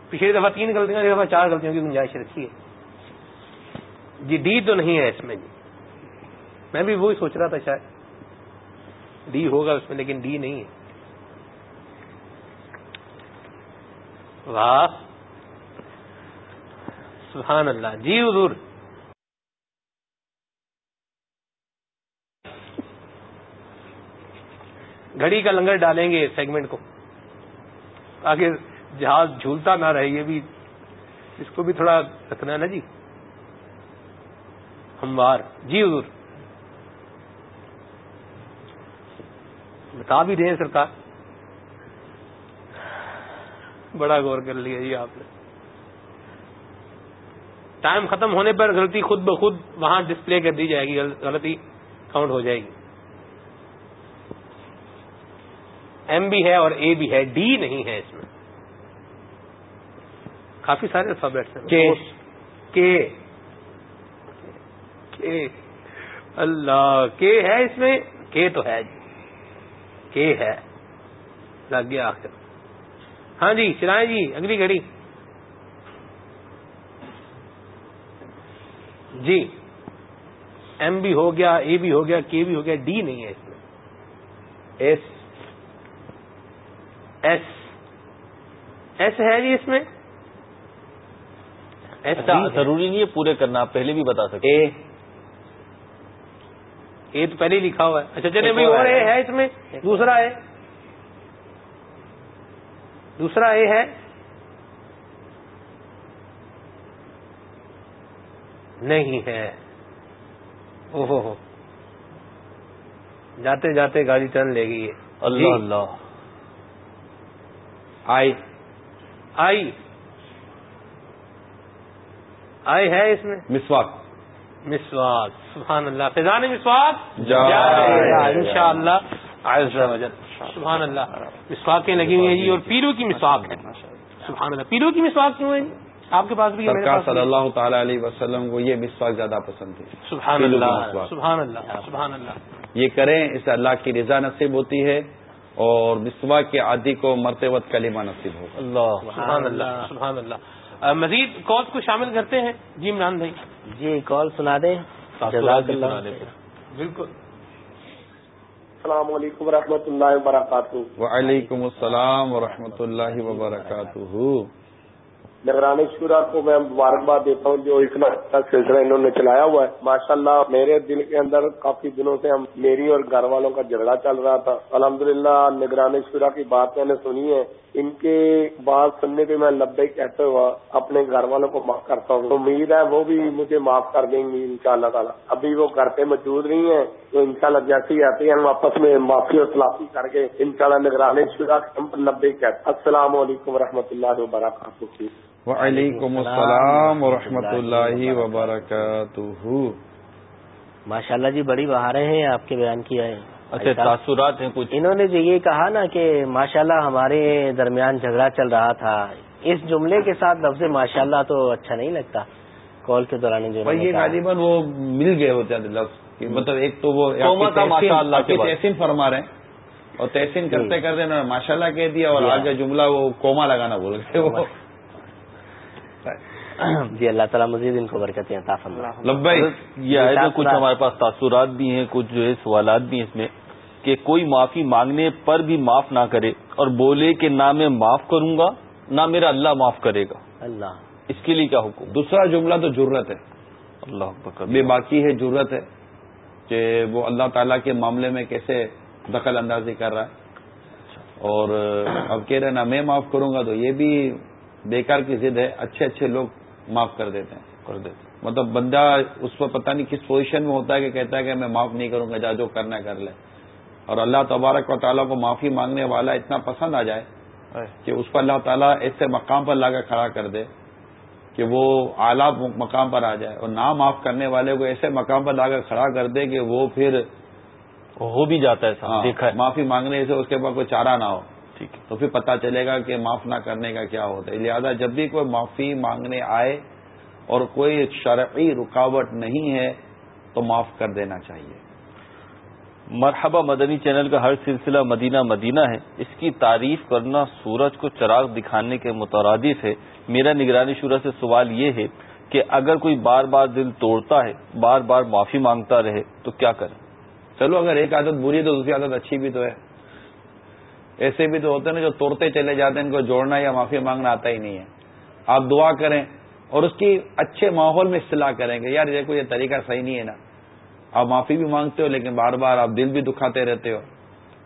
پچھلی دفعہ تین غلطیاں دفعہ چار غلطیوں کی گنجائش رکھی ہے۔ جی ڈی تو نہیں ہے اس میں جی۔ میں بھی وہی سوچ رہا تھا شاید۔ ڈی ہوگا اس میں لیکن ڈی نہیں ہے۔ واہ. سبحان اللہ. جی حضور. گھڑی کا لنگر ڈالیں گے سیگمنٹ کو. تاکہ جہاز جھولتا نہ رہے. یہ بھی اس کو بھی تھوڑا رکھنا ہے نا جی. ہموار. جی حضور. بتا بھی دیں سرکار. بڑا غور کر لیا جی آپ نے۔ ٹائم ختم ہونے پر غلطی خود بخود وہاں ڈسپلے کر دی جائے گی غلطی کاؤنٹ ہو جائے گی۔ ایم بھی ہے اور اے بھی ہے ڈی نہیں ہے اس میں۔ کافی سارے الفابیٹس ہیں۔ اللہ کے ہے اس میں کے تو ہے جی۔ کے ہے۔ لگ گیا آخر۔ ہاں جی چلائیں جی اگلی گھڑی۔ جی ایم بھی ہو گیا اے بھی ہو گیا کے بھی ہو گیا ڈی نہیں ہے اس میں۔ ایس ایس ایس ہے جی اس میں۔ اچھا ضروری نہیں ہے پورے کرنا آپ پہلے بھی بتا سکتے اے تو پہلے ہی لکھا ہوا ہے۔ اچھا چلے بھائی اور اے ہے۔ اس میں دوسرا ہے۔ دوسرا اے ہے نہیں ہے۔ او ہو۔ جاتے جاتے گاڑی ٹرن لے گئی۔ اللہ جی۔ اللہ۔ آئی۔ آئی۔ آئے ہے اس میں۔ مسواک۔ مسواک۔ سبحان اللہ۔ فضان مسواک؟ ان شاء اللہ سبحان اللہ. مسواکیں لگی ہوئی ہیں جی اور پیرو کی مسواک ہے سبحان اللہ. پیرو کی مسواک کیوں ہے جی؟ آپ کے پاس بھی سرکار صلی اللہ تعالی علیہ وسلم کو یہ مسواک زیادہ پسند تھی. سبحان اللہ سبحان اللہ سبحان اللہ. یہ کریں اس سے اللہ کی رضا نصیب ہوتی ہے اور مسواک کے عادی کو مرتے وقت کلمہ نصیب ہوگا. اللہ سبحان اللہ سبحان اللہ. مزید کال کو شامل کرتے ہیں؟ جی عمران بھائی. جی کال سنا دیں. بالکل. السلام علیکم و رحمۃ اللہ وبرکاتہ۔ وعلیکم السلام ورحمۃ اللہ وبرکاتہ۔ نگران شورا کو میں مبارکباد دیتا ہوں جو اتنا اچھا سلسلہ انہوں نے چلایا ہوا ہے۔ ماشاء اللہ میرے دل کے اندر کافی دنوں سے ہم میری اور گھر والوں کا جھگڑا چل رہا تھا۔ الحمدللہ نگران شورا کی بات میں نے سنی ہے۔ ان کے بات سننے پہ میں لبے کہتے ہوا اپنے گھر والوں کو معاف کرتا ہوں۔ امید ہے وہ بھی مجھے معاف کر دیں گی ان شاء اللہ تعالیٰ۔ ابھی وہ گھر پہ موجود نہیں ہے تو ان شاء اللہ جیسے ہی آتے ہیں ہم آپس میں معافی اور تلافی کر کے ان شاء اللہ نگران شورا لبے کہتے السلام علیکم و رحمۃ اللہ وبرکاتہ۔ وعلیکم السلام ورحمۃ اللہ وبرکاتہ۔ ماشاء اللہ جی بڑی بہاریں ہیں آپ کے بیان کیا ہے اچھا تاثرات ہیں کچھ؟ انہوں نے جو یہ کہا نا کہ ماشاء اللہ ہمارے درمیان جھگڑا چل رہا تھا۔ اس جملے کے ساتھ لفظ ماشاء اللہ تو اچھا نہیں لگتا۔ کال کے دوران جو غالباً وہ مل گئے ہوتے لفظ۔ مطلب ایک تو وہ تحسین فرما رہے ہیں۔ اور تحسین کرتے کرتے ماشاء اللہ کہہ دیا اور آگے جملہ وہ کوما لگانا بول گئے وہ۔ (laughs) جی اللہ تعالیٰ مزید ان کو برکتیں یہ ہے تو کچھ ہمارے پاس تاثرات بھی ہیں کچھ جو ہے سوالات بھی ہیں اس میں کہ کوئی معافی مانگنے پر بھی معاف نہ کرے اور بولے کہ نہ میں معاف کروں گا نہ میرا اللہ معاف کرے گا۔ اللہ۔ اس کے لیے کیا حکم؟ دوسرا جملہ تو ضرورت ہے۔ اللہ بے باقی ہے ضرورت ہے۔ کہ وہ اللہ تعالیٰ کے معاملے میں کیسے دخل اندازی کر رہا ہے۔ اور اب کہہ رہے نا میں معاف کروں گا تو یہ بھی بیکار کی ضد ہے اچھے اچھے لوگ معاف کر دیتے ہیں کر دیتے مطلب بندہ اس پر پتہ نہیں کس پوزیشن میں ہوتا ہے کہ کہتا ہے کہ میں معاف نہیں کروں گا جا جو کرنا کر لے۔ اور اللہ تبارک و تعالیٰ کو معافی مانگنے والا اتنا پسند آ جائے کہ اس پر اللہ تعالیٰ ایسے مقام پر لا کر کھڑا کر دے۔ کہ وہ اعلیٰ مقام پر آ جائے اور نہ معاف کرنے والے کو ایسے مقام پر لا کر کھڑا کر دے کہ وہ پھر ہو بھی جاتا ہے ہاں، معافی مانگنے سے اس کے بعد کوئی چارہ نہ ہو۔ ٹھیک ہے۔ تو پھر پتہ چلے گا کہ معاف نہ کرنے کا کیا ہوتا ہے۔ لہذا جب بھی کوئی معافی مانگنے آئے اور کوئی شرعی رکاوٹ نہیں ہے تو معاف کر دینا چاہیے۔ مرحبا مدنی چینل کا ہر سلسلہ مدینہ مدینہ ہے۔ اس کی تعریف کرنا سورج کو چراغ دکھانے کے مترادف ہے۔ میرا نگرانی شورا سے سوال یہ ہے کہ اگر کوئی بار بار دل توڑتا ہے، بار بار معافی مانگتا رہے، تو کیا کرے؟ چلو، اگر ایک عادت بری تو دوسری عادت اچھی بھی تو ہے۔ ایسے بھی تو ہوتے ہیں نا جو توڑتے چلے جاتے ہیں، ان کو جوڑنا یا معافی مانگنا آتا ہی نہیں ہے۔ آپ دعا کریں اور اس کی اچھے ماحول میں اصطلاح کریں گے یار دیکھو یہ طریقہ صحیح نہیں ہے نا۔ آپ معافی بھی مانگتے ہو لیکن بار بار آپ دل بھی دکھاتے رہتے ہو۔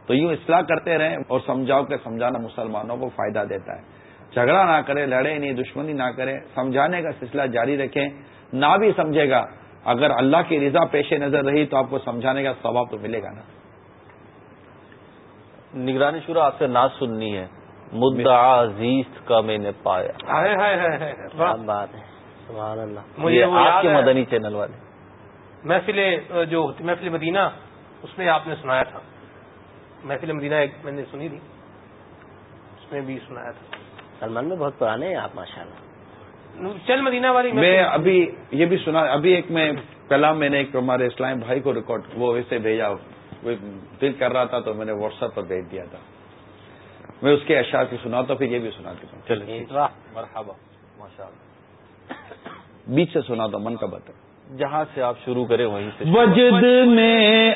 تو یوں اصلاح کرتے رہیں اور سمجھاؤ کہ سمجھانا مسلمانوں کو فائدہ دیتا ہے۔ جھگڑا نہ کرے لڑے نہیں دشمنی نہ کرے سمجھانے کا سلسلہ جاری رکھیں۔ نہ بھی سمجھے گا۔ اگر اللہ کی رضا پیش نظر رہی تو آپ کو سمجھانے کا ثواب تو ملے گا نا۔ نگرانی شورا آپ سے ناز سننی ہے۔ مدعا عزیز کا میں نے پایا۔ بات ہے؟ سبحان اللہ۔ مجھے آپ کے مدنی چینل والے۔ محفل جو محفل مدینہ اس میں آپ نے سنایا تھا۔ محفل مدینہ ایک میں نے سنی تھی اس میں بھی سنایا تھا۔ سلمان میں بہت پرانے ہیں آپ ماشاء اللہ چل مدینہ والی میں ابھی یہ بھی سنا ابھی ایک میں کلام میں نے ایک ہمارے اسلام بھائی کو ریکارڈ وہ ویسے بھیجا۔ دل کر رہا تھا تو میں نے واٹس ایپ پر بھیج دیا تھا۔ میں اس کے اشعار کی سنا تو پھر یہ بھی سنا دیتا ہوں چلے مرحبا ماشاء اللہ بیچ سے سنا تو من کا بتا جہاں سے آپ شروع کریں وہیں سے وجد میں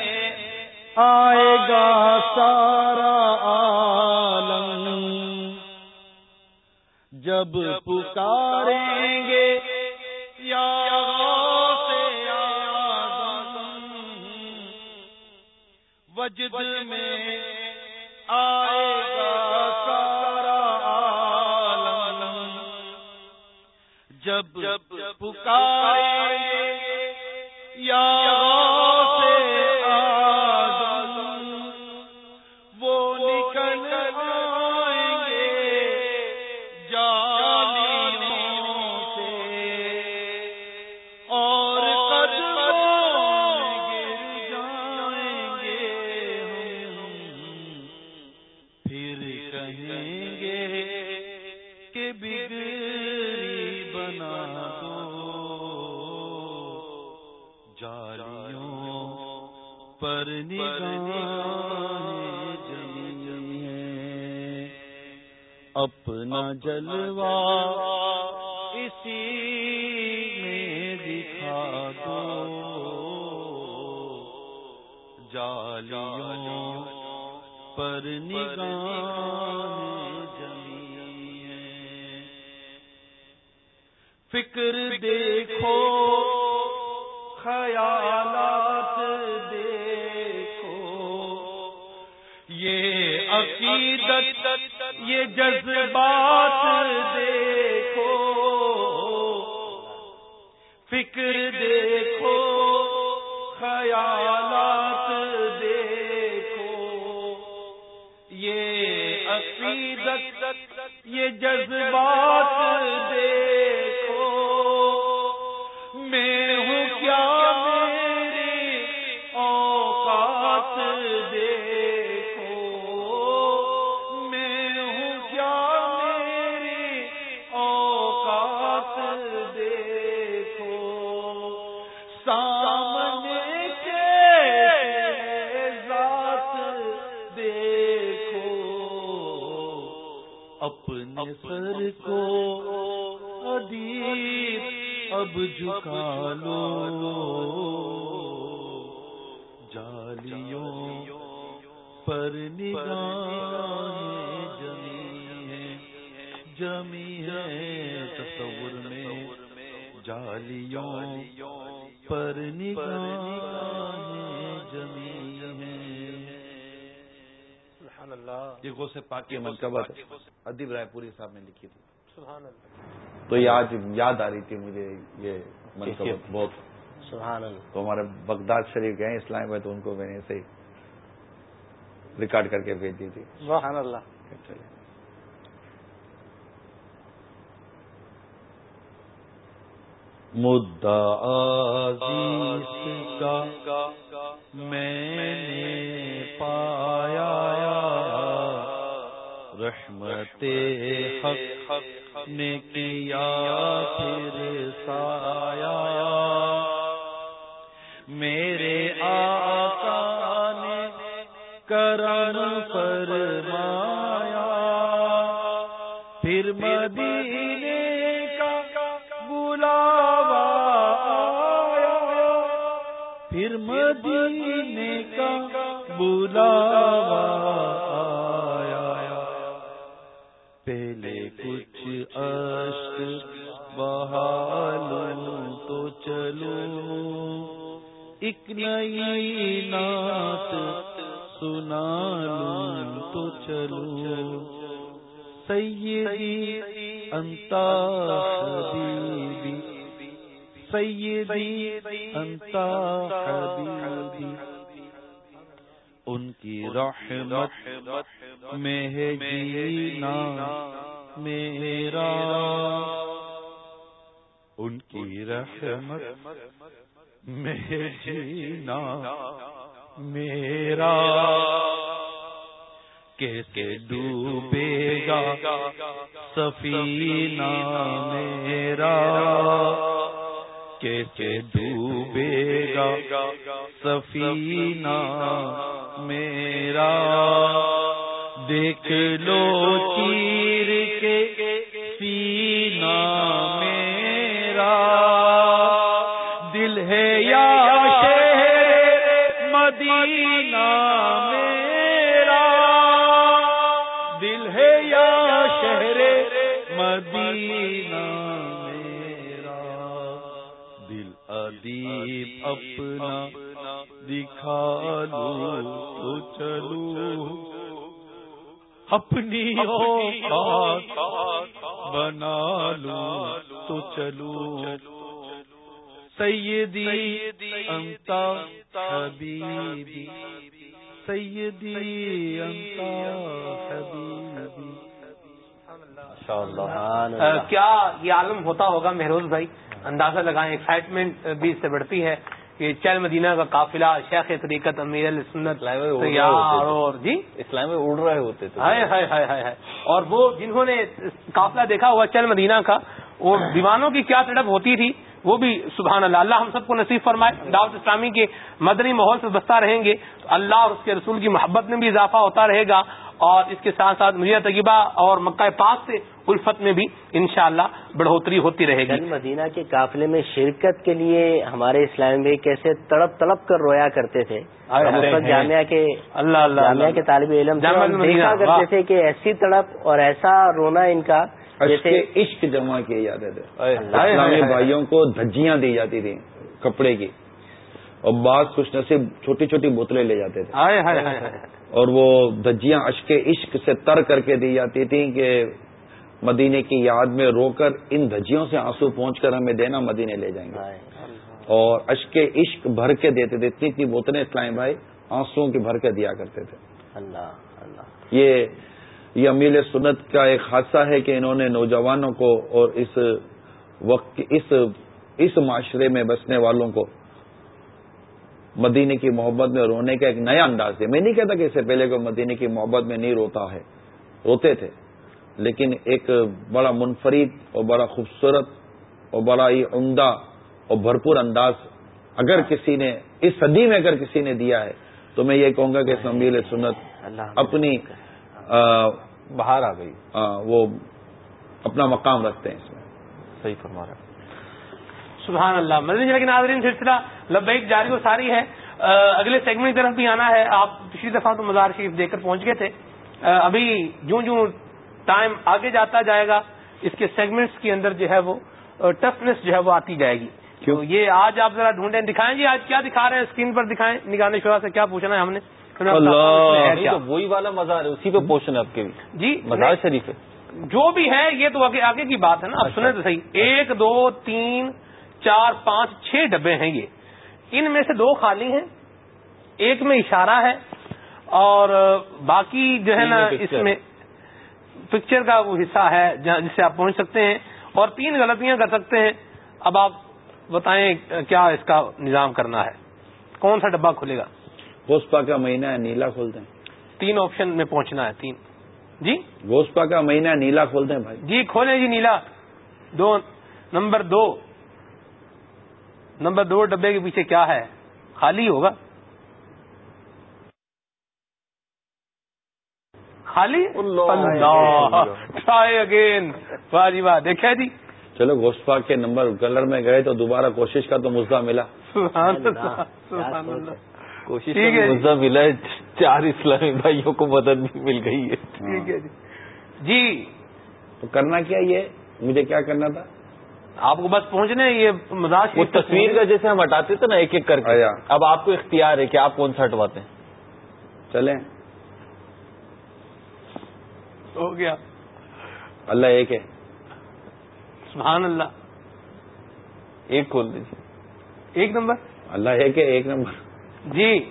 آئے گا سارا عالم۔ جب پکاریں گے یا وجد میں آئے گا سارا عالم۔ جب جب پکارے یا اپنا جلوا اسی میں دکھا دو۔ جالیوں پر نگاہ جمی۔ فکر دیکھو خیالات دیکھو۔ یہ عقیدت یہ جذبات دیکھو فکر دیکھو خیالات دیکھو۔ یہ عقیدت یہ جذبات اپنے سر کو ادیب اب جھکا لو جالیوں پر نگاہ جمی ہے جمی ہے تصور میں۔ جالیوں پر نگاہ جمی ہے یہ غوث پاک کی منقبت ادیب رائے پوری صاحب نے لکھی تھی۔ سبحان اللہ۔ تو یہ آج یاد آ رہی تھی مجھے یہ بہت۔ سبحان اللہ۔ تو ہمارے بغداد شریف گئے اسلام میں تو ان کو میں نے ایسے ہی ریکارڈ کر کے بھیج دی تھی۔ سبحان اللہ۔ چلے عزیز کا میں نے پایا۔ رحمت حق نے کیا پھر سایا میرے آقا نے کرم فرمایا، پھر مدینے کا بلاوا آیا۔ پھر مدینے کا بلاوا اشک بہالوں تو چلو۔ ایک نئی نعت سنا لوں تو چلو۔ سیدی انتا حبیبی، سیدی انتا حبیبی۔ ان کی رحمت میں ہے جینا۔ میرا ان کی رحمت میں جینا میرا کیسے ڈوبے گا سفینہ میرا کیسے ڈوبے گا سفینہ میرا دیکھ لو چیر ادیب اپنا دکھا لو تو چلو۔ اپنی اوقات بنا لو تو چلو۔ سیدی انتا حبیبی سیدی انتا حبیبی۔ کیا یہ عالم ہوتا ہوگا مہروز بھائی؟ اندازہ لگائیں ایکسائٹمنٹ بھی اس سے بڑھتی ہے۔ کہ چل مدینہ کا قافلہ شیخ طریقت امیر السنت تیار اور جی؟ اسلام میں اڑ رہے ہوتے تھے۔ ہائے ہائے ہائے ہائے ہائے۔ اور وہ جنہوں نے قافلہ دیکھا ہوا چل مدینہ کا وہ دیوانوں کی کیا تڑپ ہوتی تھی وہ بھی سبحان اللہ۔ اللہ ہم سب کو نصیب فرمائے۔ دعوت اسلامی کے مدنی ماحول سے بستا رہیں گے۔ اللہ اور اس کے رسول کی محبت میں بھی اضافہ ہوتا رہے گا۔ اور اس کے ساتھ ساتھ مجھے طیبہ اور مکہ پاک سے الفت میں بھی انشاءاللہ بڑھوتری ہوتی رہے گی۔ مدینہ کے قافلے میں شرکت کے لیے ہمارے اسلام بھی کیسے تڑپ تڑپ کر رویا کرتے تھے۔ جامعہ کے اللہ اللہ جامعہ کے طالب علم دیکھا کرتے تھے کہ ایسی تڑپ اور ایسا رونا ان کا جیسے عشق جمع کیے جاتے تھے۔ اسلامی بھائیوں کو دھجیاں دی جاتی تھیں کپڑے کی اور بعض خوش نصیب چھوٹی چھوٹی بوتلیں لے جاتے تھے۔ اور وہ دھجیاں اشک عشق سے تر کر کے دی جاتی تھیں کہ مدینے کی یاد میں رو کر ان دھجیوں سے آنسو پہنچ کر ہمیں دینا مدینے لے جائیں گے۔ اور اشک عشق بھر کے دیتے تھے اتنی اتنی بوتلیں اسلام بھائی آنسو کی بھر کے دیا کرتے تھے۔ اللہ اللہ۔ یہ یہ امیل سنت کا ایک حادثہ ہے کہ انہوں نے نوجوانوں کو اور اس وقت اس اس معاشرے میں بسنے والوں کو مدینے کی محبت میں رونے کا ایک نیا انداز ہے میں نہیں کہتا کہ اس سے پہلے کو مدینے کی محبت میں نہیں روتا ہے۔ روتے تھے۔ لیکن ایک بڑا منفرد اور بڑا خوبصورت اور بڑا ہی عمدہ اور بھرپور انداز اگر کسی نے اس صدی میں اگر کسی نے دیا ہے تو میں یہ کہوں گا کہ سمیل سنت اپنی باہر آ گئی۔ وہ اپنا مقام رکھتے ہیں اس میں۔ صحیح فرما رہا سبحان اللہ۔ مدنی کے ناظرین سلسلہ لبیک جاری و ساری ہے۔ اگلے سیگمنٹ کی طرف بھی آنا ہے۔ آپ پچھلی دفعہ تو مزار شریف دیکھ کر پہنچ گئے تھے۔ ابھی جوں جوں ٹائم آگے جاتا جائے گا اس کے سیگمنٹس کے اندر جو ہے وہ ٹفنس جو ہے وہ آتی جائے گی۔ کیوں؟ یہ آج آپ ذرا ڈھونڈیں۔ دکھائیں جی آج کیا دکھا رہے ہیں؟ اسکرین پر دکھائیں۔ نگانے شورا سے کیا پوچھنا ہے ہم نے؟ وہی والا مزار ہے اسی پہ پوچھنا آپ کے جی مزار شریف ہے۔ جو بھی ہے یہ تو آگے کی بات ہے نا۔ آپ سنیں تو صحیح۔ ایک دو تین چار پانچ چھ ڈبے ہیں یہ۔ ان میں سے دو خالی ہیں ایک میں اشارہ ہے اور باقی جو ہے نا اس میں پکچر کا وہ حصہ ہے جس سے آپ پہنچ سکتے ہیں اور تین غلطیاں کر سکتے ہیں۔ اب آپ بتائیں کیا اس کا نظام کرنا ہے۔ کون سا ڈبہ کھلے گا؟ گوسپا کا مہینہ ہے نیلا کھولتے ہیں تین آپشن میں پہنچنا ہے تین۔ جی؟ گوسپا کا مہینہ نیلا کھولتے ہیں بھائی۔ جی کھولیں جی نیلا۔ دو نمبر دو۔ نمبر دو ڈبے کے پیچھے کیا ہے؟ خالی ہوگا؟ خالی؟ ٹرائی اگین واہ جی واہ دیکھا جی؟ چلو گوشت پاک کے نمبر کلر میں گئے تو دوبارہ کوشش کا تو مزہ ملا۔ کوشش مزہ ملا چار اسلامی بھائیوں کو مدد بھی مل گئی ہے۔ ٹھیک ہے جی۔ تو کرنا کیا یہ؟ مجھے کیا کرنا تھا؟ آپ کو بس پہنچنے یہ مزاج وہ تصویر کا جیسے ہم ہٹاتے تھے نا ایک ایک کر کے اب آپ کو اختیار ہے کہ آپ کون سا ہٹواتے ہیں؟ چلیں۔ ہو گیا۔ اللہ ایک ہے۔ سبحان اللہ۔ ایک کھول دیجیے ایک نمبر؟ اللہ ایک ہے ایک نمبر۔ جی۔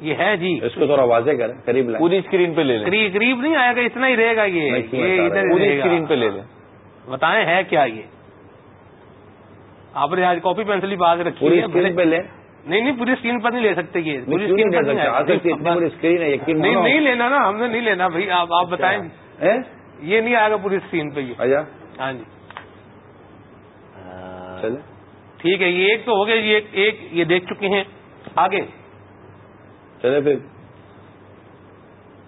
یہ ہے جی۔ اس کو تھوڑا واضح کریں قریب لائیں۔ پوری اسکرین پہ لے لیں۔ قریب نہیں آئے گا اتنا ہی رہے گا یہ۔ پوری اسکرین پہ لے لیں۔ بتائیں ہے کیا یہ؟ آپ نے آج کاپی پینسل ہی باز رکھی پوری اسکرین پہ لیں نہیں نہیں پوری اسکرین پر نہیں لے سکتے یہ پوری اسکرین پر نہیں نہیں لینا نا ہم نے نہیں لینا بھائی آپ آپ بتائیں۔ یہ نہیں آئے گا پوری اسکرین پہ یہ۔ ہاں جی۔ ٹھیک ہے یہ ایک تو ہو گیا یہ ایک یہ دیکھ چکے ہیں۔ آگے۔ چلے پھر۔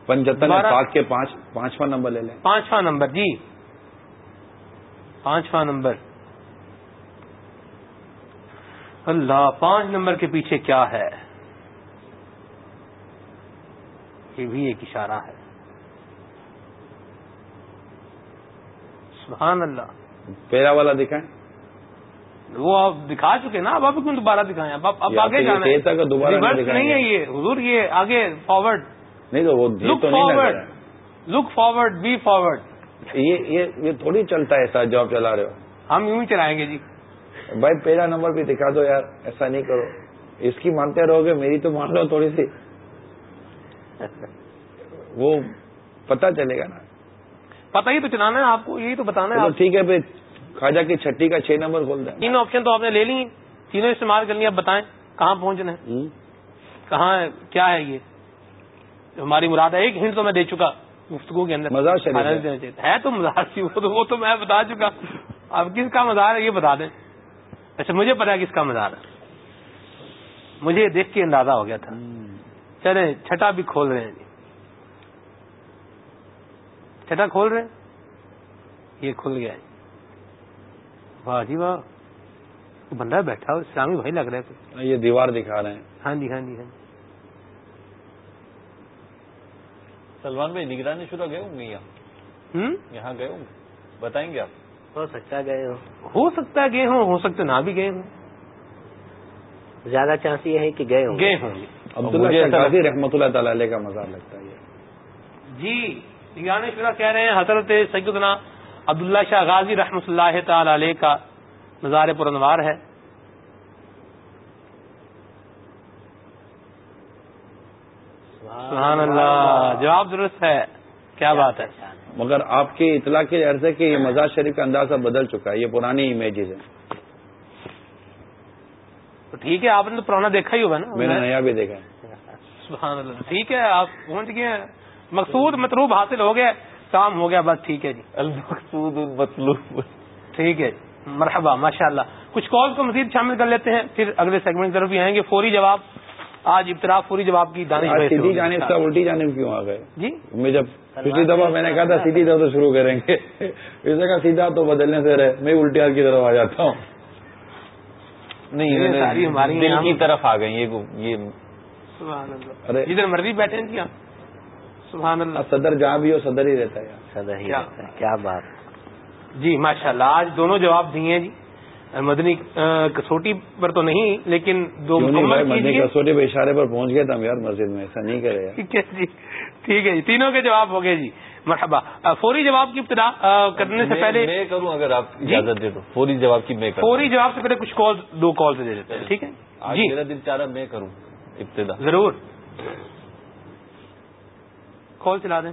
پنچہتر پانچ کے پانچ پانچواں نمبر لے لیں۔ پانچواں نمبر جی۔ پانچواں نمبر۔ اللہ پانچ نمبر کے پیچھے کیا ہے؟ یہ بھی ایک اشارہ ہے۔ سبحان اللہ۔ پہلا والا دکھائیں۔ وہ آپ دکھا چکے نا اب آپ کیوں دوبارہ دکھائیں؟ اب اب آگے جانا ہے۔ دوبارہ نہیں ہے یہ۔ حضور یہ آگے فارورڈ نہیں تو وہ look forward look forward be forward یہ تھوڑی چلتا ہے ایسا آپ چلا رہے ہو۔ ہم یوں ہی چلائیں گے جی۔ بھائی پہلا نمبر بھی دکھا دو یار ایسا نہیں کرو۔ اس کی مانتے رہو گے میری تو مان لو تھوڑی سی۔ وہ پتا چلے گا نا۔ پتا ہی تو چلانا ہے آپ کو یہی تو بتانا ہے۔ ٹھیک ہے پھر خواجہ کی چھٹی کا چھ نمبر کھول دیں۔ تین آپشن تو آپ نے لے لی تینوں استعمال کر لیا اب بتائیں کہاں پہنچنا ہے۔ کہاں کیا ہے یہ؟ ہماری مراد ہے ایک ہنٹ تو میں دے چکا۔ گفتگو کے اندر مزاج ہے تو مزاج وہ تو میں بتا چکا۔ اب کس کا مزار ہے یہ بتا دیں۔ اچھا مجھے پتا ہے کس کا مزار ہے۔ مجھے دیکھ کے اندازہ ہو گیا تھا۔ چلے چھٹا بھی کھول رہے ہیں۔ جی چھٹا کھول رہے ہیں؟ یہ کھل گیا واہ جی واہ۔ بندہ بیٹھا ہو اسلامی بھائی لگ رہے یہ دیوار دکھا رہے ہیں۔ ہاں جی ہاں جی ہاں جی۔ سلمان بھائی نگرانی شروع گئے ہوں گے یہاں؟ یہاں گئے ہوں بتائیں گے آپ؟ ہو سکتا گئے ہو ہو سکتا ہے گئے ہوں ہو سکتا نہ بھی گئے ہوں۔ زیادہ چانس یہ ہے کہ گئے ہوں۔ گئے ہوں۔ عبداللہ رحمۃ اللہ تعالی کا مزار لگتا ہے جی نگرانی شورا کہہ رہے ہیں حضرت سیدنا عبداللہ شاہ غازی رحمۃ اللہ تعالی علیہ کا مزار پرنوار ہے۔ سبحان اللہ جواب درست ہے۔ کیا بات ہے؟ مگر آپ کی اطلاع کے عرض ہے کہ یہ مزار شریف کا اندازہ بدل چکا ہے یہ پرانی امیجز ہیں۔ تو ٹھیک ہے آپ نے تو پرانا دیکھا ہی ہوگا نا۔ میں نے نیا بھی دیکھا ہے۔ سبحان اللہ ٹھیک ہے آپ پہنچ گئے مقصود مطلوب حاصل ہو گیا کام ہو گیا بس ٹھیک ہے جی۔ المقصود مطلوب۔ ٹھیک ہے مرحبا ماشاء اللہ کچھ کال کو مزید شامل کر لیتے ہیں پھر اگلے سیگمنٹ کی طرف بھی آئیں گے۔ فوری جواب۔ آج ابتدا فوری جواب کی دانش سیدھی جانب سے الٹی جانب کیوں آ گئے؟ جی؟ میں جب پچھلی دفعہ میں نے کہا تھا سیدھی طرف شروع کریں گے۔ اس نے کہا سیدھا تو بدلنے سے رہے۔ میں الٹی کی طرف آ جاتا ہوں۔ نہیں ہماری دل کی طرف آ گئی یہ ارے۔ ادھر مرضی بیٹھے ہیں جی ہاں سبحان اللہ۔ صدر جہاں بھی ہو صدر ہی رہتا ہے۔ صدر ہی رہتا ہے۔ کیا بات۔ جی ماشاء اللہ آج دونوں جواب دیے ہیں جی۔ مدنی کسوٹی پر تو نہیں لیکن دو مدنی کسوٹی پہ اشارے پر پہنچ گیا تھا ہم یار مسجد میں ایسا نہیں کرے ٹھیک ہے جی ٹھیک ہے جی تینوں کے جواب ہو گئے جی۔ مرحبا فوری جواب کی ابتدا کرنے سے پہلے میں کروں اگر آپ اجازت دے دو فوری جواب کی میں کروں فوری جواب سے پہلے کچھ کال دو کال سے دے دیتے ہیں ٹھیک ہے؟ جی۔ میرا دل چاہ رہا میں کروں ابتدا۔ ضرور۔ کال چلا دیں۔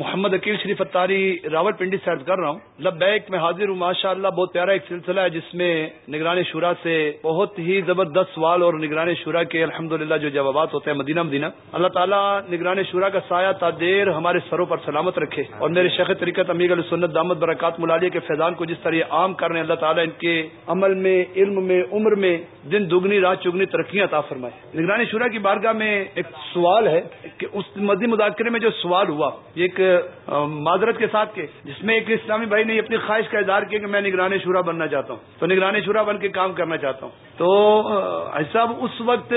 محمد عقیل شریف اتاری راول پنڈی سے عرض کر رہا ہوں۔ لبیک میں حاضر ہوں ماشاء اللہ بہت پیارا ایک سلسلہ ہے، جس میں نگرانی شورا سے بہت ہی زبردست سوال اور نگرانی شورا کے الحمد جو جوابات ہوتے ہیں، مدینہ مدینہ۔ اللہ تعالیٰ نگرانی شورا کا سایہ تادیر ہمارے سروں پر سلامت رکھے۔ اور میرے شیخ طریقت امیر علیہ سنت دامت برکات ملالیہ کے فیضان کو جس طرح عام کر رہے ہیں، اللہ تعالیٰ ان کے عمل میں، علم میں، عمر میں دن دگنی، رات چگنی ترقیاں عطا فرمائے۔ نگرانی شورا کی بارگاہ میں ایک سوال ہے کہ اس مدی مذاکرے میں جو سوال ہوا ایک معذرت کے ساتھ کے جس میں ایک اسلامی بھائی نے اپنی خواہش کا اظہار کیا کہ میں نگرانی شورا بننا چاہتا ہوں تو نگرانی شورا بن کے کام کرنا چاہتا ہوں۔ تو صاحب اس وقت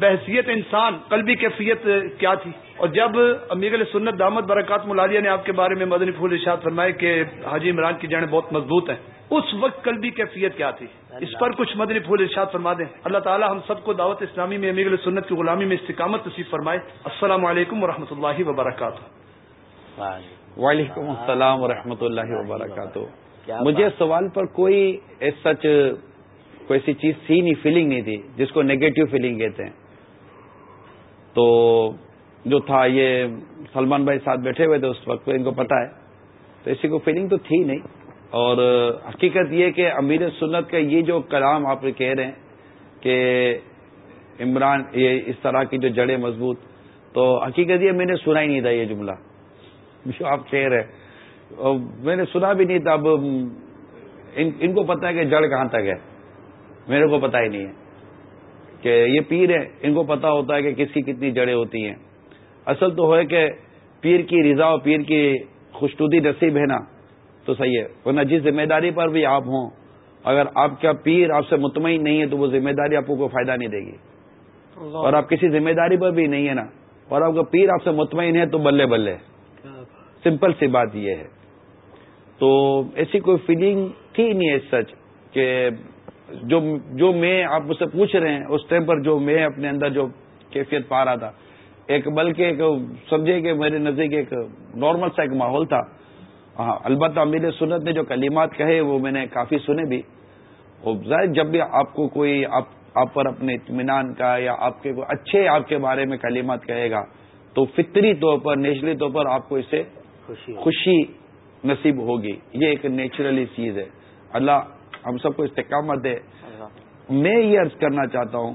بحثیت انسان قلبی کیفیت کیا تھی؟ اور جب امیر سنت دامت برکات ملالیہ نے آپ کے بارے میں مدنی پھول ارشاد فرمائے کہ حاجی عمران کی جڑیں بہت مضبوط ہیں اس وقت قلبی کیفیت کیا تھی؟ اس پر کچھ مدنی پھول ارشاد فرما دیں۔ اللہ تعالی ہم سب کو دعوت اسلامی میں امیر سنت کی غلامی میں استقامت نصیب فرمائے۔ السلام علیکم و اللہ وبرکاتہ۔ وعلیکم السلام ورحمۃ اللہ وبرکاتہ۔ مجھے سوال پر کوئی سچ کوئی ایسی چیز تھی نہیں فیلنگ نہیں تھی جس کو نیگیٹو فیلنگ کہتے ہیں۔ تو جو تھا یہ سلمان بھائی ساتھ بیٹھے ہوئے تھے اس وقت ان کو پتا ہے۔ تو ایسی کوئی فیلنگ تو تھی نہیں۔ اور حقیقت یہ کہ امیر سنت کا یہ جو کلام آپ کہہ رہے ہیں کہ عمران یہ اس طرح کی جو جڑیں مضبوط تو حقیقت یہ میں نے سنا ہی نہیں تھا یہ جملہ۔ جو آپ رہے میں نے سنا بھی نہیں تھا اب ان کو پتا ہے کہ جڑ کہاں تک ہے۔ میرے کو پتا ہی نہیں ہے کہ یہ پیر ہے ان کو پتا ہوتا ہے کہ کس کی کتنی جڑیں ہوتی ہیں۔ اصل تو ہے کہ پیر کی رضا اور پیر کی خوشتودی نصیب ہے نا تو صحیح ہے۔ ورنہ جس ذمہ داری پر بھی آپ ہوں اگر آپ کا پیر آپ سے مطمئن نہیں ہے تو وہ ذمہ داری آپ کو کوئی فائدہ نہیں دے گی۔ اور آپ کسی ذمہ داری پر بھی نہیں ہے نا۔ اور آپ کا پیر آپ سے مطمئن ہے تو بلے بلے۔ سمپل سی بات یہ ہے۔ تو ایسی کوئی فیلنگ تھی نہیں ہے سچ کہ جو جو میں آپ مجھ سے پوچھ رہے ہیں، اس ٹائم پر جو میں اپنے اندر جو کیفیت پا رہا تھا، ایک بلکہ ایک سمجھے کہ میرے نزدیک ایک نارمل سا ایک ماحول تھا۔ ہاں البتہ امیر سنت نے جو کلمات کہے، وہ میں نے کافی سنے بھی۔ ظاہر جب بھی آپ کو کوئی، آپ آپ پر اپنے اطمینان کا یا آپ کے کوئی اچھے آپ کے بارے میں کلمات کہے گا، تو فطری طور پر، نیچرلی طور پر آپ کو اسے خوشی نصیب ہوگی۔ یہ ایک نیچرلی چیز ہے۔ اللہ ہم سب کو استقامت دے۔ میں یہ عرض کرنا چاہتا ہوں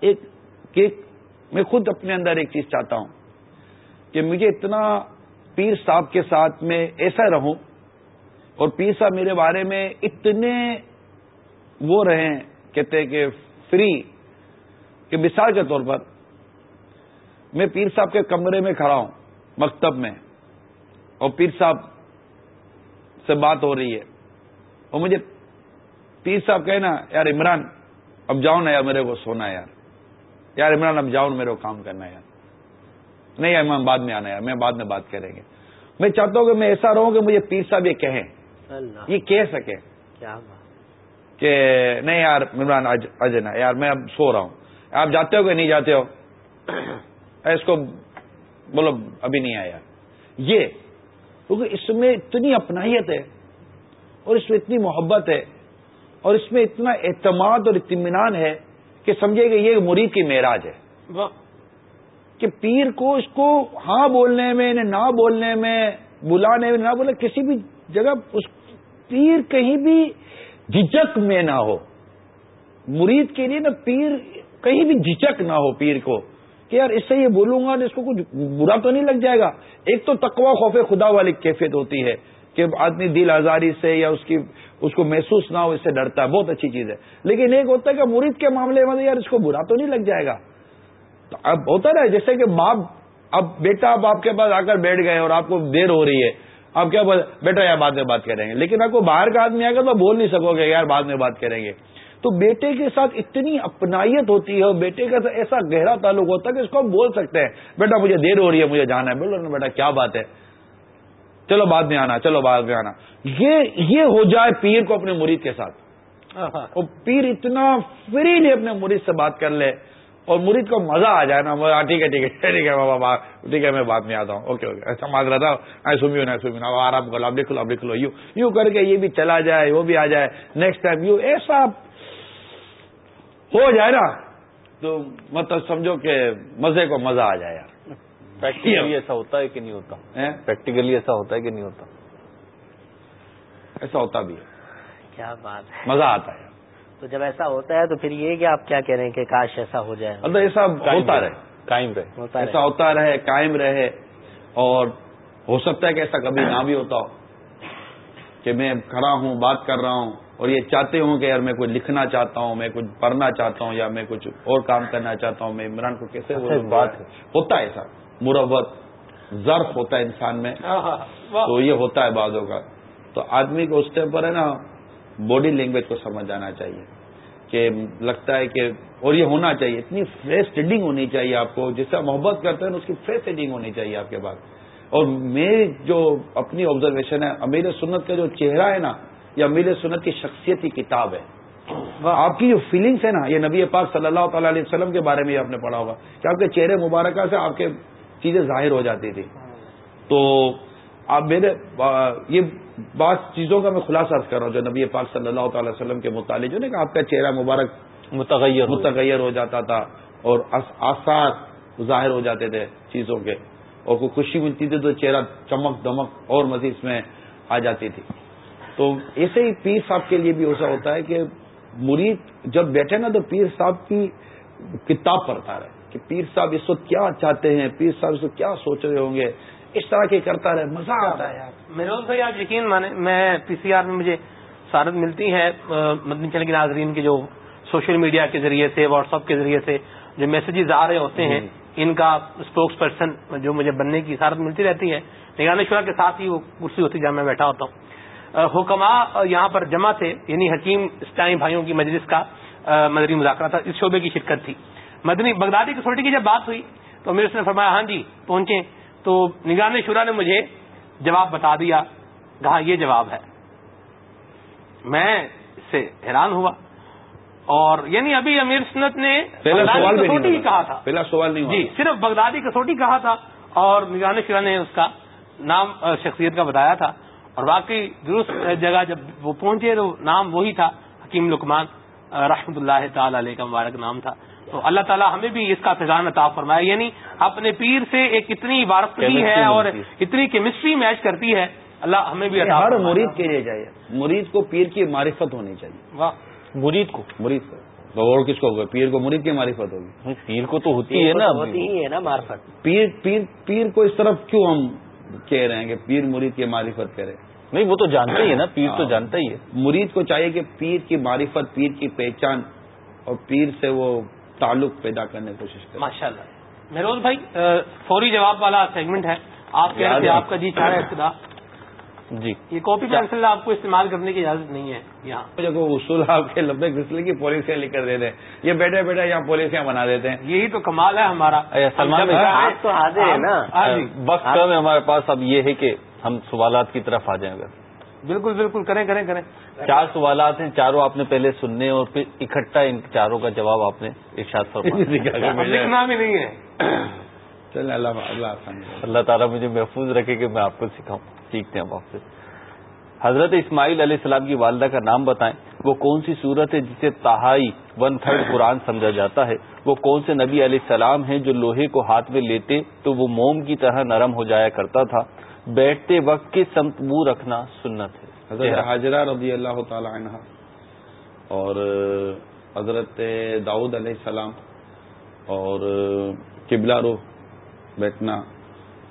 ایک کہ میں خود اپنے اندر ایک چیز چاہتا ہوں کہ مجھے اتنا پیر صاحب کے ساتھ میں ایسا رہوں اور پیر صاحب میرے بارے میں اتنے وہ رہیں کہتے کہ فری کہ مثال کے طور پر میں پیر صاحب کے کمرے میں کھڑا ہوں۔ مکتب میں۔ اور پیر صاحب سے بات ہو رہی ہے۔ اور مجھے پیر صاحب کہنا یار عمران اب جاؤ نا یار میرے کو سونا ہے یار۔ یار عمران اب جاؤ میرے کو کام کرنا ہے یار۔ نہیں یار میں بعد میں آنا یار میں بعد میں بات کریں گے۔ میں چاہتا ہوں کہ میں ایسا رہوں کہ مجھے پیر صاحب یہ کہیں۔ یہ کہہ سکے۔ کہ نہیں یار عمران آج نا۔ یار میں اب سو رہا ہوں۔ آپ جاتے ہو کہ نہیں جاتے ہو؟ (clears throat) اس کو بولو ابھی نہیں آیا۔ یہ کیونکہ اس میں اتنی اپنائیت ہے اور اس میں اتنی محبت ہے اور اس میں اتنا اعتماد اور اطمینان ہے کہ سمجھے کہ یہ مرید کی معراج ہے۔ کہ پیر کو اس کو ہاں بولنے میں نہ بولنے میں بلانے میں نہ بولے کسی بھی جگہ اس پیر کہیں بھی جھجک میں نہ ہو۔ مرید کے لیے نا پیر کہیں بھی جھجک نہ ہو پیر کو۔ کہ یار اس سے یہ بولوں گا اس کو کچھ برا تو نہیں لگ جائے گا؟ ایک تو تقوا خوف خدا والی کیفیت ہوتی ہے کہ آدمی دل آزاری سے یا اس کی، اس کو محسوس نہ ہو، اس سے ڈرتا ہے، بہت اچھی چیز ہے۔ لیکن ایک ہوتا ہے کہ مرید کے معاملے میں یار اس کو برا تو نہیں لگ جائے گا۔ تو اب ہوتا نا، جیسے کہ باپ، اب بیٹا اب آپ کے پاس آ کر بیٹھ گئے اور آپ کو دیر ہو رہی ہے، آپ کیا بیٹا یار بعد میں بات کریں گے۔ لیکن آپ کو باہر کا آدمی آئے گا تو بول نہیں سکو گے، یار بعد میں بات کریں گے۔ تو بیٹے کے ساتھ اتنی اپنائیت ہوتی ہے اور بیٹے کا ایسا گہرا تعلق ہوتا ہے کہ اس کو ہم بول سکتے ہیں بیٹا مجھے دیر ہو رہی ہے مجھے جانا ہے۔ بولو نا بیٹا کیا بات ہے؟ چلو بعد میں آنا چلو بعد میں آنا۔ یہ یہ ہو جائے پیر کو اپنے مرید کے ساتھ۔ اور پیر اتنا فریلی اپنے مرید سے بات کر لے اور مرید کو مزہ آ جائے نا ٹھیک ہے ٹھیک ہے ٹھیک ہے بابا ٹھیک ہے میں بعد میں آتا ہوں۔ اوکے اوکے ایسا مانگ رہا تھا۔ سمیو نا سمیو آرام کرو اب لکھ لو اب لکھ لو۔ یو یوں کر کے یہ بھی چلا جائے وہ بھی آ جائے۔ نیکسٹ ٹائم یو ایسا ہو جائے نا تو مطلب سمجھو کہ مزے کو مزہ آ جائے۔ یار پریکٹیکلی ایسا ہوتا ہے کہ نہیں ہوتا۔ پریکٹیکلی ایسا ہوتا ہے کہ نہیں ہوتا۔ ایسا ہوتا بھی ہے۔ کیا بات ہے۔ مزہ آتا ہے۔ تو جب ایسا ہوتا ہے تو پھر یہ کہ آپ کیا کہہ رہے ہیں کہ کاش ایسا ہو جائے۔ مطلب ایسا ہوتا رہے قائم رہے۔ ایسا ہوتا رہے قائم رہے۔ اور ہو سکتا ہے کہ ایسا کبھی نہ بھی ہوتا ہو کہ میں کھڑا ہوں بات کر رہا ہوں۔ اور یہ چاہتے ہوں کہ یار میں کچھ لکھنا چاہتا ہوں میں کچھ پڑھنا چاہتا ہوں یا میں کچھ اور کام کرنا چاہتا ہوں میں عمران کو کیسے بات ہوتا ہے ایسا۔ مروت ظرف ہوتا ہے انسان میں۔ تو یہ ہوتا ہے بعضوں کا۔ تو آدمی کو اس ٹائم پر ہے نا باڈی لینگویج کو سمجھ جانا چاہیے کہ لگتا ہے کہ اور یہ ہونا چاہیے۔ اتنی فریش ریڈنگ ہونی چاہیے آپ کو جس سے محبت کرتے ہیں اس کی فریش ریڈنگ ہونی چاہیے آپ کے پاس۔ اور میری جو اپنی آبزرویشن ہے امیر سنت کا جو چہرہ ہے نا یہ امیر سنت کی شخصیت کی کتاب ہے۔ آپ کی جو فیلنگس ہے نا یہ نبی پاک صلی اللہ تعالی علیہ وسلم کے بارے میں آپ نے پڑھا ہوگا کہ آپ کے چہرے مبارکہ سے آپ کے چیزیں ظاہر ہو جاتی تھی تو آپ میرے یہ بعض چیزوں کا میں خلاصہ کر رہا ہوں جو نبی پاک صلی اللہ تعالی وسلم کے متعلق جو نا کہ آپ کا چہرہ مبارک متغیر متغیر ہو جاتا تھا اور آثار ظاہر ہو جاتے تھے چیزوں کے اور کوئی خوشی ملتی تھی تو چہرہ چمک دمک اور مزید میں آ جاتی تھی۔ تو ایسے ہی پیر صاحب کے لیے بھی ایسا ہوتا ہے کہ مرید جب بیٹھے نا تو پیر صاحب کی کتاب پڑھتا رہے کہ پیر صاحب اس وقت کیا چاہتے ہیں پیر صاحب اس وقت کیا سوچ رہے ہوں گے؟ اس طرح کے کرتا رہے مزہ آتا ہے میرے بھائی آپ یقین مانے میں پی سی آر میں مجھے سارت ملتی ہے مدنی چل کے ناظرین کے جو سوشل میڈیا کے ذریعے سے واٹس ایپ کے ذریعے سے جو میسجز آ رہے ہوتے ہیں ان کا اسپوکس پرسن جو مجھے بننے کی سارت ملتی رہتی ہے۔ نگران شورا کے ساتھ ہی وہ کرسی ہوتی جہاں میں بیٹھا ہوتا ہوں۔ حکما یہاں پر جمع تھے یعنی حکیم اسلامی بھائیوں کی مجلس کا مدنی مذاکرہ تھا اس شعبے کی شرکت تھی۔ مدنی بغدادی کسوٹی کی جب بات ہوئی تو اس نے فرمایا ہاں جی پہنچے تو نگران شورا نے مجھے جواب بتا دیا کہا یہ جواب ہے۔ میں اس سے حیران ہوا۔ اور یعنی ابھی امیر سنت نے کسوٹی کہا تھا۔ پہلا سوال نہیں جی صرف بغدادی کسوٹی کہا تھا اور نگران شورا نے اس کا نام شخصیت کا بتایا تھا۔ اور واقعی درست جگہ جب وہ پہنچے تو نام وہی تھا حکیم لکمان رحمت اللہ تعالی علیہ کا مبارک نام تھا۔ تو اللہ تعالیٰ ہمیں بھی اس کا فضان عطا فرمایا یعنی اپنے پیر سے ایک اتنی وارفگی ہے اور اتنی کیمسٹری میچ کرتی ہے اللہ ہمیں بھی عطا ہر مرید کے لیے چاہیے۔ مرید کو پیر کی معرفت ہونی چاہیے۔ واہ مرید کو۔ مرید کو۔ تو اور کس کو ہوگا؟ پیر کو مرید کی معرفت ہوگی۔ پیر کو تو ہوتی ہے نا ہوتی ہے نا معرفت۔ پیر پیر پیر کو اس طرف کیوں ہم کہہ رہے ہیں کہ پیر مرید کی معرفت کرے۔ نہیں وہ تو جانتا ہی ہے نا پیر تو ہاں۔ جانتا ہی ہے۔ مرید کو چاہیے کہ پیر کی معرفت پیر کی پہچان اور پیر سے وہ تعلق پیدا کرنے کی کوشش کرے۔ ماشاء اللہ مہروز بھائی فوری جواب والا سیگمنٹ ہے۔ آپ کہہ رہے تھے آپ کا جی چاہ رہا ہے جی۔ یہ کاپی پینسل آپ کو استعمال کرنے کی اجازت نہیں ہے۔ یہاں۔ کو اصول آپ کے لبے گھسلے کی پالیسیاں لکھ کر دیتے ہیں یہ بیٹھے بیٹھے یہاں پالیسیاں بنا دیتے ہیں۔ یہی تو کمال ہے ہمارا۔ سلمان آپ تو حاضر ہیں نا۔ ہاں جی۔ وقت کم ہے ہمارے پاس اب یہ ہے کہ ہم سوالات کی طرف آ جائیں گے بالکل بالکل کریں کریں کریں۔ چار سوالات ہیں چاروں آپ نے پہلے سننے اور پھر اکٹھا ان چاروں کا جواب آپ نے ارشاد فرمایا۔ لکھنا بھی نہیں ہے۔ چلیں اللہ اللہ۔ اللہ تعالیٰ مجھے محفوظ رکھے کہ میں آپ کو سکھاؤں۔ سیکھتے ہیں آپ سے۔ حضرت اسماعیل علیہ السلام کی والدہ کا نام بتائیں۔ وہ کون سی صورت ہے جسے تہائی ون تھرڈ قرآن سمجھا جاتا ہے؟ وہ کون سے نبی علیہ السلام ہیں جو لوہے کو ہاتھ میں لیتے تو وہ موم کی طرح نرم ہو جایا کرتا تھا؟ بیٹھتے وقت کے سمت منہ رکھنا سنت ہے؟ حضرت حاجرہ رضی اللہ تعالی عنہ۔ اور حضرت داؤد علیہ السلام۔ اور قبلہ رو۔ بیٹھنا۔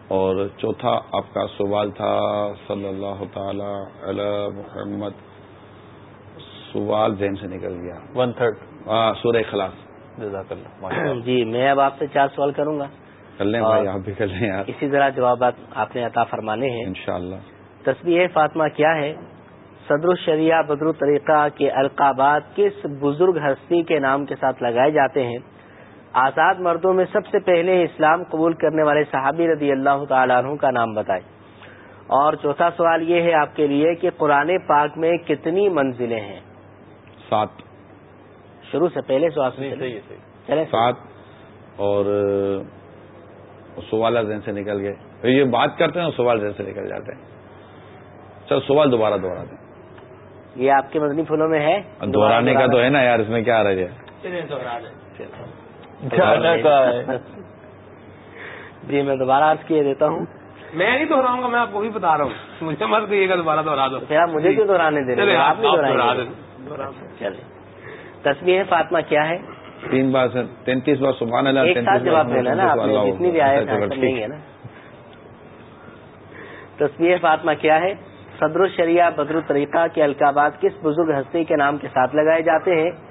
اور چوتھا آپ کا سوال تھا صلی اللہ تعالی علی محمد۔ سوال ذہن سے نکل گیا۔ ون تھرڈ ہاں سورہ خلاص جزاک اللہ اللہ جی میں اب آپ سے چار سوال کروں گا۔ کر لیں بھائی آپ بھی کر لیں یار۔ اسی طرح جوابات آپ نے عطا فرمانے ہیں۔ انشاءاللہ۔ تصویر فاطمہ کیا ہے؟ صدر الشریعہ بدر الطریقہ کے القابات کس بزرگ ہستی کے نام کے ساتھ لگائے جاتے ہیں؟ آزاد مردوں میں سب سے پہلے اسلام قبول کرنے والے صحابی رضی اللہ تعالیٰ عنہ کا نام بتائیں۔ اور چوتھا سوال یہ ہے آپ کے لیے کہ قرآن پاک میں کتنی منزلیں ہیں؟ سات۔ شروع سے پہلے سوال صحیح چلیں۔ سات۔ اور سوال ذہن سے نکل گئے۔ یہ بات کرتے ہیں سوال ذہن سے نکل جاتے ہیں۔ چل سوال دوبارہ دوہرا دیں۔ یہ آپ کے مدنی پھولوں میں ہے؟ دہرانے کا تو ہے نا یار اس میں کیا رہ ہے جی میں دوبارہ عرض کیے دیتا ہوں۔ میں نہیں دہراؤں گا میں آپ کو بھی بتا رہا ہوں۔ مجھے مت کہیے گا دوبارہ دوہرا دو۔ آپ مجھے کیوں دہرانے دے رہے آپ دہرا چلے۔ تصویر فاطمہ کیا ہے؟ تین بار تینتیس بار سبحان اللہ ایک ساتھ جواب دینا نا آپ نے جتنی بھی آئے نہیں ہے نا۔ تصویر فاطمہ کیا ہے؟ صدر الشریعہ بدر الطریقہ کے القابات کس بزرگ ہستی کے نام کے ساتھ لگائے جاتے ہیں؟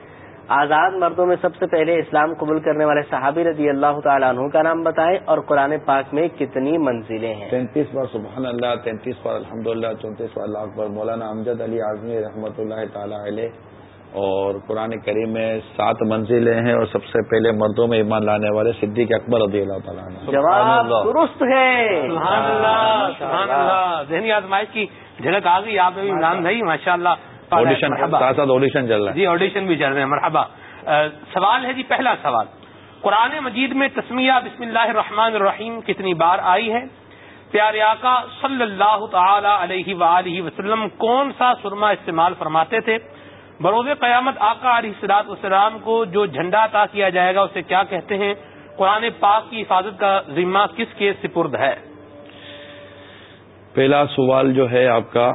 آزاد مردوں میں سب سے پہلے اسلام قبول کرنے والے صحابی رضی اللہ تعالیٰ عنہ کا نام بتائیں اور قرآن پاک میں کتنی منزلیں ہیں۔ تینتیس بار سبحان اللہ تینتیس بار الحمد للہ چونتیس بار اللہ اکبر مولانا امجد علی اعظمی رحمۃ اللہ تعالی علیہ۔ اور قرآن کریم میں سات منزلیں ہیں اور سب سے پہلے مردوں میں ایمان لانے والے صدیق اکبر رضی اللہ تعالیٰ عنہ۔ جواب درست ہے۔ سبحان اللہ سبحان اللہ۔ ذہنی آزمائش کی جھلک آ گئی آپ نے بھی عمران بھائی ماشاء اللہ آڈیشن ساتھ ساتھ آڈیشن چل رہا ہے۔ جی آڈیشن بھی چل رہے ہیں مرحبا۔ سوال ہے جی پہلا سوال۔ قرآن مجید میں تسمیہ بسم اللہ الرحمن الرحیم کتنی بار آئی ہے؟ پیارے آقا صلی اللہ تعالی علیہ وآلہ وسلم کون سا سرما استعمال فرماتے تھے؟ بروز قیامت آقا علیہ السلاط والسلام کو جو جھنڈا عطا کیا جائے گا اسے کیا کہتے ہیں؟ قرآن پاک کی حفاظت کا ذمہ کس کے سپرد ہے؟ پہلا سوال جو ہے آپ کا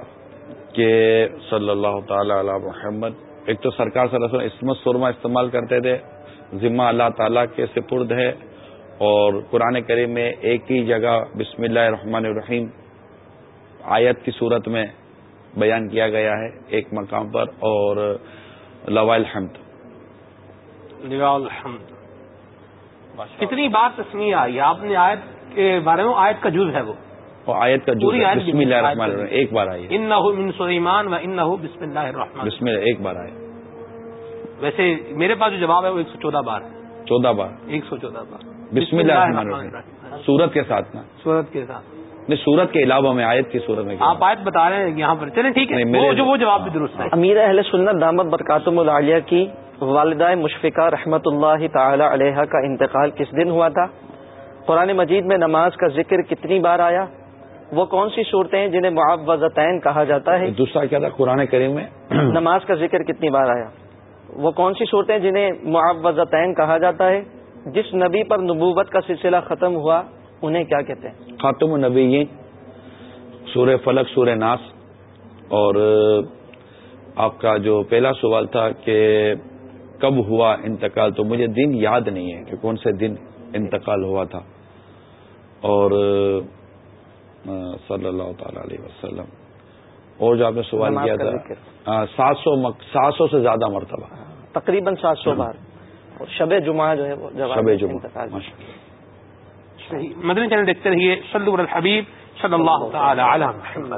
کہ صلی اللہ تعالی علی محمد، ایک تو سرکار صلی اللہ علیہ وسلم اسمت سرما استعمال کرتے تھے، ذمہ اللہ تعالیٰ کے سپرد ہے اور قرآن کریم میں ایک ہی جگہ بسم اللہ الرحمن الرحیم آیت کی صورت میں بیان کیا گیا ہے، ایک مقام پر اور لوا الحمد۔ الحمد۔ کتنی بار تسمیہ آئی آپ نے آیت کے بارے میں، آیت کا جز ہے وہ۔ اور آیت کا جو بسم اللہ الرحمن الرحیم ایک بار آئی ان من سلیمان و ان بسم اللہ الرحمن۔ بسم اللہ ایک بار آئے ویسے میرے پاس جو جواب ہے وہ ایک سو چودہ بار ہے۔ چودہ بار۔ ایک سو چودہ بار۔ بسم اللہ الرحمن الرحیم۔ سورت کے ساتھ نا۔ سورت کے ساتھ۔ نہیں سورت کے علاوہ میں آیت کی صورت میں آپ آیت بتا رہے ہیں یہاں پر۔ چلیں ٹھیک ہے وہ جو وہ جواب بھی درست ہے۔ امیر اہل سنت دامت برکاتم العالیہ کی والدہ مشفقہ رحمت اللہ تعالی علیہ کا انتقال کس دن ہوا تھا؟ قرآن مجید میں نماز کا ذکر کتنی بار آیا؟ وہ کون سی صورتیں ہیں جنہیں معوضتین کہا جاتا ہے؟ دوسرا کیا تھا؟ قرآن کریم میں؟ (clears throat) نماز کا ذکر کتنی بار آیا؟ وہ کون سی صورتیں جنہیں معوضتین کہا جاتا ہے؟ جس نبی پر نبوت کا سلسلہ ختم ہوا انہیں کیا کہتے ہیں؟ خاتم النبیین سورہ فلک سورہ ناس اور آپ کا جو پہلا سوال تھا کہ کب ہوا انتقال تو مجھے دن یاد نہیں ہے کہ کون سے دن انتقال ہوا تھا۔ اور صلی اللہ تعالی علیہ وسلم۔ اور جو آپ نے سوال کیا تھا سات سو سات سو سے زیادہ مرتبہ۔ تقریباً سات سو بار۔ شب جمعہ جو ہے وہ شب جمعہ مدنی چینل دیکھتے رہیے صلی الحبیب صلی اللہ تعالی علی محمد۔